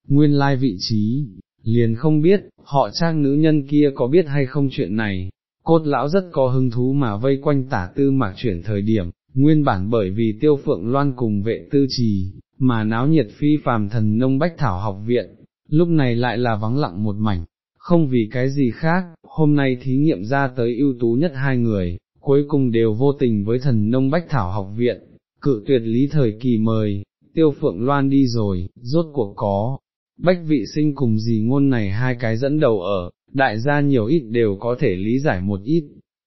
nguyên lai vị trí, liền không biết, họ trang nữ nhân kia có biết hay không chuyện này, cốt lão rất có hứng thú mà vây quanh tả tư mạc chuyển thời điểm, nguyên bản bởi vì tiêu phượng loan cùng vệ tư trì, mà náo nhiệt phi phàm thần nông bách thảo học viện, lúc này lại là vắng lặng một mảnh, không vì cái gì khác, hôm nay thí nghiệm ra tới ưu tú nhất hai người, cuối cùng đều vô tình với thần nông bách thảo học viện, cự tuyệt lý thời kỳ mời, tiêu phượng loan đi rồi, rốt cuộc có, bách vị sinh cùng gì ngôn này hai cái dẫn đầu ở, đại gia nhiều ít đều có thể lý giải một ít,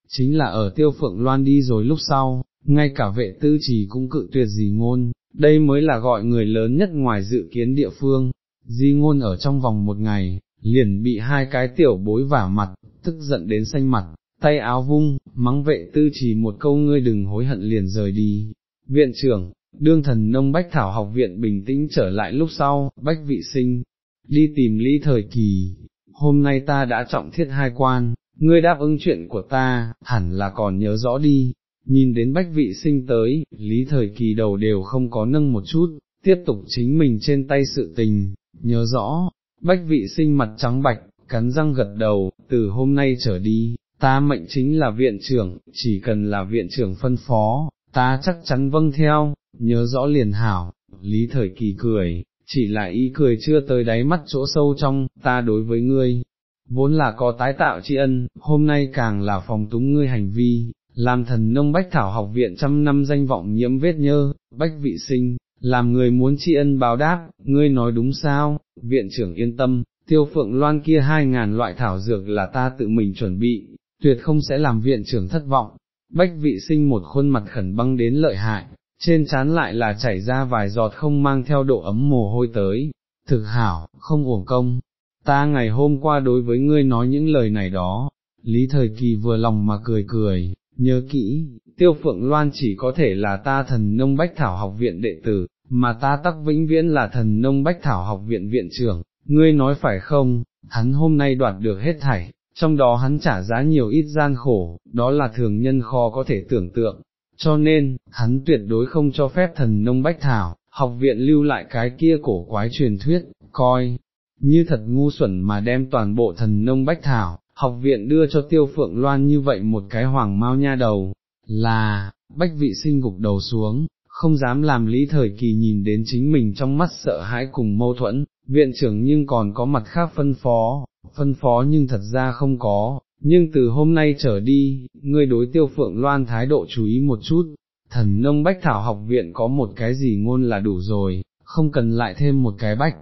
chính là ở tiêu phượng loan đi rồi lúc sau, ngay cả vệ tư trì cũng cự tuyệt gì ngôn, đây mới là gọi người lớn nhất ngoài dự kiến địa phương, di ngôn ở trong vòng một ngày, liền bị hai cái tiểu bối vả mặt, tức giận đến xanh mặt, tay áo vung, mắng vệ tư chỉ một câu ngươi đừng hối hận liền rời đi. Viện trưởng, đương thần nông bách thảo học viện bình tĩnh trở lại lúc sau, bách vị sinh, đi tìm lý thời kỳ, hôm nay ta đã trọng thiết hai quan, ngươi đáp ứng chuyện của ta, hẳn là còn nhớ rõ đi, nhìn đến bách vị sinh tới, lý thời kỳ đầu đều không có nâng một chút, tiếp tục chính mình trên tay sự tình, nhớ rõ, bách vị sinh mặt trắng bạch, cắn răng gật đầu, từ hôm nay trở đi, ta mệnh chính là viện trưởng, chỉ cần là viện trưởng phân phó, ta chắc chắn vâng theo, nhớ rõ liền hảo, lý thời kỳ cười, chỉ là ý cười chưa tới đáy mắt chỗ sâu trong, ta đối với ngươi, vốn là có tái tạo tri ân, hôm nay càng là phòng túng ngươi hành vi, làm thần nông bách thảo học viện trăm năm danh vọng nhiễm vết nhơ, bách vị sinh, làm người muốn tri ân báo đáp, ngươi nói đúng sao, viện trưởng yên tâm, tiêu phượng loan kia hai ngàn loại thảo dược là ta tự mình chuẩn bị, tuyệt không sẽ làm viện trưởng thất vọng, bách vị sinh một khuôn mặt khẩn băng đến lợi hại, trên trán lại là chảy ra vài giọt không mang theo độ ấm mồ hôi tới, thực hảo, không uổng công, ta ngày hôm qua đối với ngươi nói những lời này đó, lý thời kỳ vừa lòng mà cười cười, nhớ kỹ, tiêu phượng loan chỉ có thể là ta thần nông bách thảo học viện đệ tử, mà ta tắc vĩnh viễn là thần nông bách thảo học viện viện trưởng, ngươi nói phải không, hắn hôm nay đoạt được hết thảy, trong đó hắn trả giá nhiều ít gian khổ, đó là thường nhân khó có thể tưởng tượng, cho nên, hắn tuyệt đối không cho phép thần nông bách thảo, học viện lưu lại cái kia cổ quái truyền thuyết, coi, như thật ngu xuẩn mà đem toàn bộ thần nông bách thảo, học viện đưa cho tiêu phượng loan như vậy một cái hoàng mau nha đầu, là, bách vị sinh gục đầu xuống, không dám làm lý thời kỳ nhìn đến chính mình trong mắt sợ hãi cùng mâu thuẫn, viện trưởng nhưng còn có mặt khác phân phó, phân phó nhưng thật ra không có, nhưng từ hôm nay trở đi, ngươi đối tiêu phượng loan thái độ chú ý một chút, thần nông bách thảo học viện có một cái gì ngôn là đủ rồi, không cần lại thêm một cái bách.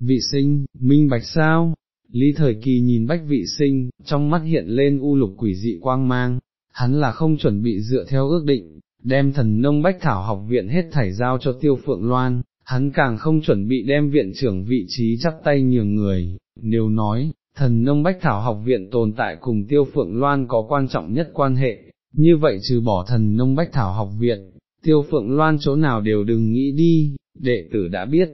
Vị sinh, minh bạch sao? Lý thời kỳ nhìn bách vị sinh, trong mắt hiện lên u lục quỷ dị quang mang, hắn là không chuẩn bị dựa theo ước định, đem thần nông bách thảo học viện hết thảy giao cho tiêu phượng loan, hắn càng không chuẩn bị đem viện trưởng vị trí chắp tay nhường người, nếu nói, thần nông bách thảo học viện tồn tại cùng tiêu phượng loan có quan trọng nhất quan hệ, như vậy trừ bỏ thần nông bách thảo học viện, tiêu phượng loan chỗ nào đều đừng nghĩ đi, đệ tử đã biết.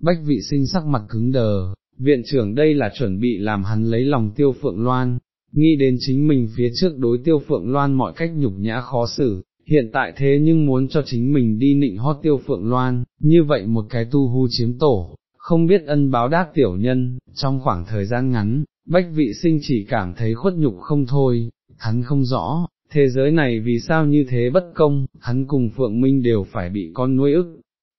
Bách vị sinh sắc mặt cứng đờ, viện trưởng đây là chuẩn bị làm hắn lấy lòng tiêu phượng loan, nghĩ đến chính mình phía trước đối tiêu phượng loan mọi cách nhục nhã khó xử, hiện tại thế nhưng muốn cho chính mình đi nịnh hót tiêu phượng loan, như vậy một cái tu hu chiếm tổ, không biết ân báo đáp tiểu nhân, trong khoảng thời gian ngắn, bách vị sinh chỉ cảm thấy khuất nhục không thôi, hắn không rõ, thế giới này vì sao như thế bất công, hắn cùng Phượng Minh đều phải bị con nuôi ức,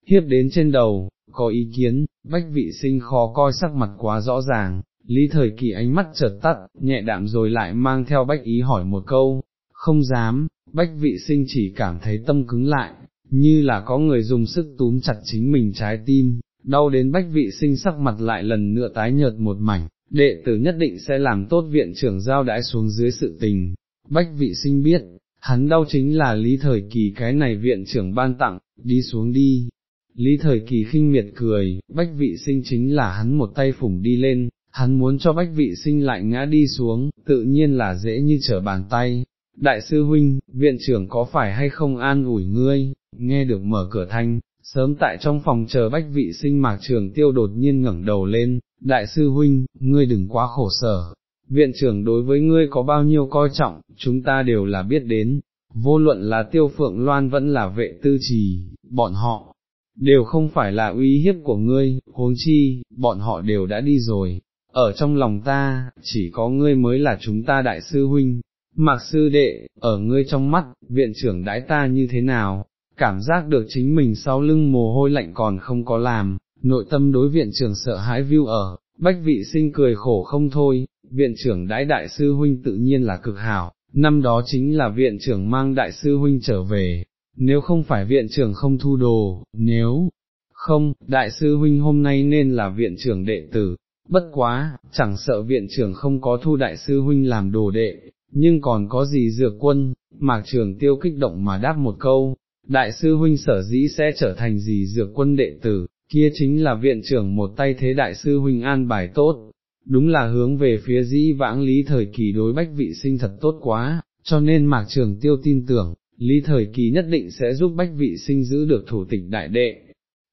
hiếp đến trên đầu, có ý kiến, bách vị sinh khó coi sắc mặt quá rõ ràng, lý thời kỳ ánh mắt chợt tắt, nhẹ đạm rồi lại mang theo bách ý hỏi một câu, không dám, bách vị sinh chỉ cảm thấy tâm cứng lại, như là có người dùng sức túm chặt chính mình trái tim, đau đến bách vị sinh sắc mặt lại lần nữa tái nhợt một mảnh, đệ tử nhất định sẽ làm tốt viện trưởng giao đãi xuống dưới sự tình. Bách vị sinh biết, hắn đau chính là lý thời kỳ cái này viện trưởng ban tặng, đi xuống đi. Lý thời kỳ khinh miệt cười, bách vị sinh chính là hắn một tay phủng đi lên, hắn muốn cho bách vị sinh lại ngã đi xuống, tự nhiên là dễ như trở bàn tay. Đại sư huynh, viện trưởng có phải hay không an ủi ngươi, nghe được mở cửa thanh, sớm tại trong phòng chờ bách vị sinh mạc trường tiêu đột nhiên ngẩng đầu lên, đại sư huynh, ngươi đừng quá khổ sở, viện trưởng đối với ngươi có bao nhiêu coi trọng, chúng ta đều là biết đến, vô luận là tiêu phượng loan vẫn là vệ tư trì, bọn họ, đều không phải là uy hiếp của ngươi, huống chi, bọn họ đều đã đi rồi, ở trong lòng ta, chỉ có ngươi mới là chúng ta đại sư huynh, mạc sư đệ, ở ngươi trong mắt, viện trưởng đãi ta như thế nào, cảm giác được chính mình sau lưng mồ hôi lạnh còn không có làm, nội tâm đối viện trưởng sợ hãi view ở, bách vị sinh cười khổ không thôi, viện trưởng đãi đại sư huynh tự nhiên là cực hảo, năm đó chính là viện trưởng mang đại sư huynh trở về, nếu không phải viện trưởng không thu đồ, nếu không, đại sư huynh hôm nay nên là viện trưởng đệ tử, bất quá, chẳng sợ viện trưởng không có thu đại sư huynh làm đồ đệ, nhưng còn có gì dược quân, mạc trường tiêu kích động mà đáp một câu, đại sư huynh sở dĩ sẽ trở thành gì dược quân đệ tử, kia chính là viện trưởng một tay thế đại sư huynh an bài tốt, đúng là hướng về phía dĩ vãng lý thời kỳ đối bách vị sinh thật tốt quá, cho nên mạc trường tiêu tin tưởng, lý thời kỳ nhất định sẽ giúp bách vị sinh giữ được thủ tịch đại đệ,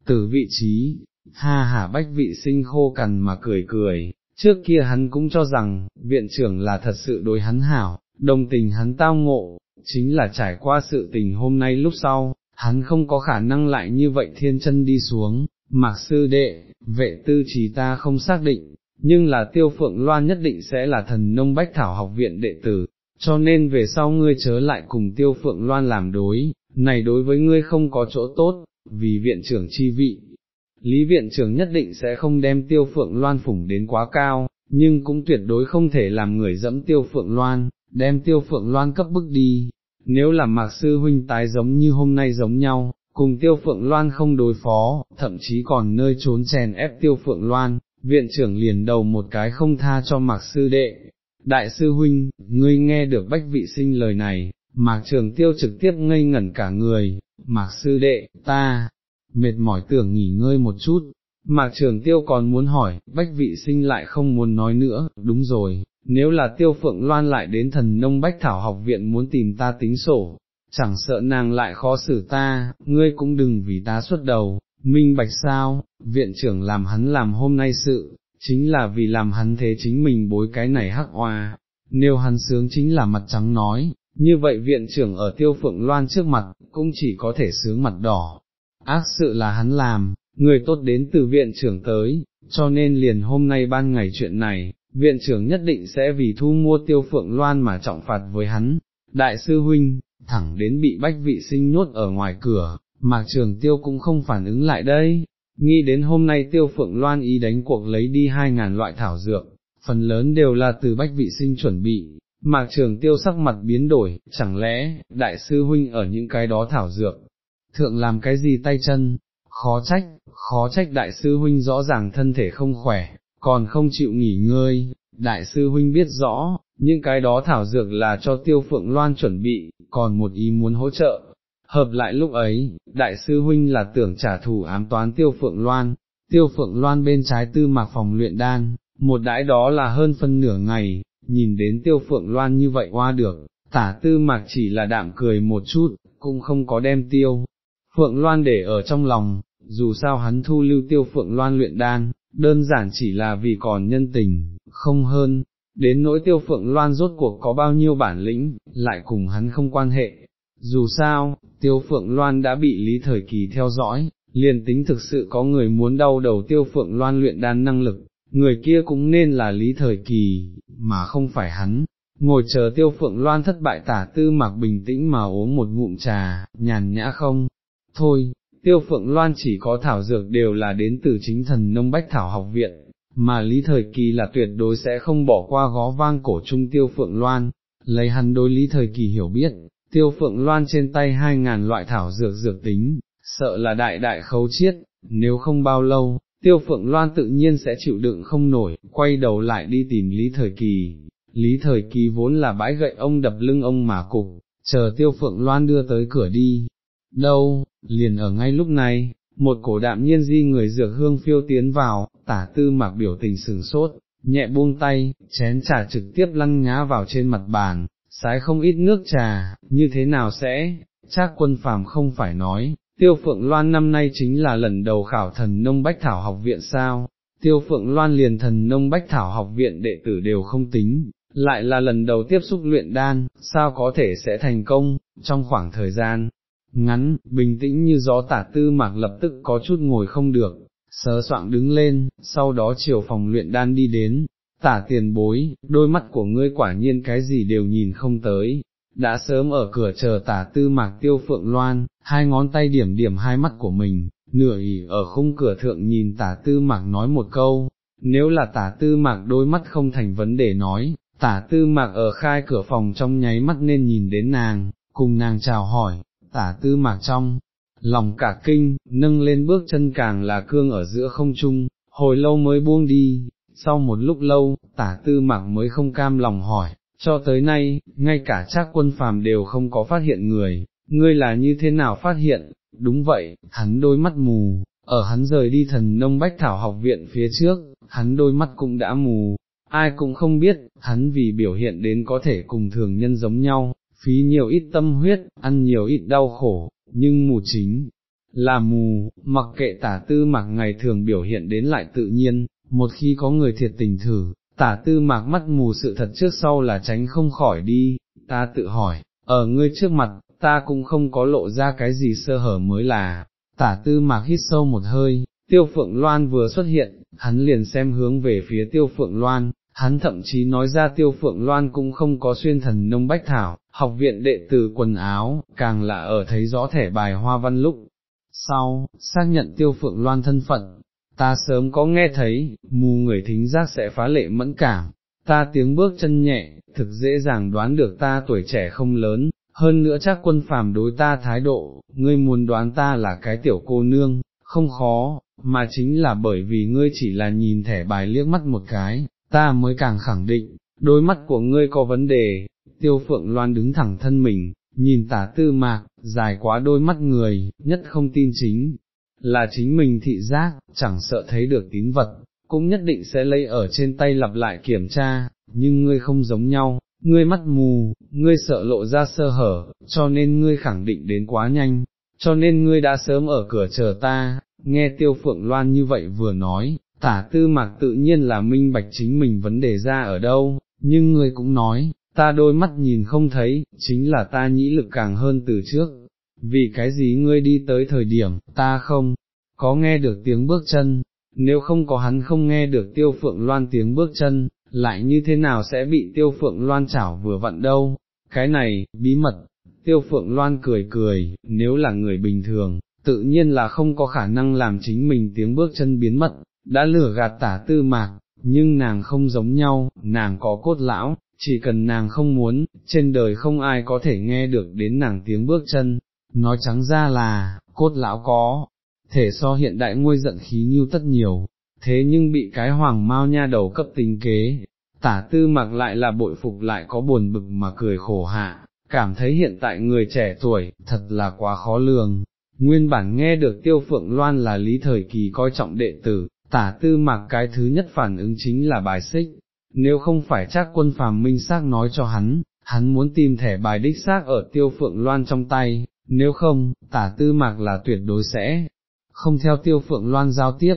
từ vị trí, ha hà bách vị sinh khô cằn mà cười cười, trước kia hắn cũng cho rằng, viện trưởng là thật sự đối hắn hảo, đồng tình hắn tao ngộ, chính là trải qua sự tình hôm nay lúc sau, hắn không có khả năng lại như vậy thiên chân đi xuống, mặc sư đệ, vệ tư trí ta không xác định, nhưng là tiêu phượng loan nhất định sẽ là thần nông bách thảo học viện đệ tử, cho nên về sau ngươi chớ lại cùng tiêu phượng loan làm đối, này đối với ngươi không có chỗ tốt, vì viện trưởng chi vị. Lý viện trưởng nhất định sẽ không đem tiêu phượng loan phủng đến quá cao, nhưng cũng tuyệt đối không thể làm người dẫm tiêu phượng loan, đem tiêu phượng loan cấp bức đi. Nếu là mạc sư huynh tái giống như hôm nay giống nhau, cùng tiêu phượng loan không đối phó, thậm chí còn nơi trốn chèn ép tiêu phượng loan, viện trưởng liền đầu một cái không tha cho mạc sư đệ. Đại sư huynh, ngươi nghe được bách vị sinh lời này, mạc trường tiêu trực tiếp ngây ngẩn cả người, mạc sư đệ, ta, mệt mỏi tưởng nghỉ ngơi một chút, mạc trường tiêu còn muốn hỏi, bách vị sinh lại không muốn nói nữa, đúng rồi, nếu là tiêu phượng loan lại đến thần nông bách thảo học viện muốn tìm ta tính sổ, chẳng sợ nàng lại khó xử ta, ngươi cũng đừng vì ta xuất đầu, minh bạch sao, viện trưởng làm hắn làm hôm nay sự, chính là vì làm hắn thế chính mình bối cái này hắc hoa, nếu hắn sướng chính là mặt trắng nói, như vậy viện trưởng ở tiêu phượng loan trước mặt, cũng chỉ có thể sướng mặt đỏ, ác sự là hắn làm, người tốt đến từ viện trưởng tới, cho nên liền hôm nay ban ngày chuyện này, viện trưởng nhất định sẽ vì thu mua tiêu phượng loan mà trọng phạt với hắn, đại sư huynh, thẳng đến bị bách vị sinh nhốt ở ngoài cửa, mạc trường tiêu cũng không phản ứng lại đây, nghĩ đến hôm nay tiêu phượng loan ý đánh cuộc lấy đi hai ngàn loại thảo dược, phần lớn đều là từ bách vị sinh chuẩn bị, mạc trường tiêu sắc mặt biến đổi, chẳng lẽ, đại sư huynh ở những cái đó thảo dược, thượng làm cái gì tay chân, khó trách, khó trách đại sư huynh rõ ràng thân thể không khỏe, còn không chịu nghỉ ngơi, đại sư huynh biết rõ, những cái đó thảo dược là cho tiêu phượng loan chuẩn bị, còn một ý muốn hỗ trợ. Hợp lại lúc ấy, đại sư huynh là tưởng trả thù ám toán tiêu phượng loan, tiêu phượng loan bên trái tư mạc phòng luyện đan, một đãi đó là hơn phân nửa ngày, nhìn đến tiêu phượng loan như vậy qua được, tả tư mạc chỉ là đạm cười một chút, cũng không có đem tiêu. Phượng Loan để ở trong lòng, dù sao hắn thu lưu tiêu Phượng Loan luyện đan, đơn giản chỉ là vì còn nhân tình, không hơn, đến nỗi tiêu Phượng Loan rốt cuộc có bao nhiêu bản lĩnh, lại cùng hắn không quan hệ. Dù sao, tiêu Phượng Loan đã bị lý thời kỳ theo dõi, liền tính thực sự có người muốn đau đầu tiêu Phượng Loan luyện đan năng lực, người kia cũng nên là lý thời kỳ, mà không phải hắn. Ngồi chờ tiêu phượng loan thất bại tả tư mặc bình tĩnh mà uống một ngụm trà, nhàn nhã không, thôi, tiêu phượng loan chỉ có thảo dược đều là đến từ chính thần nông bách thảo học viện, mà lý thời kỳ là tuyệt đối sẽ không bỏ qua gó vang cổ trung tiêu phượng loan, lấy hắn đối lý thời kỳ hiểu biết, tiêu phượng loan trên tay hai ngàn loại thảo dược dược tính, sợ là đại đại khấu chiết, nếu không bao lâu, tiêu phượng loan tự nhiên sẽ chịu đựng không nổi, quay đầu lại đi tìm lý thời kỳ. Lý thời kỳ vốn là bãi gậy ông đập lưng ông mà cục, chờ tiêu phượng loan đưa tới cửa đi. Đâu, liền ở ngay lúc này, một cổ đạm nhiên di người dược hương phiêu tiến vào, tả tư mặc biểu tình sừng sốt, nhẹ buông tay, chén trà trực tiếp lăn ngá vào trên mặt bàn, sái không ít nước trà, như thế nào sẽ, chắc quân phàm không phải nói, tiêu phượng loan năm nay chính là lần đầu khảo thần nông bách thảo học viện sao, tiêu phượng loan liền thần nông bách thảo học viện đệ tử đều không tính, lại là lần đầu tiếp xúc luyện đan, sao có thể sẽ thành công, trong khoảng thời gian ngắn, bình tĩnh như gió tả tư mạc lập tức có chút ngồi không được, sờ soạn đứng lên, sau đó chiều phòng luyện đan đi đến, tả tiền bối, đôi mắt của ngươi quả nhiên cái gì đều nhìn không tới, đã sớm ở cửa chờ tả tư mạc tiêu phượng loan, hai ngón tay điểm điểm hai mắt của mình, nửa ỉ ở khung cửa thượng nhìn tả tư mạc nói một câu, nếu là tả tư mạc đôi mắt không thành vấn đề nói, tả tư mạc ở khai cửa phòng trong nháy mắt nên nhìn đến nàng, cùng nàng chào hỏi, tả tư mạc trong, lòng cả kinh, nâng lên bước chân càng là cương ở giữa không trung, hồi lâu mới buông đi, sau một lúc lâu, tả tư mạc mới không cam lòng hỏi, cho tới nay, ngay cả trác quân phàm đều không có phát hiện người, ngươi là như thế nào phát hiện, đúng vậy, hắn đôi mắt mù, ở hắn rời đi thần nông bách thảo học viện phía trước, hắn đôi mắt cũng đã mù, ai cũng không biết, hắn vì biểu hiện đến có thể cùng thường nhân giống nhau, phí nhiều ít tâm huyết, ăn nhiều ít đau khổ, nhưng mù chính là mù, mặc kệ tả tư mạc ngày thường biểu hiện đến lại tự nhiên, một khi có người thiệt tình thử, tả tư mạc mắt mù sự thật trước sau là tránh không khỏi đi, ta tự hỏi, ở ngươi trước mặt, ta cũng không có lộ ra cái gì sơ hở mới là, tả tư mạc hít sâu một hơi, tiêu phượng loan vừa xuất hiện, hắn liền xem hướng về phía tiêu phượng loan, hắn thậm chí nói ra tiêu phượng loan cũng không có xuyên thần nông bách thảo, học viện đệ tử quần áo, càng là ở thấy rõ thẻ bài hoa văn lúc. Sau, xác nhận tiêu phượng loan thân phận, ta sớm có nghe thấy, mù người thính giác sẽ phá lệ mẫn cảm, ta tiếng bước chân nhẹ, thực dễ dàng đoán được ta tuổi trẻ không lớn, hơn nữa chắc quân phàm đối ta thái độ, ngươi muốn đoán ta là cái tiểu cô nương, không khó, mà chính là bởi vì ngươi chỉ là nhìn thẻ bài liếc mắt một cái, ta mới càng khẳng định, đôi mắt của ngươi có vấn đề, tiêu phượng loan đứng thẳng thân mình, nhìn tả tư mạc, dài quá đôi mắt người, nhất không tin chính, là chính mình thị giác, chẳng sợ thấy được tín vật, cũng nhất định sẽ lấy ở trên tay lặp lại kiểm tra, nhưng ngươi không giống nhau, ngươi mắt mù, ngươi sợ lộ ra sơ hở, cho nên ngươi khẳng định đến quá nhanh, cho nên ngươi đã sớm ở cửa chờ ta, nghe tiêu phượng loan như vậy vừa nói, tả tư mạc tự nhiên là minh bạch chính mình vấn đề ra ở đâu, nhưng ngươi cũng nói, ta đôi mắt nhìn không thấy, chính là ta nhĩ lực càng hơn từ trước, vì cái gì ngươi đi tới thời điểm, ta không, có nghe được tiếng bước chân, nếu không có hắn không nghe được tiêu phượng loan tiếng bước chân, lại như thế nào sẽ bị tiêu phượng loan chảo vừa vặn đâu, cái này, bí mật, tiêu phượng loan cười cười, nếu là người bình thường, tự nhiên là không có khả năng làm chính mình tiếng bước chân biến mất, đã lửa gạt tả tư mạc, nhưng nàng không giống nhau, nàng có cốt lão, chỉ cần nàng không muốn, trên đời không ai có thể nghe được đến nàng tiếng bước chân, nói trắng ra là, cốt lão có, thể so hiện đại nguôi giận khí như tất nhiều, thế nhưng bị cái hoàng mau nha đầu cấp tình kế, tả tư mặc lại là bội phục lại có buồn bực mà cười khổ hạ, cảm thấy hiện tại người trẻ tuổi, thật là quá khó lường. Nguyên bản nghe được tiêu phượng loan là lý thời kỳ coi trọng đệ tử, tả tư mặc cái thứ nhất phản ứng chính là bài xích, nếu không phải chắc quân phàm minh xác nói cho hắn, hắn muốn tìm thẻ bài đích xác ở tiêu phượng loan trong tay, nếu không, tả tư mạc là tuyệt đối sẽ, không theo tiêu phượng loan giao tiếp,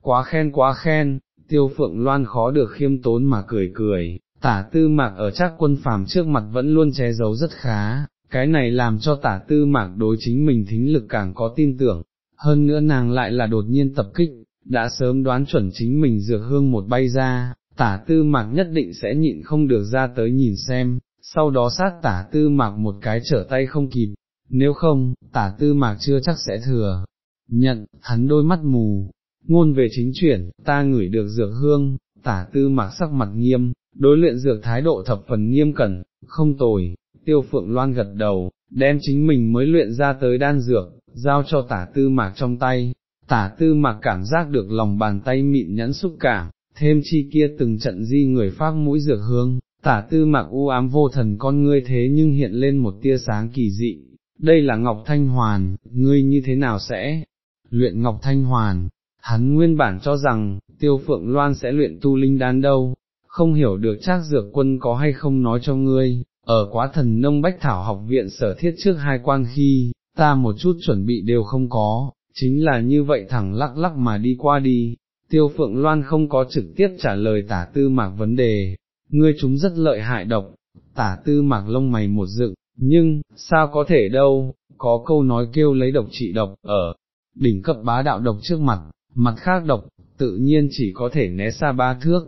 quá khen quá khen, tiêu phượng loan khó được khiêm tốn mà cười cười, tả tư mạc ở chắc quân phàm trước mặt vẫn luôn che giấu rất khá, cái này làm cho tả tư mạc đối chính mình thính lực càng có tin tưởng, hơn nữa nàng lại là đột nhiên tập kích, đã sớm đoán chuẩn chính mình dược hương một bay ra, tả tư mạc nhất định sẽ nhịn không được ra tới nhìn xem, sau đó sát tả tư mạc một cái trở tay không kịp, nếu không, tả tư mạc chưa chắc sẽ thừa. Nhận, hắn đôi mắt mù, ngôn về chính chuyển, ta ngửi được dược hương, tả tư mạc sắc mặt nghiêm, đối luyện dược thái độ thập phần nghiêm cẩn, không tồi, tiêu phượng loan gật đầu, đem chính mình mới luyện ra tới đan dược, giao cho tả tư mạc trong tay, tả tư mạc cảm giác được lòng bàn tay mịn nhẫn xúc cảm, thêm chi kia từng trận di người phát mũi dược hương, tả tư mạc u ám vô thần con ngươi thế nhưng hiện lên một tia sáng kỳ dị, đây là Ngọc Thanh Hoàn, ngươi như thế nào sẽ luyện Ngọc Thanh Hoàn, hắn nguyên bản cho rằng, tiêu phượng loan sẽ luyện tu linh đan đâu, không hiểu được chắc dược quân có hay không nói cho ngươi, ở quá thần nông bách thảo học viện sở thiết trước hai quan khi, ta một chút chuẩn bị đều không có, chính là như vậy thẳng lắc lắc mà đi qua đi, tiêu phượng loan không có trực tiếp trả lời tả tư mạc vấn đề, ngươi chúng rất lợi hại độc, tả tư mạc lông mày một dựng, nhưng, sao có thể đâu, có câu nói kêu lấy độc trị độc, ở đỉnh cấp bá đạo độc trước mặt, mặt khác độc, tự nhiên chỉ có thể né xa ba thước,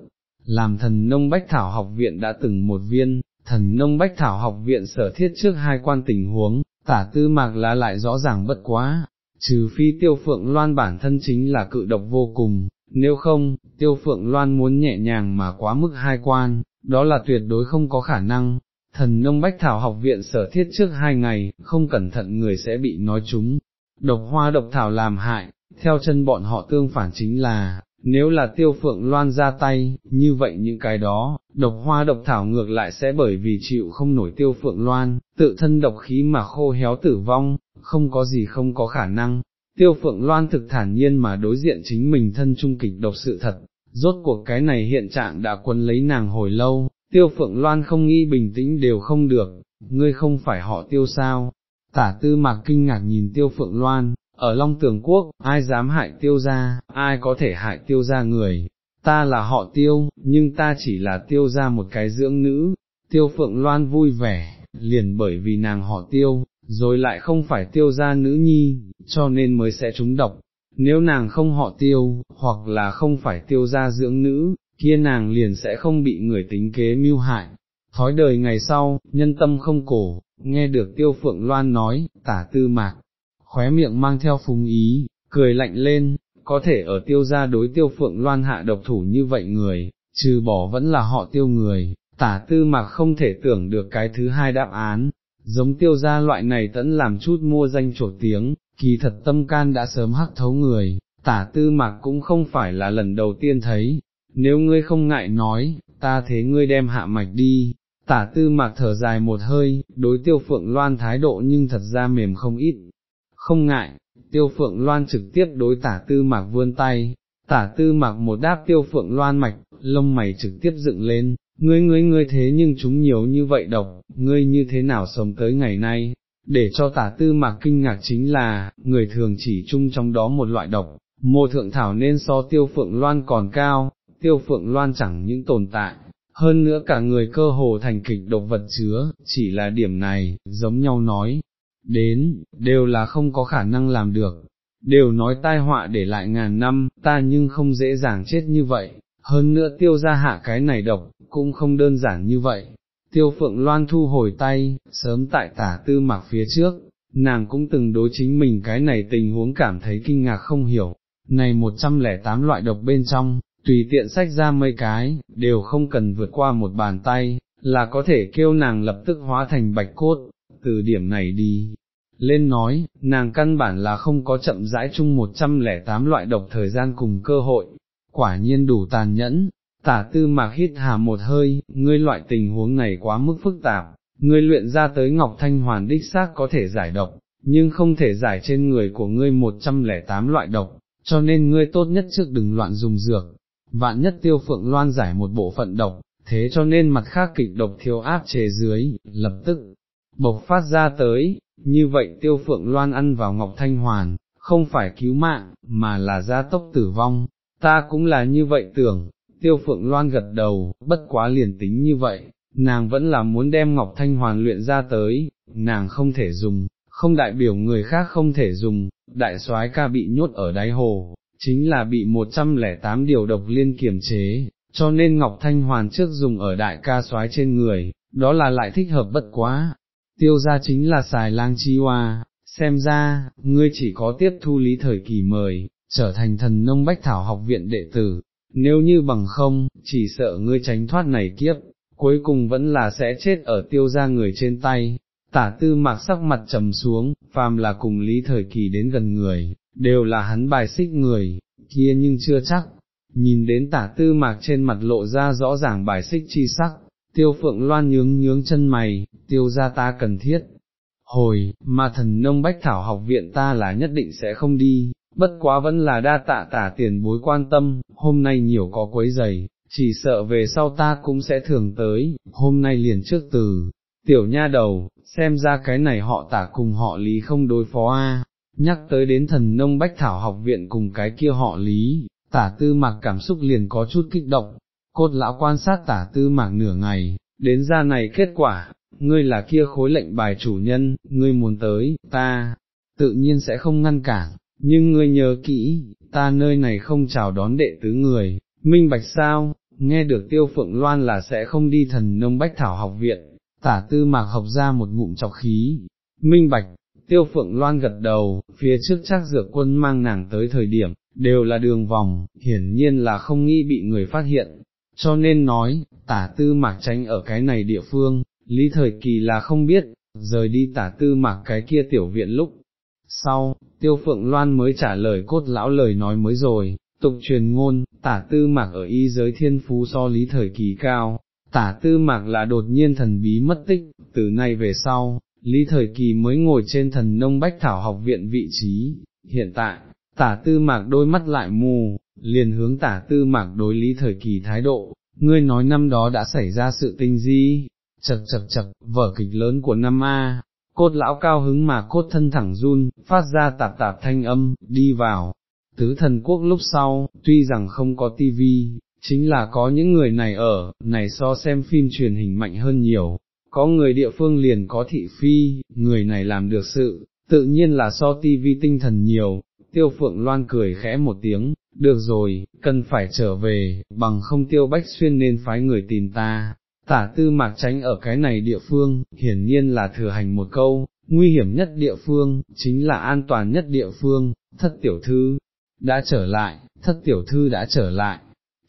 làm thần nông bách thảo học viện đã từng một viên, thần nông bách thảo học viện sở thiết trước hai quan tình huống, tả tư mạc là lại rõ ràng bất quá, trừ phi tiêu phượng loan bản thân chính là cự độc vô cùng, nếu không, tiêu phượng loan muốn nhẹ nhàng mà quá mức hai quan, đó là tuyệt đối không có khả năng. Thần nông bách thảo học viện sở thiết trước hai ngày, không cẩn thận người sẽ bị nói trúng, độc hoa độc thảo làm hại, theo chân bọn họ tương phản chính là, nếu là tiêu phượng loan ra tay, như vậy những cái đó, độc hoa độc thảo ngược lại sẽ bởi vì chịu không nổi tiêu phượng loan, tự thân độc khí mà khô héo tử vong, không có gì không có khả năng. Tiêu phượng loan thực thản nhiên mà đối diện chính mình thân trung kịch độc sự thật, rốt cuộc cái này hiện trạng đã quân lấy nàng hồi lâu, tiêu phượng loan không nghĩ bình tĩnh đều không được, ngươi không phải họ tiêu sao. Tả tư mạc kinh ngạc nhìn tiêu phượng loan, ở Long Tường Quốc, ai dám hại tiêu gia, ai có thể hại tiêu gia người, ta là họ tiêu, nhưng ta chỉ là tiêu gia một cái dưỡng nữ, tiêu phượng loan vui vẻ, liền bởi vì nàng họ tiêu, rồi lại không phải tiêu gia nữ nhi, cho nên mới sẽ trúng độc. Nếu nàng không họ tiêu, hoặc là không phải tiêu gia dưỡng nữ, kia nàng liền sẽ không bị người tính kế mưu hại. Thói đời ngày sau, nhân tâm không cổ, nghe được tiêu phượng loan nói, tả tư mạc, khóe miệng mang theo phúng ý, cười lạnh lên, có thể ở tiêu gia đối tiêu phượng loan hạ độc thủ như vậy người, trừ bỏ vẫn là họ tiêu người, tả tư mạc không thể tưởng được cái thứ hai đáp án, giống tiêu gia loại này tẫn làm chút mua danh trổ tiếng, kỳ thật tâm can đã sớm hắc thấu người, tả tư mạc cũng không phải là lần đầu tiên thấy, nếu ngươi không ngại nói, ta thế ngươi đem hạ mạch đi. Tả tư mạc thở dài một hơi, đối tiêu phượng loan thái độ nhưng thật ra mềm không ít, không ngại, tiêu phượng loan trực tiếp đối tả tư mạc vươn tay, tả tư mạc một đáp tiêu phượng loan mạch, lông mày trực tiếp dựng lên, ngươi ngươi ngươi thế nhưng chúng nhiều như vậy độc, ngươi như thế nào sống tới ngày nay, để cho tả tư mạc kinh ngạc chính là, người thường chỉ chung trong đó một loại độc, mô thượng thảo nên so tiêu phượng loan còn cao, tiêu phượng loan chẳng những tồn tại, hơn nữa cả người cơ hồ thành kịch độc vật chứa, chỉ là điểm này, giống nhau nói, đến, đều là không có khả năng làm được, đều nói tai họa để lại ngàn năm, ta nhưng không dễ dàng chết như vậy, hơn nữa tiêu ra hạ cái này độc, cũng không đơn giản như vậy. Tiêu phượng loan thu hồi tay, sớm tại tả tư mặc phía trước, nàng cũng từng đối chính mình cái này tình huống cảm thấy kinh ngạc không hiểu, này 108 loại độc bên trong, tùy tiện sách ra mấy cái, đều không cần vượt qua một bàn tay, là có thể kêu nàng lập tức hóa thành bạch cốt, từ điểm này đi. Lên nói, nàng căn bản là không có chậm rãi chung 108 loại độc thời gian cùng cơ hội, quả nhiên đủ tàn nhẫn, tả tư mạc hít hà một hơi, ngươi loại tình huống này quá mức phức tạp, ngươi luyện ra tới Ngọc Thanh Hoàn đích xác có thể giải độc, nhưng không thể giải trên người của ngươi 108 loại độc, cho nên ngươi tốt nhất trước đừng loạn dùng dược, vạn nhất tiêu phượng loan giải một bộ phận độc, thế cho nên mặt khác kịch độc thiếu áp chế dưới, lập tức, bộc phát ra tới, như vậy tiêu phượng loan ăn vào Ngọc Thanh Hoàn, không phải cứu mạng, mà là gia tốc tử vong, ta cũng là như vậy tưởng, tiêu phượng loan gật đầu, bất quá liền tính như vậy, nàng vẫn là muốn đem Ngọc Thanh Hoàn luyện ra tới, nàng không thể dùng, không đại biểu người khác không thể dùng, đại soái ca bị nhốt ở đáy hồ, chính là bị 108 điều độc liên kiểm chế, cho nên Ngọc Thanh Hoàn trước dùng ở đại ca soái trên người, đó là lại thích hợp bất quá, tiêu ra chính là xài lang chi hoa, xem ra, ngươi chỉ có tiếp thu lý thời kỳ mời, trở thành thần nông bách thảo học viện đệ tử, nếu như bằng không, chỉ sợ ngươi tránh thoát này kiếp, cuối cùng vẫn là sẽ chết ở tiêu ra người trên tay. Tả tư mạc sắc mặt trầm xuống, phàm là cùng lý thời kỳ đến gần người, đều là hắn bài xích người, kia nhưng chưa chắc, nhìn đến tả tư mạc trên mặt lộ ra rõ ràng bài xích chi sắc, tiêu phượng loan nhướng nhướng chân mày, tiêu ra ta cần thiết. Hồi, mà thần nông bách thảo học viện ta là nhất định sẽ không đi, bất quá vẫn là đa tạ tả tiền bối quan tâm, hôm nay nhiều có quấy giày, chỉ sợ về sau ta cũng sẽ thường tới, hôm nay liền trước từ, tiểu nha đầu, xem ra cái này họ tả cùng họ lý không đối phó a nhắc tới đến thần nông bách thảo học viện cùng cái kia họ lý, tả tư mạc cảm xúc liền có chút kích động, cốt lão quan sát tả tư mạc nửa ngày, đến ra này kết quả, ngươi là kia khối lệnh bài chủ nhân, ngươi muốn tới, ta, tự nhiên sẽ không ngăn cản, nhưng ngươi nhớ kỹ, ta nơi này không chào đón đệ tứ người, minh bạch sao, nghe được tiêu phượng loan là sẽ không đi thần nông bách thảo học viện, tả tư mạc học ra một ngụm chọc khí, minh bạch, tiêu phượng loan gật đầu, phía trước chắc dược quân mang nàng tới thời điểm, đều là đường vòng, hiển nhiên là không nghĩ bị người phát hiện, cho nên nói, tả tư mạc tránh ở cái này địa phương, lý thời kỳ là không biết, rời đi tả tư mạc cái kia tiểu viện lúc. Sau, tiêu phượng loan mới trả lời cốt lão lời nói mới rồi, tục truyền ngôn, tả tư mạc ở y giới thiên phú so lý thời kỳ cao, tả tư mạc là đột nhiên thần bí mất tích, từ nay về sau, lý thời kỳ mới ngồi trên thần nông bách thảo học viện vị trí, hiện tại, tả tư mạc đôi mắt lại mù, liền hướng tả tư mạc đối lý thời kỳ thái độ, ngươi nói năm đó đã xảy ra sự tình gì, chật chật chật, vở kịch lớn của năm A, cốt lão cao hứng mà cốt thân thẳng run, phát ra tạp tạp thanh âm, đi vào. Tứ thần quốc lúc sau, tuy rằng không có tivi, chính là có những người này ở, này so xem phim truyền hình mạnh hơn nhiều, có người địa phương liền có thị phi, người này làm được sự, tự nhiên là so tivi tinh thần nhiều, tiêu phượng loan cười khẽ một tiếng, được rồi, cần phải trở về, bằng không tiêu bách xuyên nên phái người tìm ta. Tả tư mạc tránh ở cái này địa phương, hiển nhiên là thừa hành một câu, nguy hiểm nhất địa phương, chính là an toàn nhất địa phương, thất tiểu thư, đã trở lại, thất tiểu thư đã trở lại,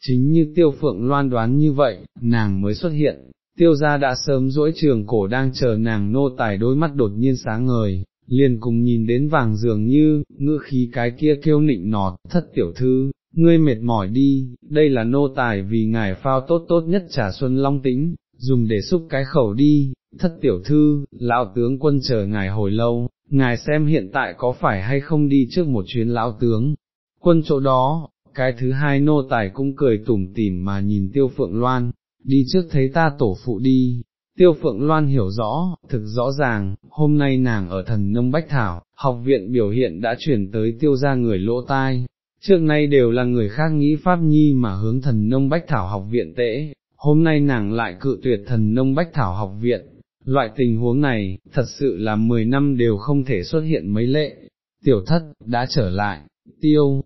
chính như tiêu phượng loan đoán như vậy, nàng mới xuất hiện, tiêu gia đã sớm duỗi trường cổ đang chờ nàng nô tài đôi mắt đột nhiên sáng ngời, liền cùng nhìn đến vàng dường như, ngữ khí cái kia kêu nịnh nọt, thất tiểu thư, ngươi mệt mỏi đi, đây là nô tài vì ngài phao tốt tốt nhất trà xuân long tĩnh, dùng để xúc cái khẩu đi, thất tiểu thư, lão tướng quân chờ ngài hồi lâu, ngài xem hiện tại có phải hay không đi trước một chuyến lão tướng, quân chỗ đó, cái thứ hai nô tài cũng cười tủm tỉm mà nhìn tiêu phượng loan, đi trước thấy ta tổ phụ đi, Tiêu Phượng Loan hiểu rõ, thực rõ ràng, hôm nay nàng ở thần nông Bách Thảo, học viện biểu hiện đã chuyển tới tiêu ra người lỗ tai, trước nay đều là người khác nghĩ Pháp Nhi mà hướng thần nông Bách Thảo học viện tễ, hôm nay nàng lại cự tuyệt thần nông Bách Thảo học viện, loại tình huống này, thật sự là 10 năm đều không thể xuất hiện mấy lệ, tiểu thất, đã trở lại, tiêu.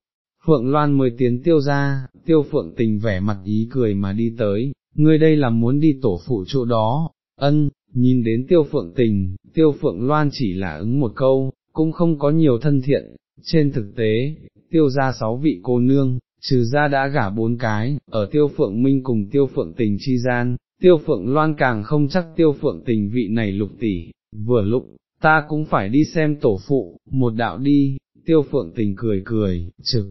Phượng Loan mới tiến tiêu ra, tiêu phượng tình vẻ mặt ý cười mà đi tới, ngươi đây là muốn đi tổ phụ chỗ đó, ân, nhìn đến tiêu phượng tình, tiêu phượng loan chỉ là ứng một câu, cũng không có nhiều thân thiện, trên thực tế, tiêu ra sáu vị cô nương, trừ ra đã gả bốn cái, ở tiêu phượng minh cùng tiêu phượng tình chi gian, tiêu phượng loan càng không chắc tiêu phượng tình vị này lục tỷ, vừa lục, ta cũng phải đi xem tổ phụ, một đạo đi, tiêu phượng tình cười cười, trực,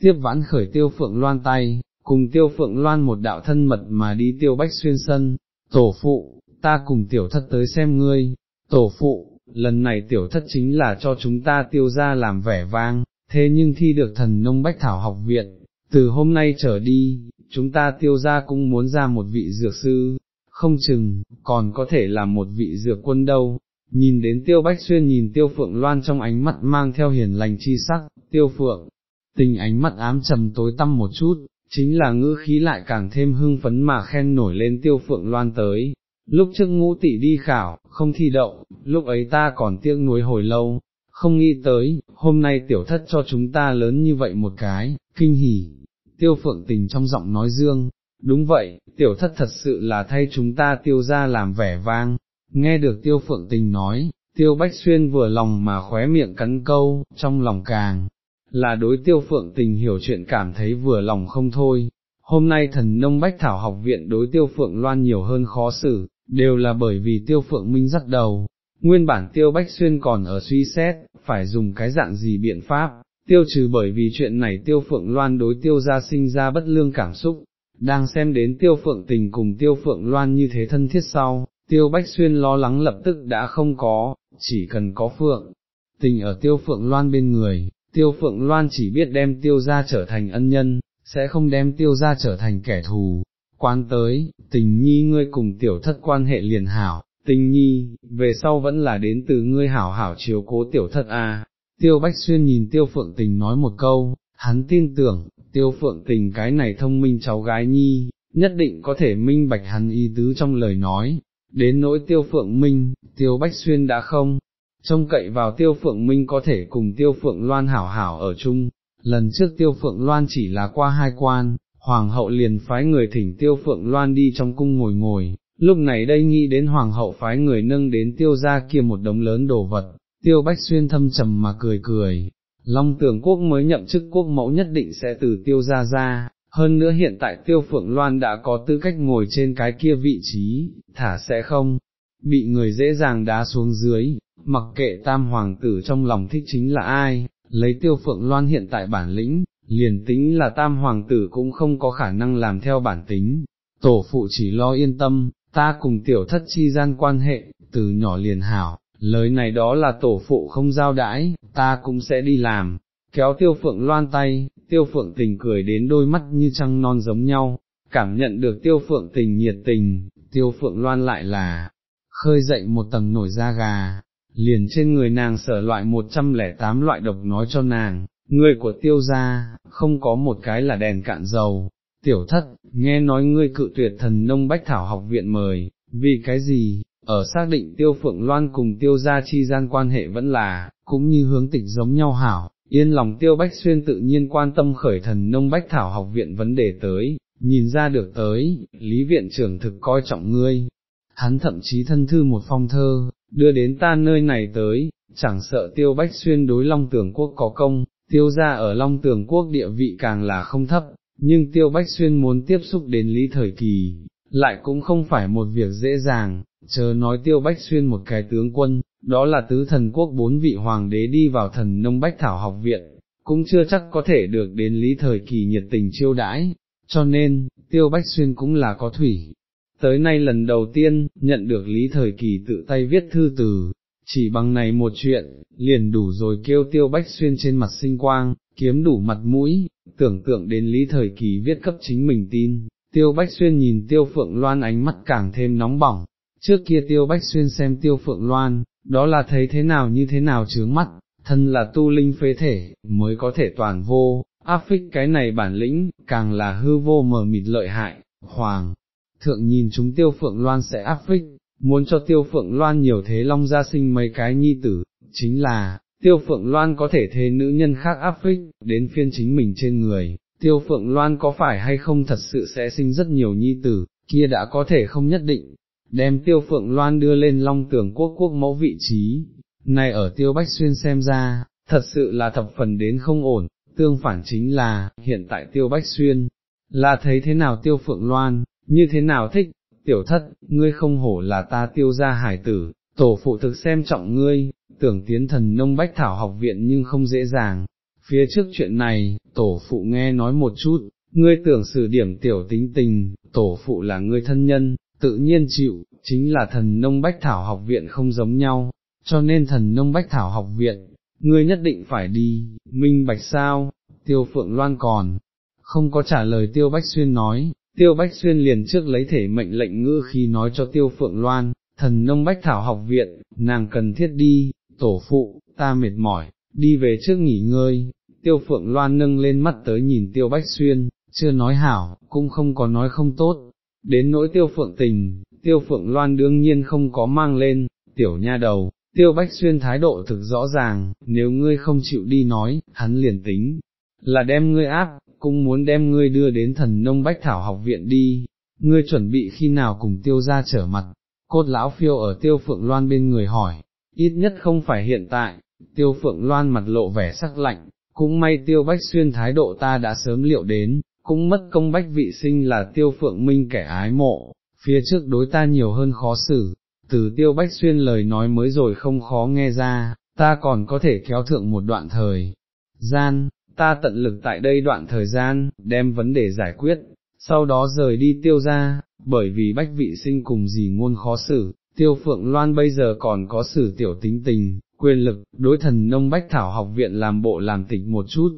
tiếp vãn khởi tiêu phượng loan tay, cùng tiêu phượng loan một đạo thân mật mà đi tiêu bách xuyên sân, tổ phụ, ta cùng tiểu thất tới xem ngươi, tổ phụ, lần này tiểu thất chính là cho chúng ta tiêu ra làm vẻ vang, thế nhưng thi được thần nông bách thảo học viện, từ hôm nay trở đi, chúng ta tiêu ra cũng muốn ra một vị dược sư, không chừng, còn có thể là một vị dược quân đâu. Nhìn đến tiêu bách xuyên nhìn tiêu phượng loan trong ánh mắt mang theo hiền lành chi sắc, tiêu phượng, tình ánh mắt ám trầm tối tăm một chút, chính là ngữ khí lại càng thêm hưng phấn mà khen nổi lên tiêu phượng loan tới, lúc trước ngũ tỷ đi khảo, không thi đậu, lúc ấy ta còn tiếc nuối hồi lâu, không nghĩ tới, hôm nay tiểu thất cho chúng ta lớn như vậy một cái, kinh hỉ, tiêu phượng tình trong giọng nói dương, đúng vậy, tiểu thất thật sự là thay chúng ta tiêu ra làm vẻ vang, nghe được tiêu phượng tình nói, tiêu bách xuyên vừa lòng mà khóe miệng cắn câu, trong lòng càng, là đối tiêu phượng tình hiểu chuyện cảm thấy vừa lòng không thôi. Hôm nay thần nông bách thảo học viện đối tiêu phượng loan nhiều hơn khó xử, đều là bởi vì tiêu phượng minh dắt đầu, nguyên bản tiêu bách xuyên còn ở suy xét, phải dùng cái dạng gì biện pháp, tiêu trừ bởi vì chuyện này tiêu phượng loan đối tiêu gia sinh ra bất lương cảm xúc, đang xem đến tiêu phượng tình cùng tiêu phượng loan như thế thân thiết sau, tiêu bách xuyên lo lắng lập tức đã không có, chỉ cần có phượng, tình ở tiêu phượng loan bên người, tiêu phượng loan chỉ biết đem tiêu gia trở thành ân nhân, sẽ không đem tiêu gia trở thành kẻ thù, quan tới, tình nhi ngươi cùng tiểu thất quan hệ liền hảo, tình nhi, về sau vẫn là đến từ ngươi hảo hảo chiếu cố tiểu thất a. Tiêu Bách Xuyên nhìn Tiêu Phượng Tình nói một câu, hắn tin tưởng, Tiêu Phượng Tình cái này thông minh cháu gái nhi, nhất định có thể minh bạch hắn ý tứ trong lời nói, đến nỗi Tiêu Phượng Minh, Tiêu Bách Xuyên đã không, trông cậy vào Tiêu Phượng Minh có thể cùng Tiêu Phượng Loan hảo hảo ở chung, lần trước Tiêu Phượng Loan chỉ là qua hai quan, hoàng hậu liền phái người thỉnh tiêu phượng loan đi trong cung ngồi ngồi, lúc này đây nghĩ đến hoàng hậu phái người nâng đến tiêu ra kia một đống lớn đồ vật, tiêu bách xuyên thâm trầm mà cười cười, Long tưởng Quốc mới nhậm chức quốc mẫu nhất định sẽ từ tiêu ra ra, hơn nữa hiện tại tiêu phượng loan đã có tư cách ngồi trên cái kia vị trí, thả sẽ không, bị người dễ dàng đá xuống dưới, mặc kệ tam hoàng tử trong lòng thích chính là ai, lấy tiêu phượng loan hiện tại bản lĩnh, liền tính là tam hoàng tử cũng không có khả năng làm theo bản tính, tổ phụ chỉ lo yên tâm, ta cùng tiểu thất chi gian quan hệ, từ nhỏ liền hảo, lời này đó là tổ phụ không giao đãi, ta cũng sẽ đi làm, kéo tiêu phượng loan tay, tiêu phượng tình cười đến đôi mắt như trăng non giống nhau, cảm nhận được tiêu phượng tình nhiệt tình, tiêu phượng loan lại là, khơi dậy một tầng nổi da gà, liền trên người nàng sở loại 108 loại độc nói cho nàng, người của tiêu gia, không có một cái là đèn cạn dầu. Tiểu thất, nghe nói ngươi cự tuyệt thần nông bách thảo học viện mời, vì cái gì, ở xác định tiêu phượng loan cùng tiêu gia chi gian quan hệ vẫn là, cũng như hướng tịch giống nhau hảo, yên lòng tiêu bách xuyên tự nhiên quan tâm khởi thần nông bách thảo học viện vấn đề tới, nhìn ra được tới, lý viện trưởng thực coi trọng ngươi, hắn thậm chí thân thư một phong thơ, đưa đến ta nơi này tới, chẳng sợ tiêu bách xuyên đối long tường quốc có công, tiêu ra ở long tường quốc địa vị càng là không thấp, nhưng tiêu bách xuyên muốn tiếp xúc đến lý thời kỳ, lại cũng không phải một việc dễ dàng, chờ nói tiêu bách xuyên một cái tướng quân, đó là tứ thần quốc bốn vị hoàng đế đi vào thần nông bách thảo học viện, cũng chưa chắc có thể được đến lý thời kỳ nhiệt tình chiêu đãi, cho nên, tiêu bách xuyên cũng là có thủy. Tới nay lần đầu tiên, nhận được lý thời kỳ tự tay viết thư từ, chỉ bằng này một chuyện, liền đủ rồi kêu tiêu bách xuyên trên mặt sinh quang, kiếm đủ mặt mũi, tưởng tượng đến lý thời kỳ viết cấp chính mình tin, tiêu bách xuyên nhìn tiêu phượng loan ánh mắt càng thêm nóng bỏng, trước kia tiêu bách xuyên xem tiêu phượng loan, đó là thấy thế nào như thế nào chướng mắt, thân là tu linh phế thể, mới có thể toàn vô, áp phích cái này bản lĩnh, càng là hư vô mờ mịt lợi hại, hoàng, thượng nhìn chúng tiêu phượng loan sẽ áp phích, muốn cho tiêu phượng loan nhiều thế long gia sinh mấy cái nhi tử, chính là, tiêu phượng loan có thể thế nữ nhân khác áp phích, đến phiên chính mình trên người, tiêu phượng loan có phải hay không thật sự sẽ sinh rất nhiều nhi tử, kia đã có thể không nhất định, đem tiêu phượng loan đưa lên long tưởng quốc quốc mẫu vị trí, này ở tiêu bách xuyên xem ra, thật sự là thập phần đến không ổn, tương phản chính là, hiện tại tiêu bách xuyên, là thấy thế nào tiêu phượng loan, như thế nào thích, tiểu thất, ngươi không hổ là ta tiêu ra hải tử, tổ phụ thực xem trọng ngươi, tưởng tiến thần nông bách thảo học viện nhưng không dễ dàng. Phía trước chuyện này, tổ phụ nghe nói một chút, ngươi tưởng xử điểm tiểu tính tình, tổ phụ là ngươi thân nhân, tự nhiên chịu, chính là thần nông bách thảo học viện không giống nhau, cho nên thần nông bách thảo học viện, ngươi nhất định phải đi, minh bạch sao, tiêu phượng loan còn, không có trả lời tiêu bách xuyên nói, tiêu bách xuyên liền trước lấy thể mệnh lệnh ngữ khi nói cho tiêu phượng loan, thần nông bách thảo học viện, nàng cần thiết đi, tổ phụ, ta mệt mỏi, đi về trước nghỉ ngơi, tiêu phượng loan nâng lên mắt tới nhìn tiêu bách xuyên, chưa nói hảo, cũng không có nói không tốt, đến nỗi tiêu phượng tình, tiêu phượng loan đương nhiên không có mang lên, tiểu nha đầu, tiêu bách xuyên thái độ thực rõ ràng, nếu ngươi không chịu đi nói, hắn liền tính, là đem ngươi áp, cũng muốn đem ngươi đưa đến thần nông bách thảo học viện đi, ngươi chuẩn bị khi nào cùng tiêu ra trở mặt, cốt lão phiêu ở tiêu phượng loan bên người hỏi, ít nhất không phải hiện tại, tiêu phượng loan mặt lộ vẻ sắc lạnh, cũng may tiêu bách xuyên thái độ ta đã sớm liệu đến, cũng mất công bách vị sinh là tiêu phượng minh kẻ ái mộ, phía trước đối ta nhiều hơn khó xử, từ tiêu bách xuyên lời nói mới rồi không khó nghe ra, ta còn có thể kéo thượng một đoạn thời gian, ta tận lực tại đây đoạn thời gian, đem vấn đề giải quyết, sau đó rời đi tiêu ra, bởi vì bách vị sinh cùng gì ngôn khó xử, tiêu phượng loan bây giờ còn có xử tiểu tính tình, quyền lực, đối thần nông bách thảo học viện làm bộ làm tịch một chút,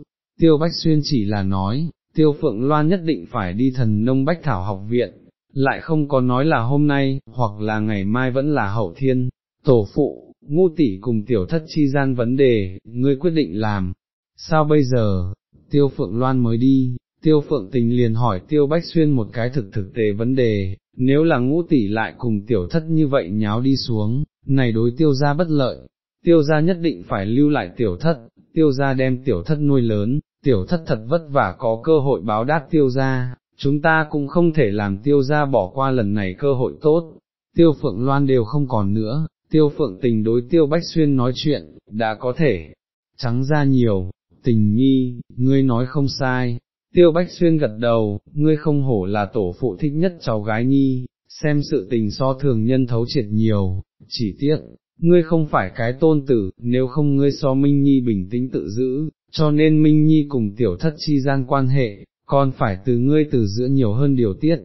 tiêu bách xuyên chỉ là nói, tiêu phượng loan nhất định phải đi thần nông bách thảo học viện, lại không có nói là hôm nay, hoặc là ngày mai vẫn là hậu thiên, tổ phụ, ngu tỷ cùng tiểu thất chi gian vấn đề, ngươi quyết định làm, sao bây giờ, tiêu phượng loan mới đi, tiêu phượng tình liền hỏi tiêu bách xuyên một cái thực thực tế vấn đề, nếu là ngũ tỷ lại cùng tiểu thất như vậy nháo đi xuống, này đối tiêu ra bất lợi, tiêu ra nhất định phải lưu lại tiểu thất, tiêu ra đem tiểu thất nuôi lớn, tiểu thất thật vất vả có cơ hội báo đáp tiêu ra, chúng ta cũng không thể làm tiêu ra bỏ qua lần này cơ hội tốt, tiêu phượng loan đều không còn nữa, tiêu phượng tình đối tiêu bách xuyên nói chuyện, đã có thể, trắng ra nhiều, tình nhi, ngươi nói không sai, tiêu bách xuyên gật đầu, ngươi không hổ là tổ phụ thích nhất cháu gái nhi, xem sự tình so thường nhân thấu triệt nhiều, chỉ tiếc, ngươi không phải cái tôn tử, nếu không ngươi so Minh Nhi bình tĩnh tự giữ, cho nên Minh Nhi cùng tiểu thất chi gian quan hệ, còn phải từ ngươi từ giữa nhiều hơn điều tiết,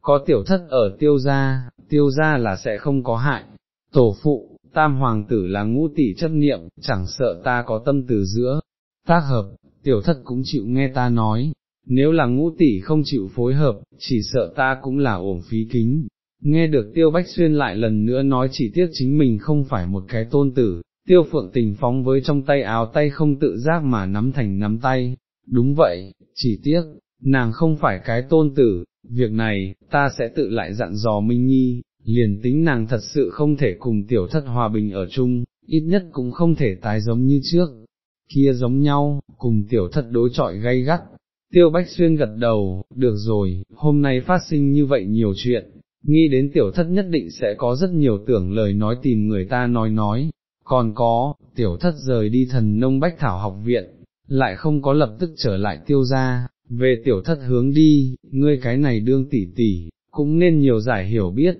có tiểu thất ở tiêu gia, tiêu gia là sẽ không có hại, tổ phụ, tam hoàng tử là ngũ tỷ chấp niệm, chẳng sợ ta có tâm từ giữa, tác hợp, tiểu thất cũng chịu nghe ta nói, nếu là ngũ tỷ không chịu phối hợp, chỉ sợ ta cũng là ổn phí kính. Nghe được tiêu bách xuyên lại lần nữa nói chỉ tiếc chính mình không phải một cái tôn tử, tiêu phượng tình phóng với trong tay áo tay không tự giác mà nắm thành nắm tay, đúng vậy, chỉ tiếc, nàng không phải cái tôn tử, việc này, ta sẽ tự lại dặn dò Minh Nhi, liền tính nàng thật sự không thể cùng tiểu thất hòa bình ở chung, ít nhất cũng không thể tái giống như trước, kia giống nhau, cùng tiểu thất đối trọi gay gắt. Tiêu Bách Xuyên gật đầu, được rồi, hôm nay phát sinh như vậy nhiều chuyện, nghĩ đến tiểu thất nhất định sẽ có rất nhiều tưởng lời nói tìm người ta nói nói, còn có, tiểu thất rời đi thần nông bách thảo học viện, lại không có lập tức trở lại tiêu ra, về tiểu thất hướng đi, ngươi cái này đương tỉ tỉ, cũng nên nhiều giải hiểu biết,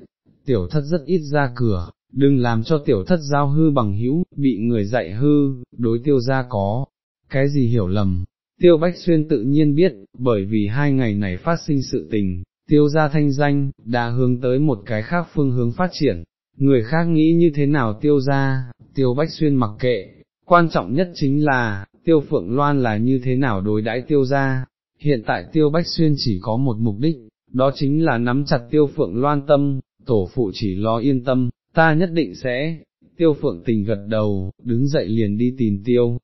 tiểu thất rất ít ra cửa, đừng làm cho tiểu thất giao hư bằng hữu, bị người dạy hư, đối tiêu ra có, cái gì hiểu lầm. Tiêu Bách Xuyên tự nhiên biết, bởi vì hai ngày này phát sinh sự tình, tiêu ra thanh danh, đã hướng tới một cái khác phương hướng phát triển, người khác nghĩ như thế nào tiêu ra, tiêu Bách Xuyên mặc kệ, quan trọng nhất chính là, tiêu Phượng Loan là như thế nào đối đãi tiêu ra, hiện tại tiêu Bách Xuyên chỉ có một mục đích, đó chính là nắm chặt tiêu Phượng Loan tâm, tổ phụ chỉ lo yên tâm, ta nhất định sẽ, tiêu Phượng tình gật đầu, đứng dậy liền đi tìm tiêu.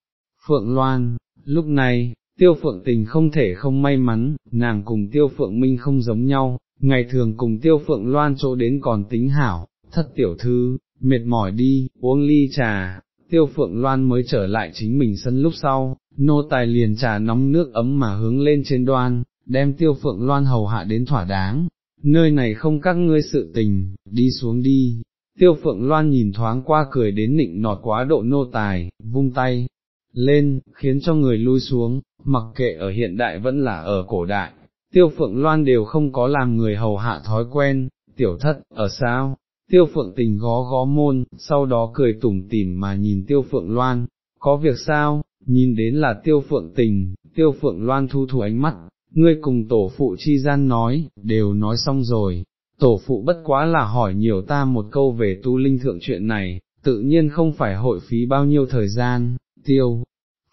Phượng Loan, lúc này, tiêu Phượng tình không thể không may mắn, nàng cùng tiêu Phượng Minh không giống nhau, ngày thường cùng tiêu Phượng Loan chỗ đến còn tính hảo, thất tiểu thư, mệt mỏi đi, uống ly trà, tiêu Phượng Loan mới trở lại chính mình sân lúc sau, nô tài liền trà nóng nước ấm mà hướng lên trên đoan, đem tiêu Phượng Loan hầu hạ đến thỏa đáng, nơi này không các ngươi sự tình, đi xuống đi. Tiêu Phượng Loan nhìn thoáng qua cười đến nịnh nọt quá độ nô tài, vung tay, lên, khiến cho người lui xuống, mặc kệ ở hiện đại vẫn là ở cổ đại, Tiêu Phượng Loan đều không có làm người hầu hạ thói quen, tiểu thất, ở sao, Tiêu Phượng tình gó gó môn, sau đó cười tủm tỉm mà nhìn Tiêu Phượng Loan, có việc sao, nhìn đến là Tiêu Phượng tình, Tiêu Phượng Loan thu thu ánh mắt, ngươi cùng tổ phụ chi gian nói, đều nói xong rồi, tổ phụ bất quá là hỏi nhiều ta một câu về tu linh thượng chuyện này, tự nhiên không phải hội phí bao nhiêu thời gian, tiêu.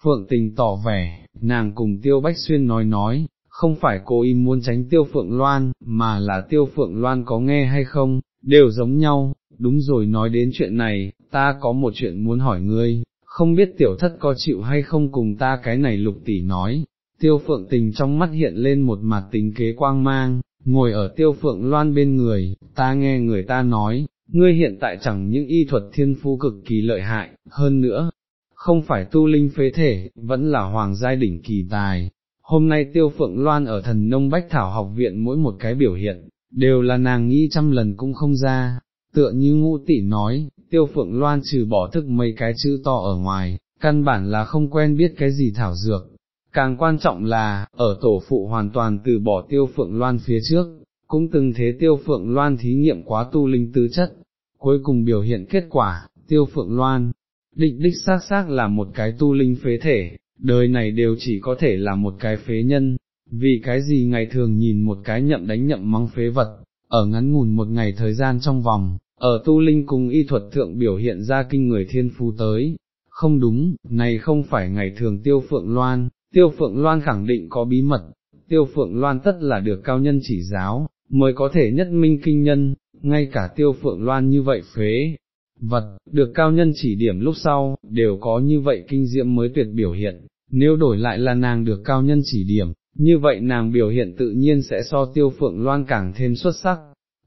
Phượng tình tỏ vẻ, nàng cùng tiêu bách xuyên nói nói, không phải cô ý muốn tránh tiêu phượng loan, mà là tiêu phượng loan có nghe hay không, đều giống nhau, đúng rồi nói đến chuyện này, ta có một chuyện muốn hỏi ngươi, không biết tiểu thất có chịu hay không cùng ta cái này lục tỷ nói, tiêu phượng tình trong mắt hiện lên một mặt tính kế quang mang, ngồi ở tiêu phượng loan bên người, ta nghe người ta nói, ngươi hiện tại chẳng những y thuật thiên phu cực kỳ lợi hại, hơn nữa, không phải tu linh phế thể, vẫn là hoàng giai đỉnh kỳ tài. Hôm nay tiêu phượng loan ở thần nông bách thảo học viện mỗi một cái biểu hiện, đều là nàng nghĩ trăm lần cũng không ra, tựa như ngũ tỷ nói, tiêu phượng loan trừ bỏ thức mấy cái chữ to ở ngoài, căn bản là không quen biết cái gì thảo dược, Càng quan trọng là, ở tổ phụ hoàn toàn từ bỏ tiêu phượng loan phía trước, cũng từng thế tiêu phượng loan thí nghiệm quá tu linh tứ chất, cuối cùng biểu hiện kết quả, tiêu phượng loan, định đích xác xác là một cái tu linh phế thể, đời này đều chỉ có thể là một cái phế nhân, vì cái gì ngày thường nhìn một cái nhậm đánh nhậm mắng phế vật, ở ngắn ngủn một ngày thời gian trong vòng, ở tu linh cùng y thuật thượng biểu hiện ra kinh người thiên phu tới, không đúng, này không phải ngày thường tiêu phượng loan, Tiêu Phượng Loan khẳng định có bí mật, Tiêu Phượng Loan tất là được cao nhân chỉ giáo, mới có thể nhất minh kinh nhân, ngay cả Tiêu Phượng Loan như vậy phế, vật, được cao nhân chỉ điểm lúc sau, đều có như vậy kinh diệm mới tuyệt biểu hiện, nếu đổi lại là nàng được cao nhân chỉ điểm, như vậy nàng biểu hiện tự nhiên sẽ so Tiêu Phượng Loan càng thêm xuất sắc,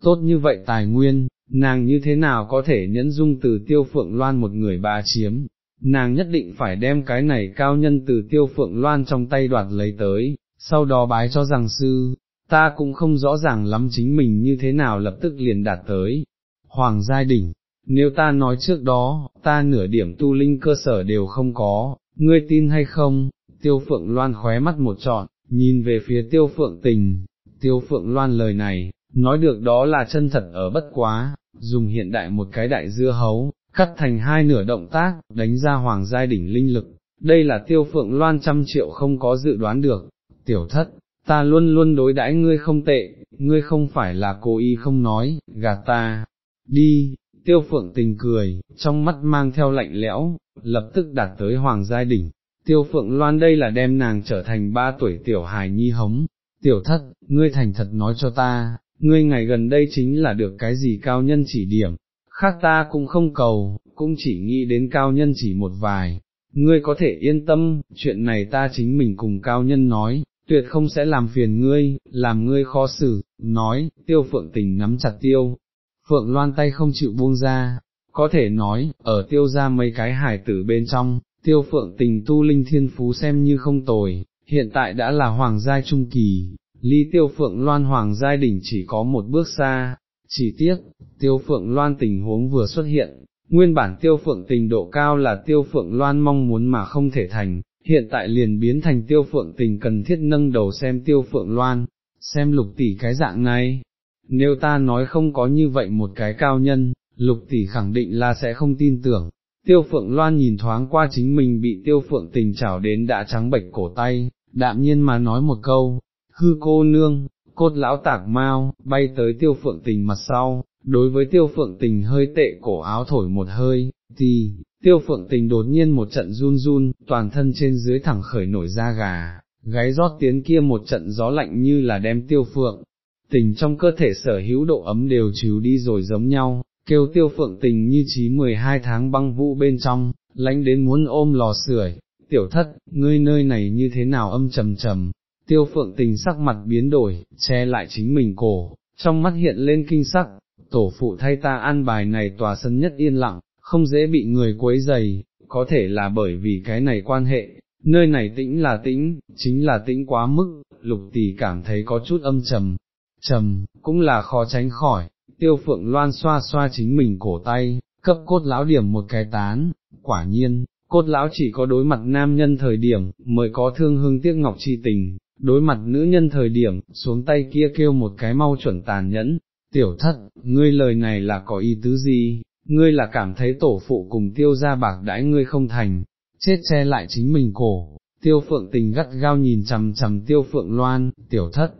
tốt như vậy tài nguyên, nàng như thế nào có thể nhẫn dung từ Tiêu Phượng Loan một người bà chiếm, nàng nhất định phải đem cái này cao nhân từ tiêu phượng loan trong tay đoạt lấy tới, sau đó bái cho rằng sư, ta cũng không rõ ràng lắm chính mình như thế nào lập tức liền đạt tới. Hoàng giai đỉnh, nếu ta nói trước đó, ta nửa điểm tu linh cơ sở đều không có, ngươi tin hay không, tiêu phượng loan khóe mắt một trọn, nhìn về phía tiêu phượng tình, tiêu phượng loan lời này, nói được đó là chân thật ở bất quá, dùng hiện đại một cái đại dưa hấu, cắt thành hai nửa động tác, đánh ra hoàng giai đỉnh linh lực, đây là tiêu phượng loan trăm triệu không có dự đoán được, tiểu thất, ta luôn luôn đối đãi ngươi không tệ, ngươi không phải là cố ý không nói, gạt ta, đi, tiêu phượng tình cười, trong mắt mang theo lạnh lẽo, lập tức đạt tới hoàng giai đỉnh, tiêu phượng loan đây là đem nàng trở thành ba tuổi tiểu hài nhi hống, tiểu thất, ngươi thành thật nói cho ta, ngươi ngày gần đây chính là được cái gì cao nhân chỉ điểm, khác ta cũng không cầu, cũng chỉ nghĩ đến cao nhân chỉ một vài, ngươi có thể yên tâm, chuyện này ta chính mình cùng cao nhân nói, tuyệt không sẽ làm phiền ngươi, làm ngươi khó xử, nói, tiêu phượng tình nắm chặt tiêu, phượng loan tay không chịu buông ra, có thể nói, ở tiêu ra mấy cái hải tử bên trong, tiêu phượng tình tu linh thiên phú xem như không tồi, hiện tại đã là hoàng giai trung kỳ, ly tiêu phượng loan hoàng giai đỉnh chỉ có một bước xa, chỉ tiếc, tiêu phượng loan tình huống vừa xuất hiện, nguyên bản tiêu phượng tình độ cao là tiêu phượng loan mong muốn mà không thể thành, hiện tại liền biến thành tiêu phượng tình cần thiết nâng đầu xem tiêu phượng loan, xem lục tỷ cái dạng này. Nếu ta nói không có như vậy một cái cao nhân, lục tỷ khẳng định là sẽ không tin tưởng. Tiêu phượng loan nhìn thoáng qua chính mình bị tiêu phượng tình chảo đến đã trắng bệch cổ tay, đạm nhiên mà nói một câu, hư cô nương, cốt lão tạc mau, bay tới tiêu phượng tình mặt sau, đối với tiêu phượng tình hơi tệ cổ áo thổi một hơi, thì, tiêu phượng tình đột nhiên một trận run run, toàn thân trên dưới thẳng khởi nổi da gà, gáy rót tiến kia một trận gió lạnh như là đem tiêu phượng, tình trong cơ thể sở hữu độ ấm đều trừ đi rồi giống nhau, kêu tiêu phượng tình như trí 12 tháng băng vũ bên trong, lánh đến muốn ôm lò sưởi, tiểu thất, ngươi nơi này như thế nào âm trầm trầm, tiêu phượng tình sắc mặt biến đổi, che lại chính mình cổ, trong mắt hiện lên kinh sắc, tổ phụ thay ta an bài này tòa sân nhất yên lặng, không dễ bị người quấy dày, có thể là bởi vì cái này quan hệ, nơi này tĩnh là tĩnh, chính là tĩnh quá mức, lục tỷ cảm thấy có chút âm trầm, trầm, cũng là khó tránh khỏi, tiêu phượng loan xoa xoa chính mình cổ tay, cấp cốt lão điểm một cái tán, quả nhiên, cốt lão chỉ có đối mặt nam nhân thời điểm, mới có thương hương tiếc ngọc chi tình, đối mặt nữ nhân thời điểm, xuống tay kia kêu một cái mau chuẩn tàn nhẫn, tiểu thất, ngươi lời này là có ý tứ gì, ngươi là cảm thấy tổ phụ cùng tiêu ra bạc đãi ngươi không thành, chết che lại chính mình cổ, tiêu phượng tình gắt gao nhìn chằm chằm tiêu phượng loan, tiểu thất,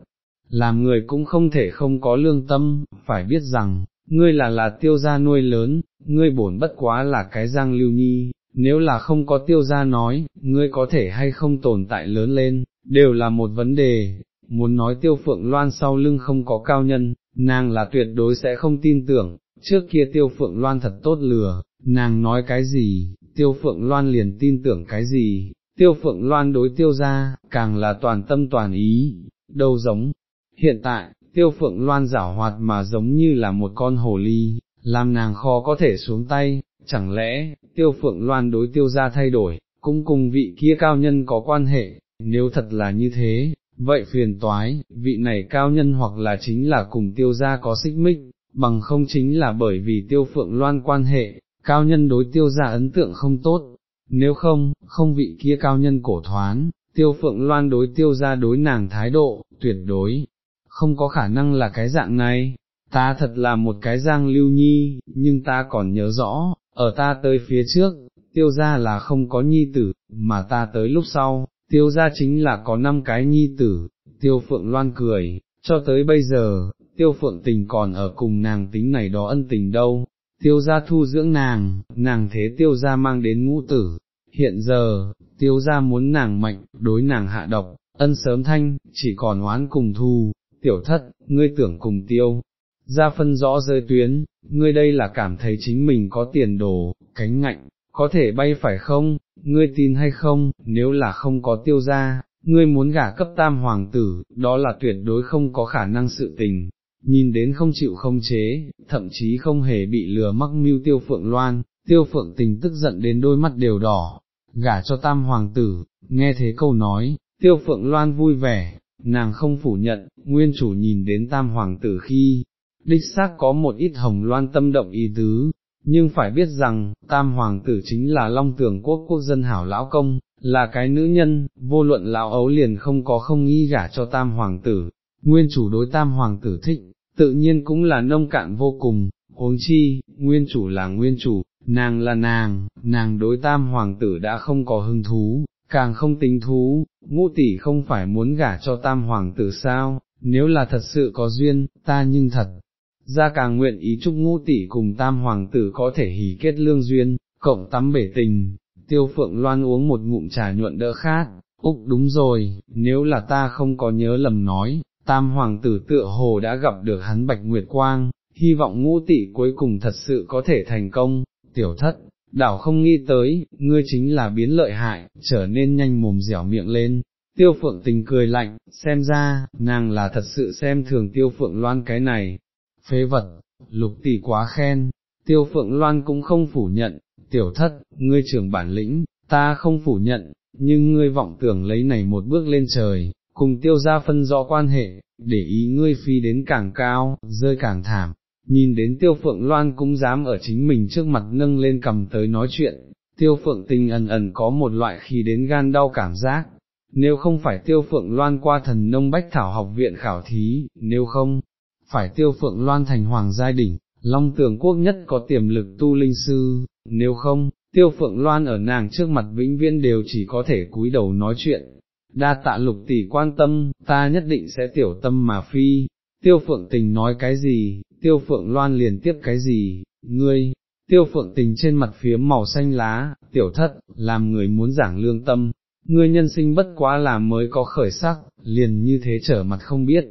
làm người cũng không thể không có lương tâm, phải biết rằng, ngươi là là tiêu gia nuôi lớn, ngươi bổn bất quá là cái giang lưu nhi, nếu là không có tiêu gia nói, ngươi có thể hay không tồn tại lớn lên, đều là một vấn đề, muốn nói tiêu phượng loan sau lưng không có cao nhân, nàng là tuyệt đối sẽ không tin tưởng, trước kia tiêu phượng loan thật tốt lừa, nàng nói cái gì, tiêu phượng loan liền tin tưởng cái gì, tiêu phượng loan đối tiêu ra, càng là toàn tâm toàn ý, đâu giống, hiện tại, tiêu phượng loan giảo hoạt mà giống như là một con hồ ly, làm nàng khó có thể xuống tay, chẳng lẽ, tiêu phượng loan đối tiêu ra thay đổi, cũng cùng vị kia cao nhân có quan hệ, nếu thật là như thế, vậy phiền toái, vị này cao nhân hoặc là chính là cùng tiêu gia có xích mích, bằng không chính là bởi vì tiêu phượng loan quan hệ, cao nhân đối tiêu gia ấn tượng không tốt, nếu không, không vị kia cao nhân cổ thoán, tiêu phượng loan đối tiêu gia đối nàng thái độ, tuyệt đối, không có khả năng là cái dạng này, ta thật là một cái giang lưu nhi, nhưng ta còn nhớ rõ, ở ta tới phía trước, tiêu gia là không có nhi tử, mà ta tới lúc sau, tiêu gia chính là có năm cái nhi tử, tiêu phượng loan cười, cho tới bây giờ, tiêu phượng tình còn ở cùng nàng tính này đó ân tình đâu, tiêu gia thu dưỡng nàng, nàng thế tiêu gia mang đến ngũ tử, hiện giờ, tiêu gia muốn nàng mạnh, đối nàng hạ độc, ân sớm thanh, chỉ còn oán cùng thu, tiểu thất, ngươi tưởng cùng tiêu, gia phân rõ rơi tuyến, ngươi đây là cảm thấy chính mình có tiền đồ, cánh ngạnh, có thể bay phải không, ngươi tin hay không, nếu là không có tiêu gia, ngươi muốn gả cấp tam hoàng tử, đó là tuyệt đối không có khả năng sự tình, nhìn đến không chịu không chế, thậm chí không hề bị lừa mắc mưu tiêu phượng loan, tiêu phượng tình tức giận đến đôi mắt đều đỏ, gả cho tam hoàng tử, nghe thế câu nói, tiêu phượng loan vui vẻ, nàng không phủ nhận, nguyên chủ nhìn đến tam hoàng tử khi, đích xác có một ít hồng loan tâm động ý tứ, nhưng phải biết rằng, tam hoàng tử chính là long tường quốc quốc dân hảo lão công, là cái nữ nhân, vô luận lão ấu liền không có không nghi gả cho tam hoàng tử, nguyên chủ đối tam hoàng tử thích, tự nhiên cũng là nông cạn vô cùng, huống chi, nguyên chủ là nguyên chủ, nàng là nàng, nàng đối tam hoàng tử đã không có hứng thú, càng không tính thú, ngũ tỷ không phải muốn gả cho tam hoàng tử sao, nếu là thật sự có duyên, ta nhưng thật, ra càng nguyện ý chúc ngũ tỷ cùng tam hoàng tử có thể hỉ kết lương duyên, cộng tắm bể tình, tiêu phượng loan uống một ngụm trà nhuận đỡ khát, Úc đúng rồi, nếu là ta không có nhớ lầm nói, tam hoàng tử tựa hồ đã gặp được hắn bạch nguyệt quang, hy vọng ngũ tỷ cuối cùng thật sự có thể thành công, tiểu thất, đảo không nghĩ tới, ngươi chính là biến lợi hại, trở nên nhanh mồm dẻo miệng lên. Tiêu phượng tình cười lạnh, xem ra, nàng là thật sự xem thường tiêu phượng loan cái này, phế vật, lục tỷ quá khen, tiêu phượng loan cũng không phủ nhận, tiểu thất, ngươi trưởng bản lĩnh, ta không phủ nhận, nhưng ngươi vọng tưởng lấy này một bước lên trời, cùng tiêu ra phân rõ quan hệ, để ý ngươi phi đến càng cao, rơi càng thảm, nhìn đến tiêu phượng loan cũng dám ở chính mình trước mặt nâng lên cầm tới nói chuyện, tiêu phượng tình ẩn ẩn có một loại khi đến gan đau cảm giác, nếu không phải tiêu phượng loan qua thần nông bách thảo học viện khảo thí, nếu không, phải tiêu phượng loan thành hoàng giai đỉnh, long tường quốc nhất có tiềm lực tu linh sư, nếu không, tiêu phượng loan ở nàng trước mặt vĩnh viễn đều chỉ có thể cúi đầu nói chuyện. Đa tạ lục tỷ quan tâm, ta nhất định sẽ tiểu tâm mà phi, tiêu phượng tình nói cái gì, tiêu phượng loan liền tiếp cái gì, ngươi, tiêu phượng tình trên mặt phía màu xanh lá, tiểu thất, làm người muốn giảng lương tâm, ngươi nhân sinh bất quá là mới có khởi sắc, liền như thế trở mặt không biết,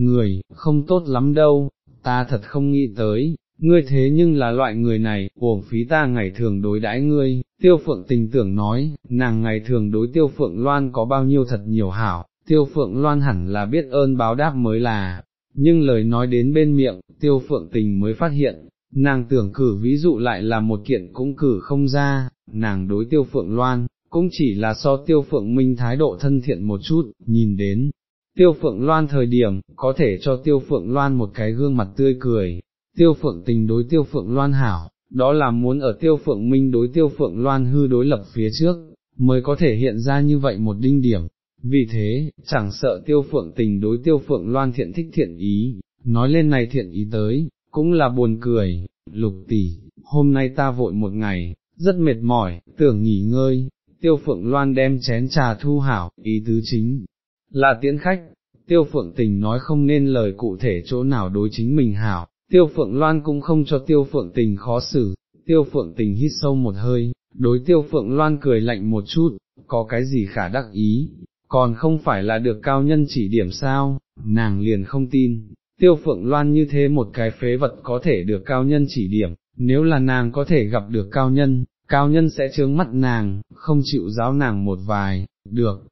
người, không tốt lắm đâu, ta thật không nghĩ tới, ngươi thế nhưng là loại người này, uổng phí ta ngày thường đối đãi ngươi, tiêu phượng tình tưởng nói, nàng ngày thường đối tiêu phượng loan có bao nhiêu thật nhiều hảo, tiêu phượng loan hẳn là biết ơn báo đáp mới là, nhưng lời nói đến bên miệng, tiêu phượng tình mới phát hiện, nàng tưởng cử ví dụ lại là một kiện cũng cử không ra, nàng đối tiêu phượng loan, cũng chỉ là so tiêu phượng minh thái độ thân thiện một chút, nhìn đến. Tiêu phượng loan thời điểm, có thể cho tiêu phượng loan một cái gương mặt tươi cười, tiêu phượng tình đối tiêu phượng loan hảo, đó là muốn ở tiêu phượng minh đối tiêu phượng loan hư đối lập phía trước, mới có thể hiện ra như vậy một đinh điểm, vì thế, chẳng sợ tiêu phượng tình đối tiêu phượng loan thiện thích thiện ý, nói lên này thiện ý tới, cũng là buồn cười, lục tỷ, hôm nay ta vội một ngày, rất mệt mỏi, tưởng nghỉ ngơi, tiêu phượng loan đem chén trà thu hảo, ý tứ chính, là tiễn khách, tiêu phượng tình nói không nên lời cụ thể chỗ nào đối chính mình hảo, tiêu phượng loan cũng không cho tiêu phượng tình khó xử, tiêu phượng tình hít sâu một hơi, đối tiêu phượng loan cười lạnh một chút, có cái gì khả đắc ý, còn không phải là được cao nhân chỉ điểm sao, nàng liền không tin, tiêu phượng loan như thế một cái phế vật có thể được cao nhân chỉ điểm, nếu là nàng có thể gặp được cao nhân, cao nhân sẽ trướng mắt nàng, không chịu giáo nàng một vài, được.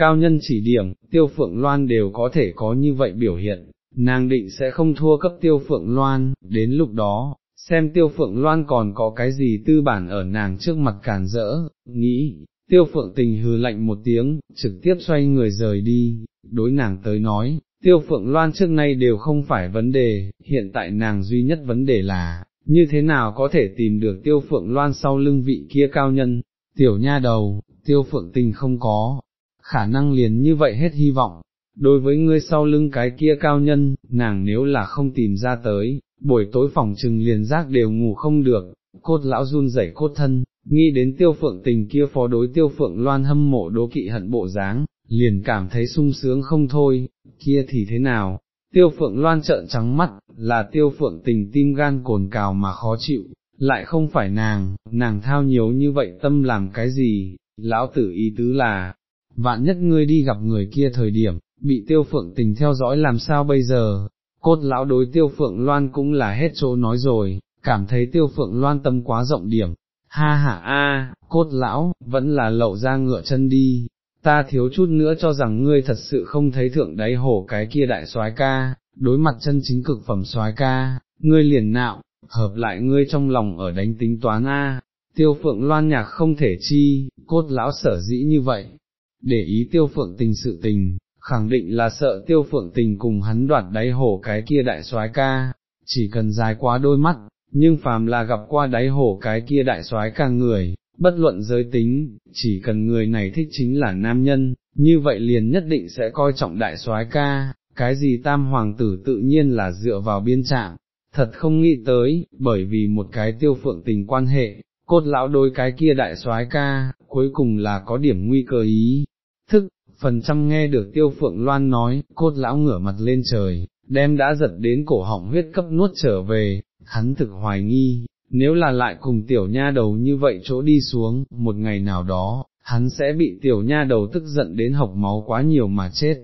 Cao nhân chỉ điểm, tiêu phượng loan đều có thể có như vậy biểu hiện, nàng định sẽ không thua cấp tiêu phượng loan, đến lúc đó, xem tiêu phượng loan còn có cái gì tư bản ở nàng trước mặt cản rỡ, nghĩ, tiêu phượng tình hừ lạnh một tiếng, trực tiếp xoay người rời đi, đối nàng tới nói, tiêu phượng loan trước nay đều không phải vấn đề, hiện tại nàng duy nhất vấn đề là, như thế nào có thể tìm được tiêu phượng loan sau lưng vị kia cao nhân, tiểu nha đầu, tiêu phượng tình không có, khả năng liền như vậy hết hy vọng. Đối với ngươi sau lưng cái kia cao nhân, nàng nếu là không tìm ra tới, buổi tối phòng trừng liền giác đều ngủ không được, cốt lão run rẩy cốt thân, nghĩ đến tiêu phượng tình kia phó đối tiêu phượng loan hâm mộ đố kỵ hận bộ dáng, liền cảm thấy sung sướng không thôi, kia thì thế nào, tiêu phượng loan trợn trắng mắt, là tiêu phượng tình tim gan cồn cào mà khó chịu, lại không phải nàng, nàng thao nhiều như vậy tâm làm cái gì, lão tử ý tứ là, vạn nhất ngươi đi gặp người kia thời điểm, bị tiêu phượng tình theo dõi làm sao bây giờ, cốt lão đối tiêu phượng loan cũng là hết chỗ nói rồi, cảm thấy tiêu phượng loan tâm quá rộng điểm, ha ha a, cốt lão, vẫn là lậu ra ngựa chân đi, ta thiếu chút nữa cho rằng ngươi thật sự không thấy thượng đáy hổ cái kia đại soái ca, đối mặt chân chính cực phẩm soái ca, ngươi liền nạo, hợp lại ngươi trong lòng ở đánh tính toán a. Tiêu phượng loan nhạc không thể chi, cốt lão sở dĩ như vậy, để ý tiêu phượng tình sự tình, khẳng định là sợ tiêu phượng tình cùng hắn đoạt đáy hổ cái kia đại soái ca, chỉ cần dài quá đôi mắt, nhưng phàm là gặp qua đáy hổ cái kia đại soái ca người, bất luận giới tính, chỉ cần người này thích chính là nam nhân, như vậy liền nhất định sẽ coi trọng đại soái ca, cái gì tam hoàng tử tự nhiên là dựa vào biên trạng, thật không nghĩ tới, bởi vì một cái tiêu phượng tình quan hệ, cốt lão đôi cái kia đại soái ca, cuối cùng là có điểm nguy cơ ý. Thức, phần trăm nghe được tiêu phượng loan nói, cốt lão ngửa mặt lên trời, đem đã giật đến cổ họng huyết cấp nuốt trở về, hắn thực hoài nghi, nếu là lại cùng tiểu nha đầu như vậy chỗ đi xuống, một ngày nào đó, hắn sẽ bị tiểu nha đầu tức giận đến học máu quá nhiều mà chết.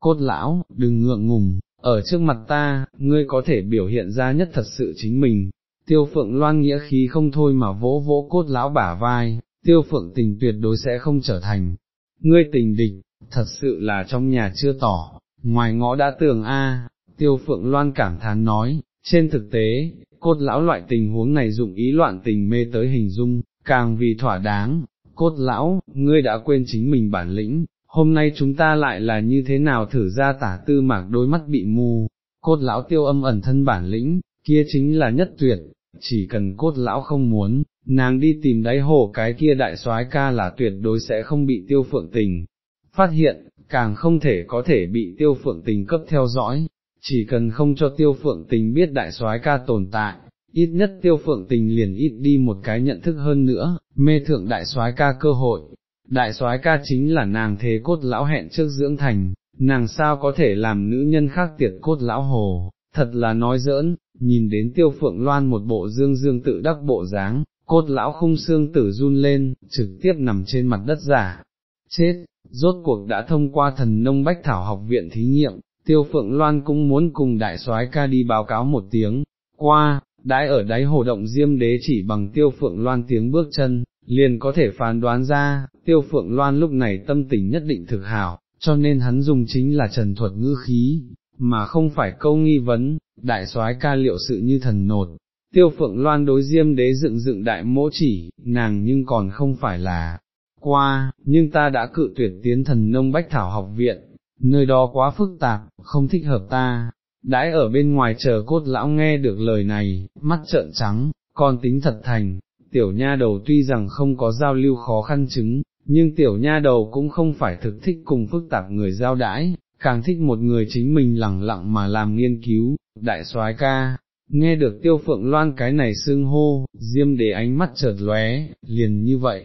Cốt lão, đừng ngượng ngùng, ở trước mặt ta, ngươi có thể biểu hiện ra nhất thật sự chính mình. Tiêu phượng loan nghĩa khí không thôi mà vỗ vỗ cốt lão bả vai, tiêu phượng tình tuyệt đối sẽ không trở thành. Ngươi tình địch, thật sự là trong nhà chưa tỏ, ngoài ngõ đã tường a. tiêu phượng loan cảm thán nói, trên thực tế, cốt lão loại tình huống này dụng ý loạn tình mê tới hình dung, càng vì thỏa đáng, cốt lão, ngươi đã quên chính mình bản lĩnh, hôm nay chúng ta lại là như thế nào thử ra tả tư mạc đôi mắt bị mù, cốt lão tiêu âm ẩn thân bản lĩnh, kia chính là nhất tuyệt, chỉ cần cốt lão không muốn, nàng đi tìm đáy hồ cái kia đại soái ca là tuyệt đối sẽ không bị tiêu phượng tình, phát hiện, càng không thể có thể bị tiêu phượng tình cấp theo dõi, chỉ cần không cho tiêu phượng tình biết đại soái ca tồn tại, ít nhất tiêu phượng tình liền ít đi một cái nhận thức hơn nữa, mê thượng đại soái ca cơ hội. Đại soái ca chính là nàng thế cốt lão hẹn trước dưỡng thành, nàng sao có thể làm nữ nhân khác tiệt cốt lão hồ, thật là nói giỡn, nhìn đến tiêu phượng loan một bộ dương dương tự đắc bộ dáng, cốt lão khung xương tử run lên, trực tiếp nằm trên mặt đất giả, chết, rốt cuộc đã thông qua thần nông bách thảo học viện thí nghiệm, tiêu phượng loan cũng muốn cùng đại soái ca đi báo cáo một tiếng, qua, đãi ở đáy hồ động diêm đế chỉ bằng tiêu phượng loan tiếng bước chân, liền có thể phán đoán ra, tiêu phượng loan lúc này tâm tình nhất định thực hảo, cho nên hắn dùng chính là trần thuật ngữ khí, mà không phải câu nghi vấn, đại soái ca liệu sự như thần nột. Tiêu phượng loan đối diêm đế dựng dựng đại mỗ chỉ, nàng nhưng còn không phải là, qua, nhưng ta đã cự tuyệt tiến thần nông bách thảo học viện, nơi đó quá phức tạp, không thích hợp ta, đãi ở bên ngoài chờ cốt lão nghe được lời này, mắt trợn trắng, con tính thật thành, tiểu nha đầu tuy rằng không có giao lưu khó khăn chứng, nhưng tiểu nha đầu cũng không phải thực thích cùng phức tạp người giao đãi, càng thích một người chính mình lẳng lặng mà làm nghiên cứu, đại soái ca. Nghe được tiêu phượng loan cái này xưng hô, diêm để ánh mắt chợt lóe, liền như vậy,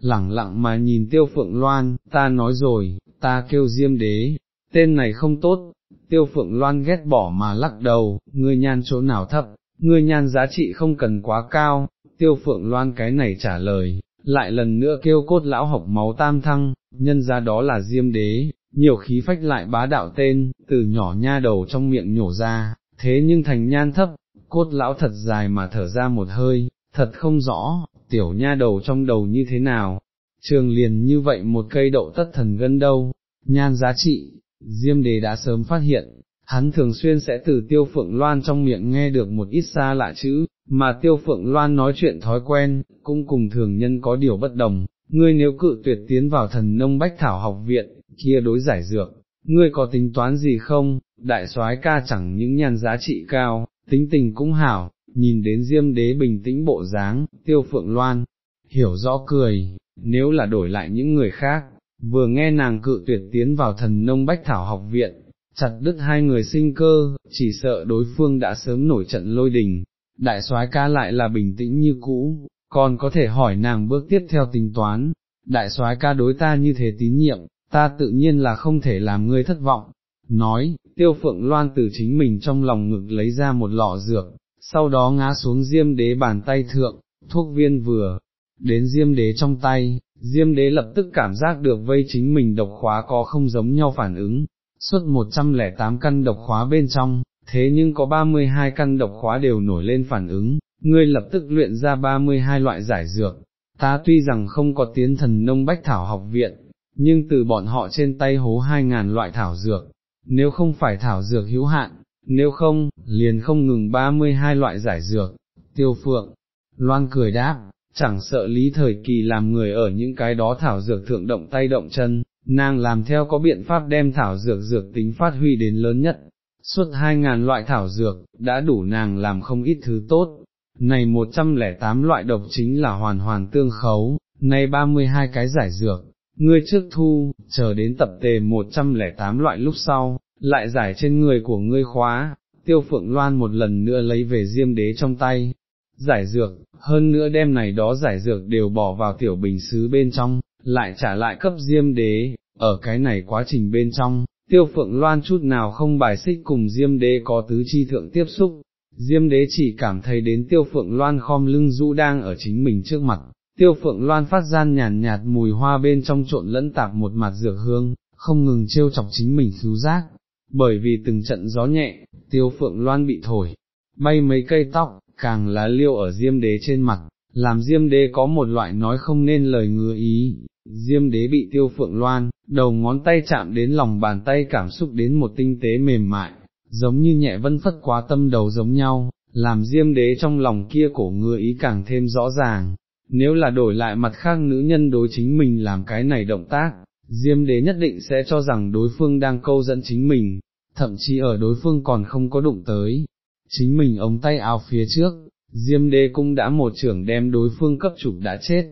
lẳng lặng mà nhìn tiêu phượng loan, ta nói rồi, ta kêu diêm đế, tên này không tốt, tiêu phượng loan ghét bỏ mà lắc đầu, ngươi nhan chỗ nào thấp, ngươi nhan giá trị không cần quá cao, tiêu phượng loan cái này trả lời, lại lần nữa kêu cốt lão học máu tam thăng, nhân ra đó là diêm đế, nhiều khí phách lại bá đạo tên, từ nhỏ nha đầu trong miệng nhổ ra, thế nhưng thành nhan thấp, cốt lão thật dài mà thở ra một hơi, thật không rõ, tiểu nha đầu trong đầu như thế nào, trường liền như vậy một cây đậu tất thần gân đâu, nhan giá trị, Diêm đề đã sớm phát hiện, hắn thường xuyên sẽ từ tiêu phượng loan trong miệng nghe được một ít xa lạ chữ, mà tiêu phượng loan nói chuyện thói quen, cũng cùng thường nhân có điều bất đồng, ngươi nếu cự tuyệt tiến vào thần nông bách thảo học viện, kia đối giải dược, ngươi có tính toán gì không, đại soái ca chẳng những nhàn giá trị cao, tính tình cũng hảo, nhìn đến diêm đế bình tĩnh bộ dáng, tiêu phượng loan, hiểu rõ cười, nếu là đổi lại những người khác, vừa nghe nàng cự tuyệt tiến vào thần nông bách thảo học viện, chặt đứt hai người sinh cơ, chỉ sợ đối phương đã sớm nổi trận lôi đình, đại soái ca lại là bình tĩnh như cũ, còn có thể hỏi nàng bước tiếp theo tính toán, đại soái ca đối ta như thế tín nhiệm, ta tự nhiên là không thể làm ngươi thất vọng. Nói, tiêu phượng loan từ chính mình trong lòng ngực lấy ra một lọ dược, sau đó ngã xuống diêm đế bàn tay thượng, thuốc viên vừa, đến diêm đế trong tay, Diêm đế lập tức cảm giác được vây chính mình độc khóa có không giống nhau phản ứng, suốt 108 căn độc khóa bên trong, thế nhưng có 32 căn độc khóa đều nổi lên phản ứng, ngươi lập tức luyện ra 32 loại giải dược, ta tuy rằng không có tiến thần nông bách thảo học viện, nhưng từ bọn họ trên tay hố 2.000 loại thảo dược, nếu không phải thảo dược hữu hạn, nếu không, liền không ngừng 32 loại giải dược, tiêu phượng, loan cười đáp, chẳng sợ lý thời kỳ làm người ở những cái đó thảo dược thượng động tay động chân, nàng làm theo có biện pháp đem thảo dược dược tính phát huy đến lớn nhất, suốt hai ngàn loại thảo dược, đã đủ nàng làm không ít thứ tốt, này 108 loại độc chính là hoàn hoàn tương khấu, này 32 cái giải dược, ngươi trước thu, chờ đến tập tề 108 loại lúc sau, lại giải trên người của ngươi khóa, tiêu phượng loan một lần nữa lấy về diêm đế trong tay, giải dược, hơn nữa đem này đó giải dược đều bỏ vào tiểu bình xứ bên trong, lại trả lại cấp diêm đế, ở cái này quá trình bên trong, tiêu phượng loan chút nào không bài xích cùng diêm đế có tứ chi thượng tiếp xúc, diêm đế chỉ cảm thấy đến tiêu phượng loan khom lưng rũ đang ở chính mình trước mặt, tiêu phượng loan phát gian nhàn nhạt, mùi hoa bên trong trộn lẫn tạp một mặt dược hương, không ngừng trêu chọc chính mình cứu giác, bởi vì từng trận gió nhẹ, tiêu phượng loan bị thổi, bay mấy cây tóc, càng lá liêu ở diêm đế trên mặt, làm diêm đế có một loại nói không nên lời ngứa ý, diêm đế bị tiêu phượng loan, đầu ngón tay chạm đến lòng bàn tay cảm xúc đến một tinh tế mềm mại, giống như nhẹ vân phất quá tâm đầu giống nhau, làm diêm đế trong lòng kia cổ ngứa ý càng thêm rõ ràng, nếu là đổi lại mặt khác nữ nhân đối chính mình làm cái này động tác, diêm đế nhất định sẽ cho rằng đối phương đang câu dẫn chính mình, thậm chí ở đối phương còn không có đụng tới, chính mình ống tay áo phía trước, diêm đế cũng đã một trưởng đem đối phương cấp chủ đã chết,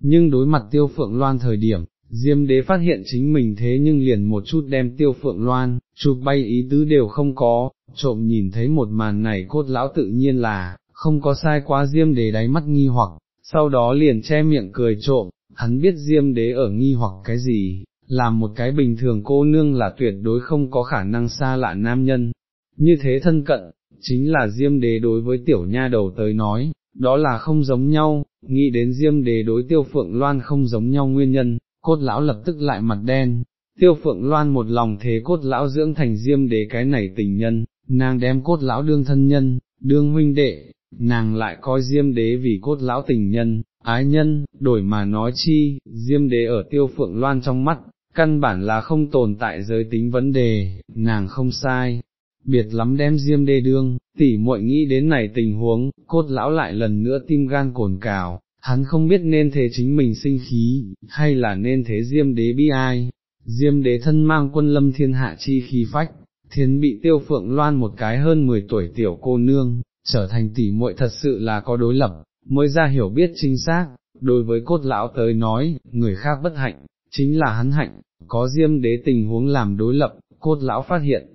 nhưng đối mặt tiêu phượng loan thời điểm, diêm đế phát hiện chính mình thế nhưng liền một chút đem tiêu phượng loan, chụp bay ý tứ đều không có, trộm nhìn thấy một màn này cốt lão tự nhiên là, không có sai quá diêm đế đáy mắt nghi hoặc, sau đó liền che miệng cười trộm, hắn biết diêm đế ở nghi hoặc cái gì, làm một cái bình thường cô nương là tuyệt đối không có khả năng xa lạ nam nhân, như thế thân cận, chính là diêm đế đối với tiểu nha đầu tới nói, đó là không giống nhau, nghĩ đến diêm đế đối tiêu phượng loan không giống nhau nguyên nhân, cốt lão lập tức lại mặt đen, tiêu phượng loan một lòng thế cốt lão dưỡng thành diêm đế cái này tình nhân, nàng đem cốt lão đương thân nhân, đương huynh đệ, nàng lại coi diêm đế vì cốt lão tình nhân, ái nhân, đổi mà nói chi, diêm đế ở tiêu phượng loan trong mắt, căn bản là không tồn tại giới tính vấn đề, nàng không sai, biệt lắm đem diêm đê đương, tỉ muội nghĩ đến này tình huống, cốt lão lại lần nữa tim gan cồn cào, hắn không biết nên thế chính mình sinh khí, hay là nên thế diêm đế bi ai, diêm đế thân mang quân lâm thiên hạ chi khí phách, thiên bị tiêu phượng loan một cái hơn 10 tuổi tiểu cô nương, trở thành tỉ muội thật sự là có đối lập, mới ra hiểu biết chính xác, đối với cốt lão tới nói, người khác bất hạnh, chính là hắn hạnh, có diêm đế tình huống làm đối lập, cốt lão phát hiện,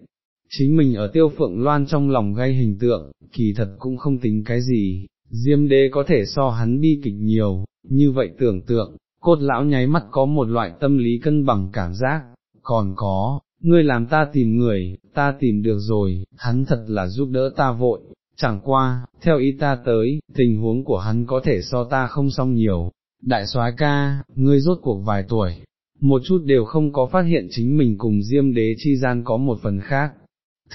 chính mình ở tiêu phượng loan trong lòng gây hình tượng, kỳ thật cũng không tính cái gì, diêm đế có thể so hắn bi kịch nhiều, như vậy tưởng tượng, cốt lão nháy mắt có một loại tâm lý cân bằng cảm giác, còn có, ngươi làm ta tìm người, ta tìm được rồi, hắn thật là giúp đỡ ta vội, chẳng qua, theo ý ta tới, tình huống của hắn có thể so ta không xong nhiều, đại soái ca, ngươi rốt cuộc vài tuổi, một chút đều không có phát hiện chính mình cùng diêm đế chi gian có một phần khác,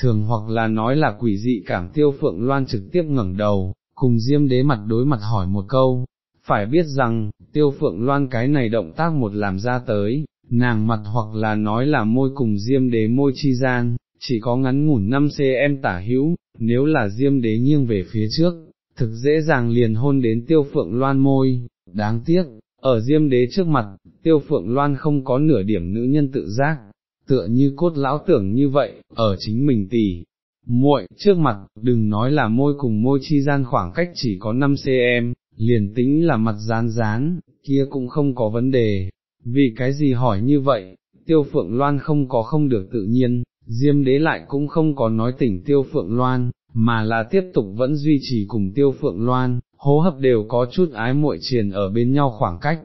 thường hoặc là nói là quỷ dị cảm tiêu phượng loan trực tiếp ngẩng đầu, cùng diêm đế mặt đối mặt hỏi một câu, phải biết rằng, tiêu phượng loan cái này động tác một làm ra tới, nàng mặt hoặc là nói là môi cùng diêm đế môi chi gian, chỉ có ngắn ngủn 5 cm tả hữu, nếu là diêm đế nghiêng về phía trước, thực dễ dàng liền hôn đến tiêu phượng loan môi, đáng tiếc, ở diêm đế trước mặt, tiêu phượng loan không có nửa điểm nữ nhân tự giác, tựa như cốt lão tưởng như vậy, ở chính mình tỷ. Muội, trước mặt, đừng nói là môi cùng môi chi gian khoảng cách chỉ có 5cm, liền tính là mặt rán rán, kia cũng không có vấn đề. Vì cái gì hỏi như vậy, tiêu phượng loan không có không được tự nhiên, diêm đế lại cũng không có nói tỉnh tiêu phượng loan, mà là tiếp tục vẫn duy trì cùng tiêu phượng loan, hố hấp đều có chút ái muội triền ở bên nhau khoảng cách.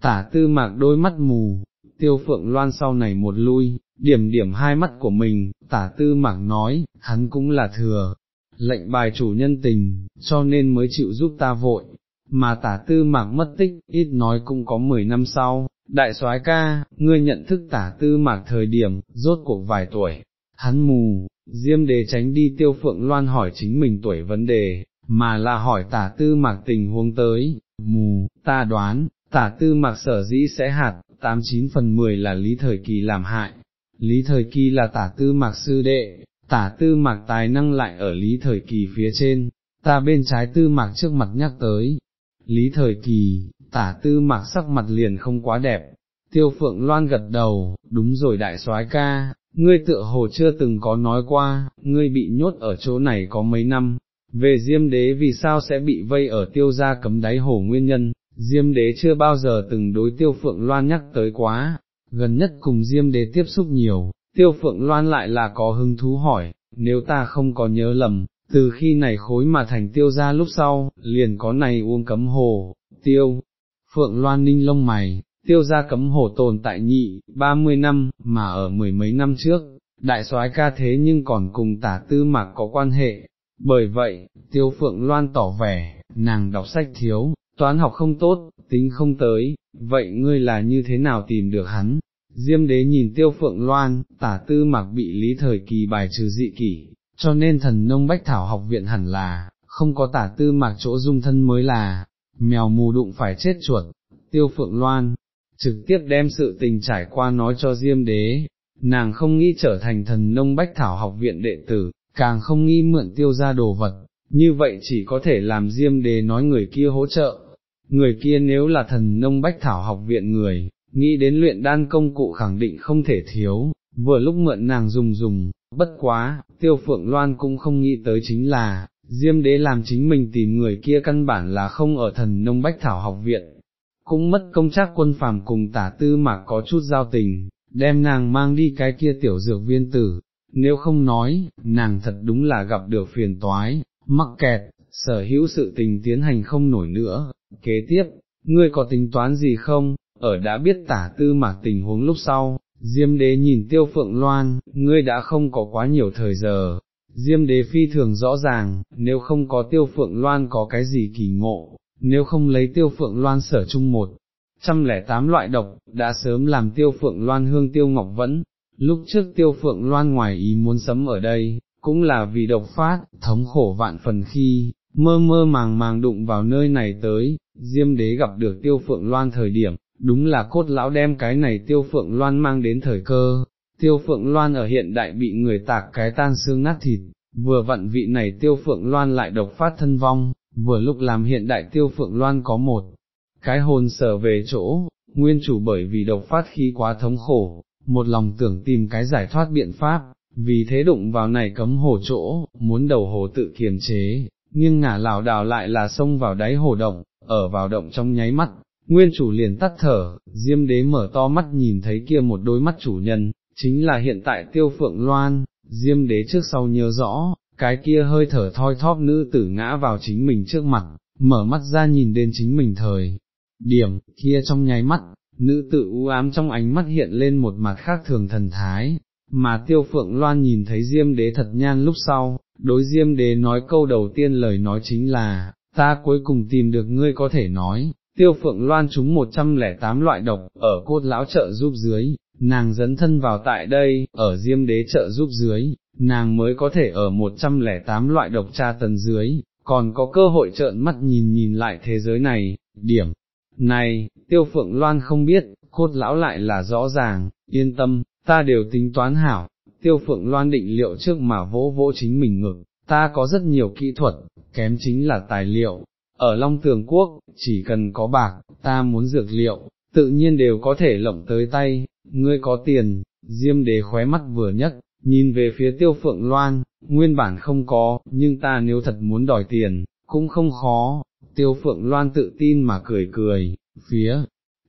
Tả tư mạc đôi mắt mù, tiêu phượng loan sau này một lui, điểm điểm hai mắt của mình, tả tư mạc nói, hắn cũng là thừa, lệnh bài chủ nhân tình, cho nên mới chịu giúp ta vội, mà tả tư mạc mất tích, ít nói cũng có 10 năm sau, đại soái ca, ngươi nhận thức tả tư mạc thời điểm, rốt cuộc vài tuổi, hắn mù, diêm đế tránh đi tiêu phượng loan hỏi chính mình tuổi vấn đề, mà là hỏi tả tư mạc tình huống tới, mù, ta đoán, tả tư mạc sở dĩ sẽ hạt, 89 phần 10 là lý thời kỳ làm hại, lý thời kỳ là tả tư mạc sư đệ, tả tư mạc tài năng lại ở lý thời kỳ phía trên, ta bên trái tư mạc trước mặt nhắc tới, lý thời kỳ, tả tư mạc sắc mặt liền không quá đẹp, tiêu phượng loan gật đầu, đúng rồi đại soái ca, ngươi tựa hồ chưa từng có nói qua, ngươi bị nhốt ở chỗ này có mấy năm, Về Diêm Đế vì sao sẽ bị vây ở tiêu gia cấm đáy hồ nguyên nhân, Diêm Đế chưa bao giờ từng đối tiêu Phượng Loan nhắc tới quá, gần nhất cùng Diêm Đế tiếp xúc nhiều, tiêu Phượng Loan lại là có hứng thú hỏi, nếu ta không có nhớ lầm, từ khi này khối mà thành tiêu gia lúc sau, liền có này uông cấm hồ, tiêu, Phượng Loan ninh lông mày, tiêu gia cấm hồ tồn tại nhị, 30 năm, mà ở mười mấy năm trước, đại soái ca thế nhưng còn cùng tả tư mạc có quan hệ, bởi vậy, tiêu phượng loan tỏ vẻ, nàng đọc sách thiếu, toán học không tốt, tính không tới, vậy ngươi là như thế nào tìm được hắn? Diêm đế nhìn tiêu phượng loan, tả tư mạc bị lý thời kỳ bài trừ dị kỷ, cho nên thần nông bách thảo học viện hẳn là, không có tả tư mạc chỗ dung thân mới là, mèo mù đụng phải chết chuột, tiêu phượng loan, trực tiếp đem sự tình trải qua nói cho Diêm đế, nàng không nghĩ trở thành thần nông bách thảo học viện đệ tử, càng không nghĩ mượn tiêu ra đồ vật, như vậy chỉ có thể làm Diêm đế nói người kia hỗ trợ. Người kia nếu là thần nông bách thảo học viện người, nghĩ đến luyện đan công cụ khẳng định không thể thiếu, vừa lúc mượn nàng dùng dùng, bất quá, tiêu phượng loan cũng không nghĩ tới chính là, Diêm đế làm chính mình tìm người kia căn bản là không ở thần nông bách thảo học viện, cũng mất công chắc quân phàm cùng tả tư mà có chút giao tình, đem nàng mang đi cái kia tiểu dược viên tử, nếu không nói, nàng thật đúng là gặp được phiền toái, mắc kẹt, sở hữu sự tình tiến hành không nổi nữa, kế tiếp, ngươi có tính toán gì không, ở đã biết tả tư mạc tình huống lúc sau, Diêm đế nhìn tiêu phượng loan, ngươi đã không có quá nhiều thời giờ, Diêm đế phi thường rõ ràng, nếu không có tiêu phượng loan có cái gì kỳ ngộ, nếu không lấy tiêu phượng loan sở chung một, trăm lẻ tám loại độc, đã sớm làm tiêu phượng loan hương tiêu ngọc vẫn, lúc trước tiêu phượng loan ngoài ý muốn sấm ở đây, cũng là vì độc phát, thống khổ vạn phần khi, mơ mơ màng màng đụng vào nơi này tới, diêm đế gặp được tiêu phượng loan thời điểm, đúng là cốt lão đem cái này tiêu phượng loan mang đến thời cơ, tiêu phượng loan ở hiện đại bị người tạc cái tan xương nát thịt, vừa vặn vị này tiêu phượng loan lại độc phát thân vong, vừa lúc làm hiện đại tiêu phượng loan có một cái hồn sở về chỗ, nguyên chủ bởi vì độc phát khí quá thống khổ, một lòng tưởng tìm cái giải thoát biện pháp, vì thế đụng vào này cấm hồ chỗ, muốn đầu hồ tự kiềm chế, nhưng ngả lảo đảo lại là xông vào đáy hồ động, ở vào động trong nháy mắt, nguyên chủ liền tắt thở, diêm đế mở to mắt nhìn thấy kia một đôi mắt chủ nhân, chính là hiện tại tiêu phượng loan, diêm đế trước sau nhớ rõ, cái kia hơi thở thoi thóp nữ tử ngã vào chính mình trước mặt, mở mắt ra nhìn đến chính mình thời. Điểm, kia trong nháy mắt, nữ tử u ám trong ánh mắt hiện lên một mặt khác thường thần thái, mà tiêu phượng loan nhìn thấy diêm đế thật nhan lúc sau, đối diêm đế nói câu đầu tiên lời nói chính là, ta cuối cùng tìm được ngươi có thể nói, tiêu phượng loan trúng 108 loại độc, ở cốt lão trợ giúp dưới, nàng dẫn thân vào tại đây, ở diêm đế trợ giúp dưới, nàng mới có thể ở 108 loại độc tra tần dưới, còn có cơ hội trợn mắt nhìn nhìn lại thế giới này, điểm. Này, tiêu phượng loan không biết, cốt lão lại là rõ ràng, yên tâm, ta đều tính toán hảo, tiêu phượng loan định liệu trước mà vỗ vỗ chính mình ngực, ta có rất nhiều kỹ thuật, kém chính là tài liệu, ở Long Tường Quốc, chỉ cần có bạc, ta muốn dược liệu, tự nhiên đều có thể lộng tới tay, ngươi có tiền, diêm đế khóe mắt vừa nhất, nhìn về phía tiêu phượng loan, nguyên bản không có, nhưng ta nếu thật muốn đòi tiền, cũng không khó, tiêu phượng loan tự tin mà cười cười, phía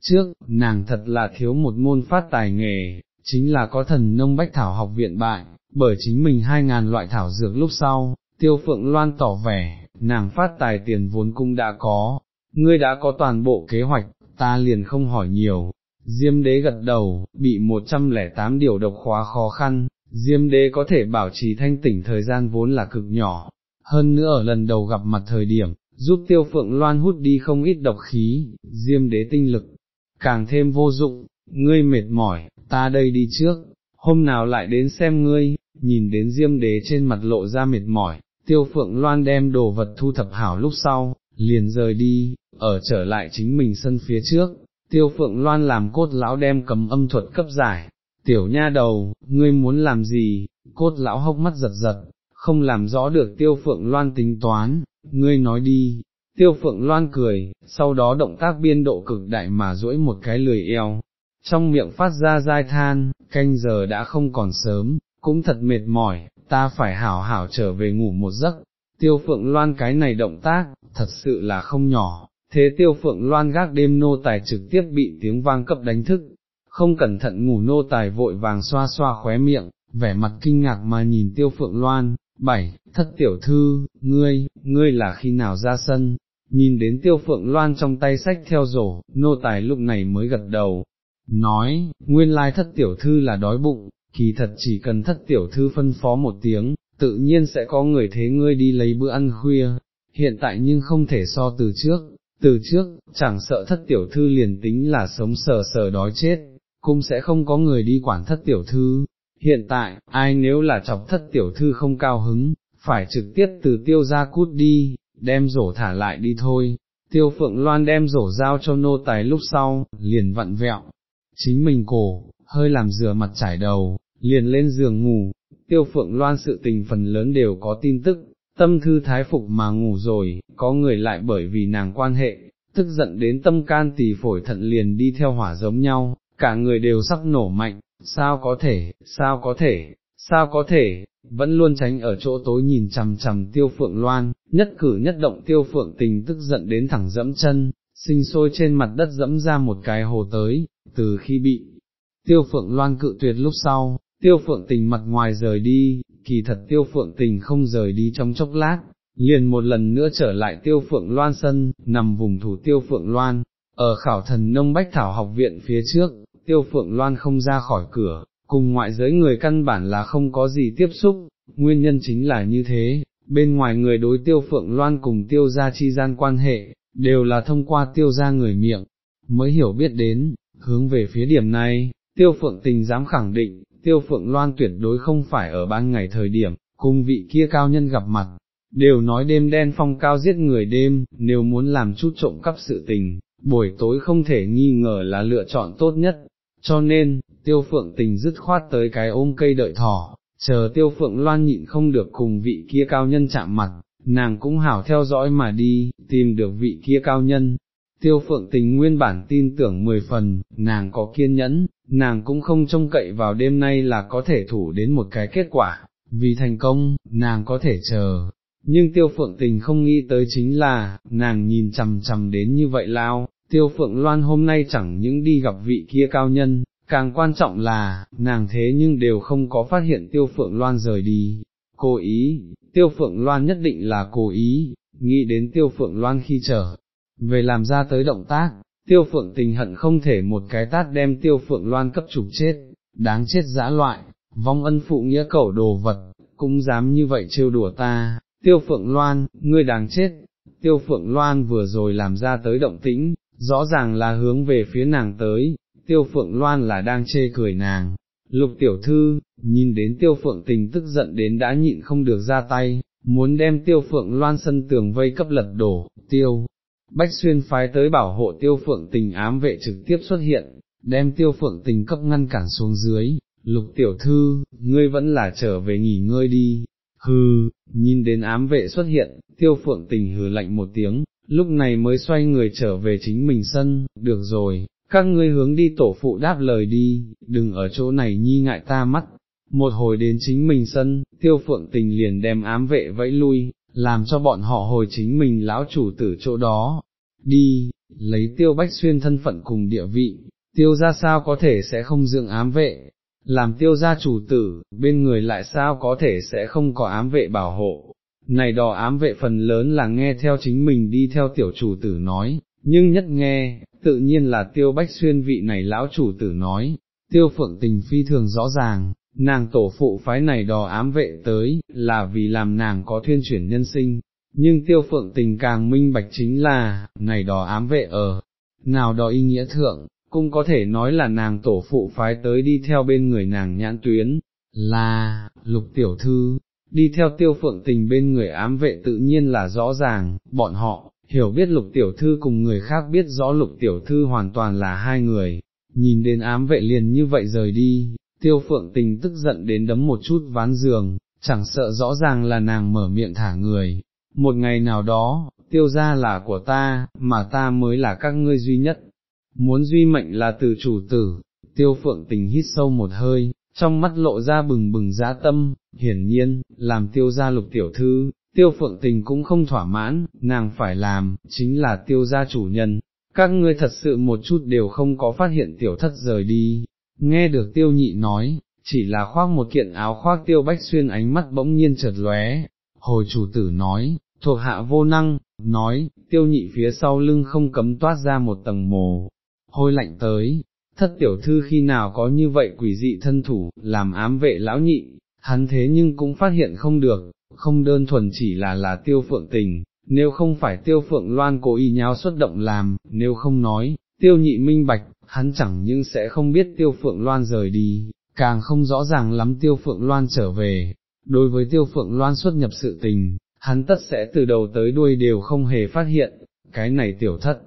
trước, nàng thật là thiếu một môn phát tài nghề, chính là có thần nông bách thảo học viện bại, bởi chính mình hai ngàn loại thảo dược lúc sau, tiêu phượng loan tỏ vẻ, nàng phát tài tiền vốn cung đã có, ngươi đã có toàn bộ kế hoạch, ta liền không hỏi nhiều. Diêm đế gật đầu, bị 108 điều độc khóa khó khăn, Diêm đế có thể bảo trì thanh tỉnh thời gian vốn là cực nhỏ, hơn nữa ở lần đầu gặp mặt thời điểm, giúp tiêu phượng loan hút đi không ít độc khí, diêm đế tinh lực, càng thêm vô dụng, ngươi mệt mỏi, ta đây đi trước, hôm nào lại đến xem ngươi, nhìn đến diêm đế trên mặt lộ ra mệt mỏi, tiêu phượng loan đem đồ vật thu thập hảo lúc sau, liền rời đi, ở trở lại chính mình sân phía trước, tiêu phượng loan làm cốt lão đem cầm âm thuật cấp giải, tiểu nha đầu, ngươi muốn làm gì, cốt lão hốc mắt giật giật, không làm rõ được tiêu phượng loan tính toán, ngươi nói đi, tiêu phượng loan cười, sau đó động tác biên độ cực đại mà duỗi một cái lười eo, trong miệng phát ra dai than, canh giờ đã không còn sớm, cũng thật mệt mỏi, ta phải hảo hảo trở về ngủ một giấc, tiêu phượng loan cái này động tác, thật sự là không nhỏ, thế tiêu phượng loan gác đêm nô tài trực tiếp bị tiếng vang cấp đánh thức, không cẩn thận ngủ nô tài vội vàng xoa xoa khóe miệng, vẻ mặt kinh ngạc mà nhìn tiêu phượng loan, bảy, thất tiểu thư, ngươi, ngươi là khi nào ra sân, nhìn đến tiêu phượng loan trong tay sách theo rổ, nô tài lúc này mới gật đầu, nói, nguyên lai thất tiểu thư là đói bụng, kỳ thật chỉ cần thất tiểu thư phân phó một tiếng, tự nhiên sẽ có người thế ngươi đi lấy bữa ăn khuya, hiện tại nhưng không thể so từ trước, từ trước, chẳng sợ thất tiểu thư liền tính là sống sờ sờ đói chết, cũng sẽ không có người đi quản thất tiểu thư. Hiện tại, ai nếu là chọc thất tiểu thư không cao hứng, phải trực tiếp từ tiêu ra cút đi, đem rổ thả lại đi thôi. Tiêu phượng loan đem rổ giao cho nô tài lúc sau, liền vặn vẹo, chính mình cổ, hơi làm rửa mặt trải đầu, liền lên giường ngủ, tiêu phượng loan sự tình phần lớn đều có tin tức, tâm thư thái phục mà ngủ rồi, có người lại bởi vì nàng quan hệ, tức giận đến tâm can tỳ phổi thận liền đi theo hỏa giống nhau, cả người đều sắp nổ mạnh, sao có thể, sao có thể, sao có thể, vẫn luôn tránh ở chỗ tối nhìn chằm chằm tiêu phượng loan, nhất cử nhất động tiêu phượng tình tức giận đến thẳng dẫm chân, sinh sôi trên mặt đất dẫm ra một cái hồ tới, từ khi bị tiêu phượng loan cự tuyệt lúc sau, tiêu phượng tình mặt ngoài rời đi, kỳ thật tiêu phượng tình không rời đi trong chốc lát, liền một lần nữa trở lại tiêu phượng loan sân, nằm vùng thủ tiêu phượng loan, ở khảo thần nông bách thảo học viện phía trước, tiêu phượng loan không ra khỏi cửa, cùng ngoại giới người căn bản là không có gì tiếp xúc, nguyên nhân chính là như thế, bên ngoài người đối tiêu phượng loan cùng tiêu gia chi gian quan hệ, đều là thông qua tiêu gia người miệng, mới hiểu biết đến, hướng về phía điểm này, tiêu phượng tình dám khẳng định, tiêu phượng loan tuyệt đối không phải ở ban ngày thời điểm, cùng vị kia cao nhân gặp mặt, đều nói đêm đen phong cao giết người đêm, nếu muốn làm chút trộm cắp sự tình, buổi tối không thể nghi ngờ là lựa chọn tốt nhất, cho nên, tiêu phượng tình dứt khoát tới cái ôm cây đợi thỏ, chờ tiêu phượng loan nhịn không được cùng vị kia cao nhân chạm mặt, nàng cũng hảo theo dõi mà đi, tìm được vị kia cao nhân. Tiêu phượng tình nguyên bản tin tưởng mười phần, nàng có kiên nhẫn, nàng cũng không trông cậy vào đêm nay là có thể thủ đến một cái kết quả, vì thành công, nàng có thể chờ. Nhưng tiêu phượng tình không nghĩ tới chính là, nàng nhìn chằm chằm đến như vậy lao, tiêu phượng loan hôm nay chẳng những đi gặp vị kia cao nhân, càng quan trọng là, nàng thế nhưng đều không có phát hiện tiêu phượng loan rời đi, cố ý, tiêu phượng loan nhất định là cố ý, nghĩ đến tiêu phượng loan khi trở, về làm ra tới động tác, tiêu phượng tình hận không thể một cái tát đem tiêu phượng loan cấp trục chết, đáng chết dã loại, vong ân phụ nghĩa cẩu đồ vật, cũng dám như vậy trêu đùa ta, tiêu phượng loan, ngươi đáng chết, tiêu phượng loan vừa rồi làm ra tới động tĩnh, rõ ràng là hướng về phía nàng tới, tiêu phượng loan là đang chê cười nàng. Lục tiểu thư, nhìn đến tiêu phượng tình tức giận đến đã nhịn không được ra tay, muốn đem tiêu phượng loan sân tường vây cấp lật đổ, tiêu. Bách xuyên phái tới bảo hộ tiêu phượng tình ám vệ trực tiếp xuất hiện, đem tiêu phượng tình cấp ngăn cản xuống dưới, lục tiểu thư, ngươi vẫn là trở về nghỉ ngơi đi, hừ, nhìn đến ám vệ xuất hiện, tiêu phượng tình hừ lạnh một tiếng, lúc này mới xoay người trở về chính mình sân, được rồi, các ngươi hướng đi tổ phụ đáp lời đi, đừng ở chỗ này nhi ngại ta mắt. Một hồi đến chính mình sân, tiêu phượng tình liền đem ám vệ vẫy lui, làm cho bọn họ hồi chính mình lão chủ tử chỗ đó, đi, lấy tiêu bách xuyên thân phận cùng địa vị, tiêu ra sao có thể sẽ không dưỡng ám vệ, làm tiêu gia chủ tử, bên người lại sao có thể sẽ không có ám vệ bảo hộ. Này đò ám vệ phần lớn là nghe theo chính mình đi theo tiểu chủ tử nói, nhưng nhất nghe, tự nhiên là tiêu bách xuyên vị này lão chủ tử nói, tiêu phượng tình phi thường rõ ràng, nàng tổ phụ phái này đò ám vệ tới, là vì làm nàng có thuyên chuyển nhân sinh, nhưng tiêu phượng tình càng minh bạch chính là, này đò ám vệ ở, nào đó ý nghĩa thượng, cũng có thể nói là nàng tổ phụ phái tới đi theo bên người nàng nhãn tuyến, là, lục tiểu thư, đi theo tiêu phượng tình bên người ám vệ tự nhiên là rõ ràng, bọn họ, hiểu biết lục tiểu thư cùng người khác biết rõ lục tiểu thư hoàn toàn là hai người, nhìn đến ám vệ liền như vậy rời đi, tiêu phượng tình tức giận đến đấm một chút ván giường, chẳng sợ rõ ràng là nàng mở miệng thả người, một ngày nào đó, tiêu ra là của ta, mà ta mới là các ngươi duy nhất, muốn duy mệnh là từ chủ tử, tiêu phượng tình hít sâu một hơi, trong mắt lộ ra bừng bừng giá tâm, hiển nhiên, làm tiêu gia lục tiểu thư, tiêu phượng tình cũng không thỏa mãn, nàng phải làm, chính là tiêu gia chủ nhân, các ngươi thật sự một chút đều không có phát hiện tiểu thất rời đi, nghe được tiêu nhị nói, chỉ là khoác một kiện áo khoác tiêu bách xuyên ánh mắt bỗng nhiên chợt lóe, hồi chủ tử nói, thuộc hạ vô năng, nói, tiêu nhị phía sau lưng không cấm toát ra một tầng mồ, hôi lạnh tới, thất tiểu thư khi nào có như vậy quỷ dị thân thủ, làm ám vệ lão nhị, hắn thế nhưng cũng phát hiện không được, không đơn thuần chỉ là là tiêu phượng tình, nếu không phải tiêu phượng loan cố ý nháo xuất động làm, nếu không nói, tiêu nhị minh bạch, hắn chẳng nhưng sẽ không biết tiêu phượng loan rời đi, càng không rõ ràng lắm tiêu phượng loan trở về, đối với tiêu phượng loan xuất nhập sự tình, hắn tất sẽ từ đầu tới đuôi đều không hề phát hiện, cái này tiểu thất,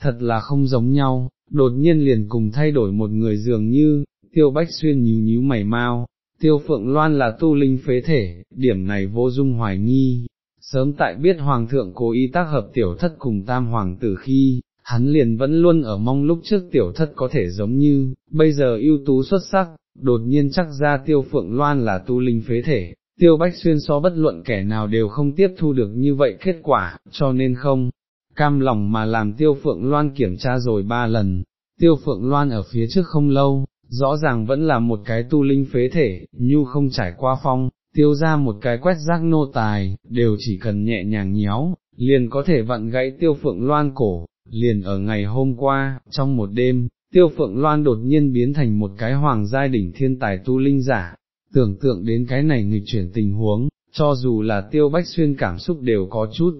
thật là không giống nhau, đột nhiên liền cùng thay đổi một người dường như, tiêu bách xuyên nhíu nhíu mày mau, tiêu phượng loan là tu linh phế thể, điểm này vô dung hoài nghi, sớm tại biết hoàng thượng cố ý tác hợp tiểu thất cùng tam hoàng tử khi, hắn liền vẫn luôn ở mong lúc trước tiểu thất có thể giống như, bây giờ ưu tú xuất sắc, đột nhiên chắc ra tiêu phượng loan là tu linh phế thể, tiêu bách xuyên so bất luận kẻ nào đều không tiếp thu được như vậy kết quả, cho nên không, cam lòng mà làm tiêu phượng loan kiểm tra rồi ba lần, tiêu phượng loan ở phía trước không lâu, rõ ràng vẫn là một cái tu linh phế thể, nhu không trải qua phong, tiêu ra một cái quét rác nô tài, đều chỉ cần nhẹ nhàng nhéo, liền có thể vặn gãy tiêu phượng loan cổ, liền ở ngày hôm qua, trong một đêm, tiêu phượng loan đột nhiên biến thành một cái hoàng giai đỉnh thiên tài tu linh giả, tưởng tượng đến cái này nghịch chuyển tình huống, cho dù là tiêu bách xuyên cảm xúc đều có chút,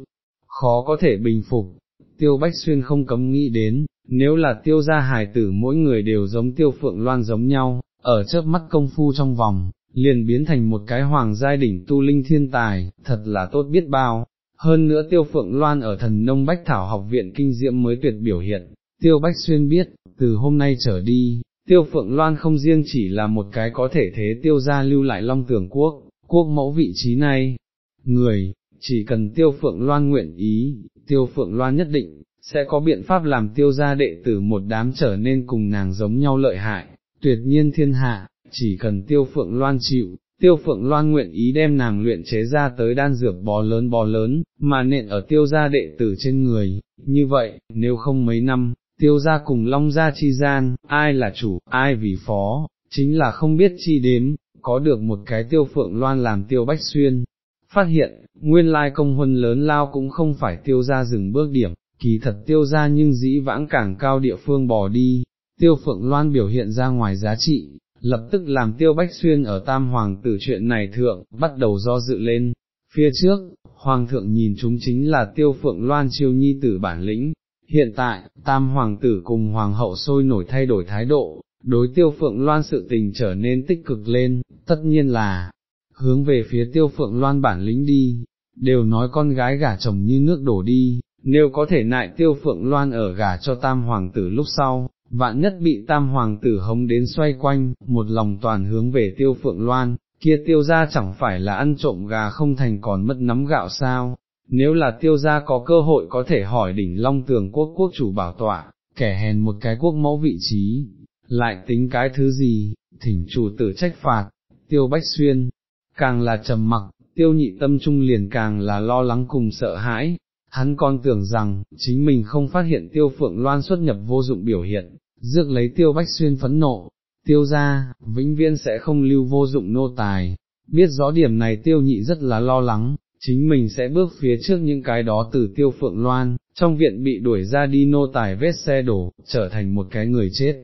khó có thể bình phục, tiêu bách xuyên không cấm nghĩ đến, nếu là tiêu gia hài tử mỗi người đều giống tiêu phượng loan giống nhau, ở chớp mắt công phu trong vòng, liền biến thành một cái hoàng giai đỉnh tu linh thiên tài, thật là tốt biết bao. Hơn nữa tiêu phượng loan ở thần nông bách thảo học viện kinh diễm mới tuyệt biểu hiện, tiêu bách xuyên biết, từ hôm nay trở đi, tiêu phượng loan không riêng chỉ là một cái có thể thế tiêu gia lưu lại long tưởng quốc, quốc mẫu vị trí này, người, chỉ cần tiêu phượng loan nguyện ý, tiêu phượng loan nhất định, sẽ có biện pháp làm tiêu gia đệ tử một đám trở nên cùng nàng giống nhau lợi hại, tuyệt nhiên thiên hạ, chỉ cần tiêu phượng loan chịu, tiêu phượng loan nguyện ý đem nàng luyện chế ra tới đan dược bò lớn bò lớn, mà nện ở tiêu gia đệ tử trên người, như vậy, nếu không mấy năm, tiêu gia cùng long gia chi gian, ai là chủ, ai vì phó, chính là không biết chi đếm, có được một cái tiêu phượng loan làm tiêu bách xuyên. Phát hiện, nguyên lai công huân lớn lao cũng không phải tiêu gia dừng bước điểm, kỳ thật tiêu gia nhưng dĩ vãng càng cao địa phương bò đi, tiêu phượng loan biểu hiện ra ngoài giá trị, lập tức làm tiêu bách xuyên ở tam hoàng tử chuyện này thượng, bắt đầu do dự lên. Phía trước, hoàng thượng nhìn chúng chính là tiêu phượng loan chiêu nhi tử bản lĩnh, hiện tại, tam hoàng tử cùng hoàng hậu sôi nổi thay đổi thái độ, đối tiêu phượng loan sự tình trở nên tích cực lên, tất nhiên là, hướng về phía tiêu phượng loan bản lĩnh đi, đều nói con gái gả chồng như nước đổ đi, nếu có thể nại tiêu phượng loan ở gả cho tam hoàng tử lúc sau, vạn nhất bị tam hoàng tử hống đến xoay quanh, một lòng toàn hướng về tiêu phượng loan, kia tiêu ra chẳng phải là ăn trộm gà không thành còn mất nắm gạo sao, nếu là tiêu gia có cơ hội có thể hỏi đỉnh long tường quốc quốc chủ bảo tọa, kẻ hèn một cái quốc mẫu vị trí, lại tính cái thứ gì, thỉnh chủ tử trách phạt, tiêu bách xuyên, càng là trầm mặc, tiêu nhị tâm trung liền càng là lo lắng cùng sợ hãi, hắn còn tưởng rằng, chính mình không phát hiện tiêu phượng loan xuất nhập vô dụng biểu hiện, dược lấy tiêu bách xuyên phẫn nộ, tiêu ra, vĩnh viên sẽ không lưu vô dụng nô tài, biết rõ điểm này tiêu nhị rất là lo lắng, chính mình sẽ bước phía trước những cái đó từ tiêu phượng loan, trong viện bị đuổi ra đi nô tài vết xe đổ, trở thành một cái người chết.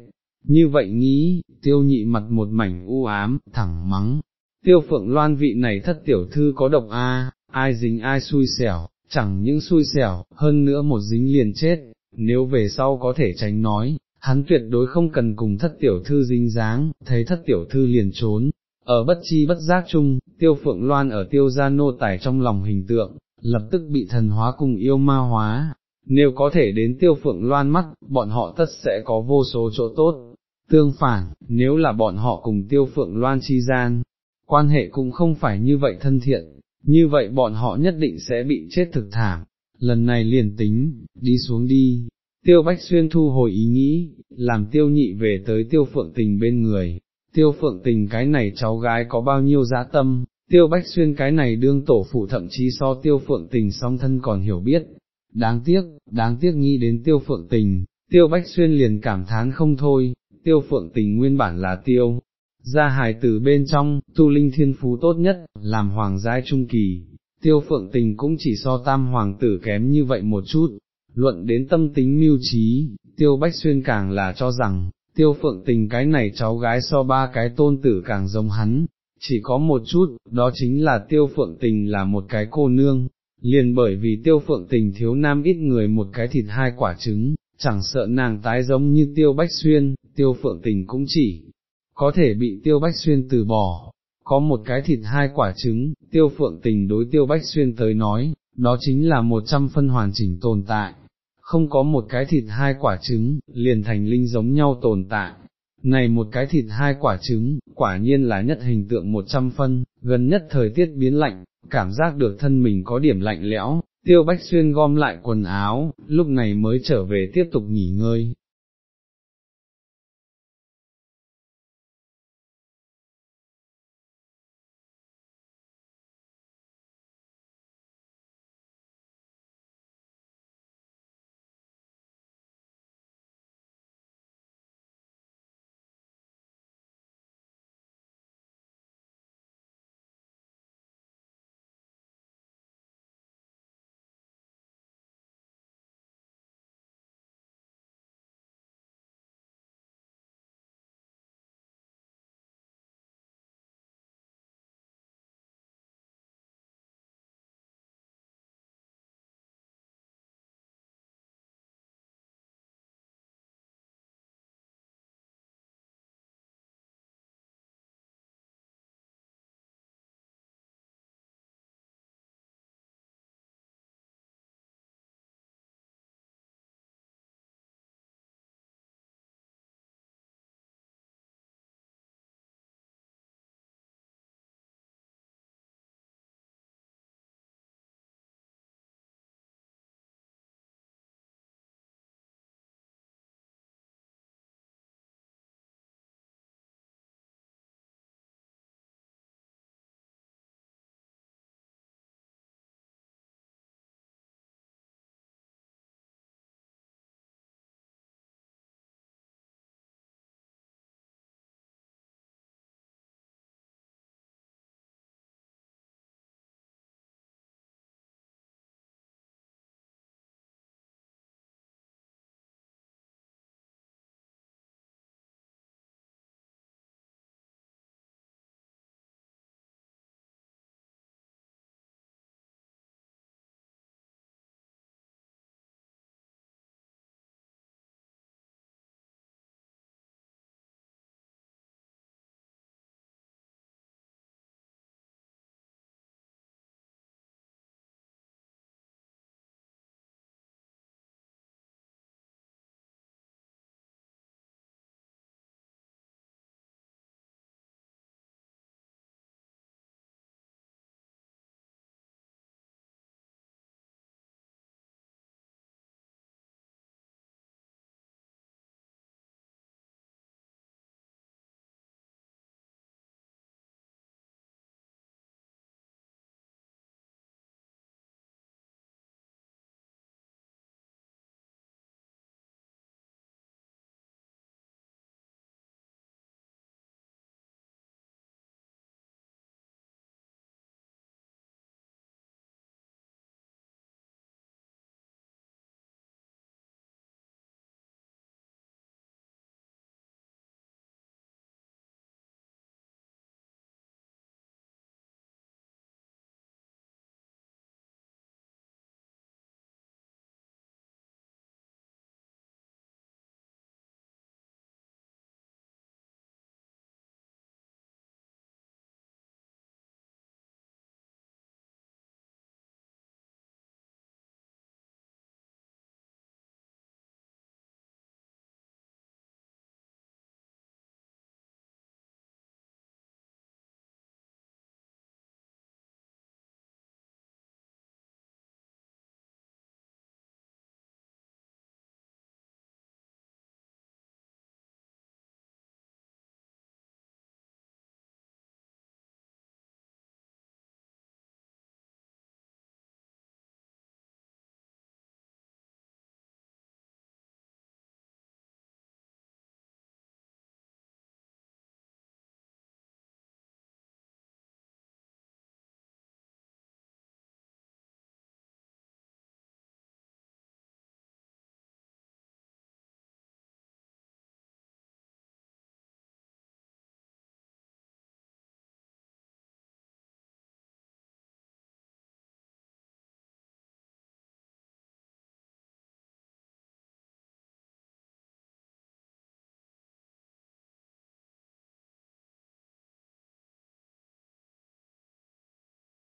Như vậy nghĩ, tiêu nhị mặt một mảnh u ám, thẳng mắng, tiêu phượng loan vị này thất tiểu thư có độc a, ai dính ai xui xẻo, chẳng những xui xẻo, hơn nữa một dính liền chết, nếu về sau có thể tránh nói, hắn tuyệt đối không cần cùng thất tiểu thư dính dáng, thấy thất tiểu thư liền trốn, ở bất chi bất giác chung, tiêu phượng loan ở tiêu gia nô tài trong lòng hình tượng, lập tức bị thần hóa cùng yêu ma hóa, nếu có thể đến tiêu phượng loan mắt, bọn họ tất sẽ có vô số chỗ tốt. Tương phản, nếu là bọn họ cùng tiêu phượng loan chi gian, quan hệ cũng không phải như vậy thân thiện, như vậy bọn họ nhất định sẽ bị chết thực thảm, lần này liền tính, đi xuống đi, tiêu bách xuyên thu hồi ý nghĩ, làm tiêu nhị về tới tiêu phượng tình bên người, tiêu phượng tình cái này cháu gái có bao nhiêu giá tâm, tiêu bách xuyên cái này đương tổ phụ thậm chí so tiêu phượng tình song thân còn hiểu biết, đáng tiếc, đáng tiếc nghĩ đến tiêu phượng tình, tiêu bách xuyên liền cảm thán không thôi, tiêu phượng tình nguyên bản là tiêu, ra hài từ bên trong, tu linh thiên phú tốt nhất, làm hoàng giai trung kỳ, tiêu phượng tình cũng chỉ so tam hoàng tử kém như vậy một chút, luận đến tâm tính mưu trí, tiêu bách xuyên càng là cho rằng, tiêu phượng tình cái này cháu gái so ba cái tôn tử càng giống hắn, chỉ có một chút, đó chính là tiêu phượng tình là một cái cô nương, liền bởi vì tiêu phượng tình thiếu nam ít người một cái thịt hai quả trứng, chẳng sợ nàng tái giống như tiêu bách xuyên, tiêu phượng tình cũng chỉ có thể bị tiêu bách xuyên từ bỏ. Có một cái thịt hai quả trứng, tiêu phượng tình đối tiêu bách xuyên tới nói, đó chính là một trăm phân hoàn chỉnh tồn tại, không có một cái thịt hai quả trứng, liền thành linh giống nhau tồn tại. Này một cái thịt hai quả trứng, quả nhiên là nhất hình tượng một trăm phân, gần nhất thời tiết biến lạnh, cảm giác được thân mình có điểm lạnh lẽo, tiêu bách xuyên gom lại quần áo, lúc này mới trở về tiếp tục nghỉ ngơi,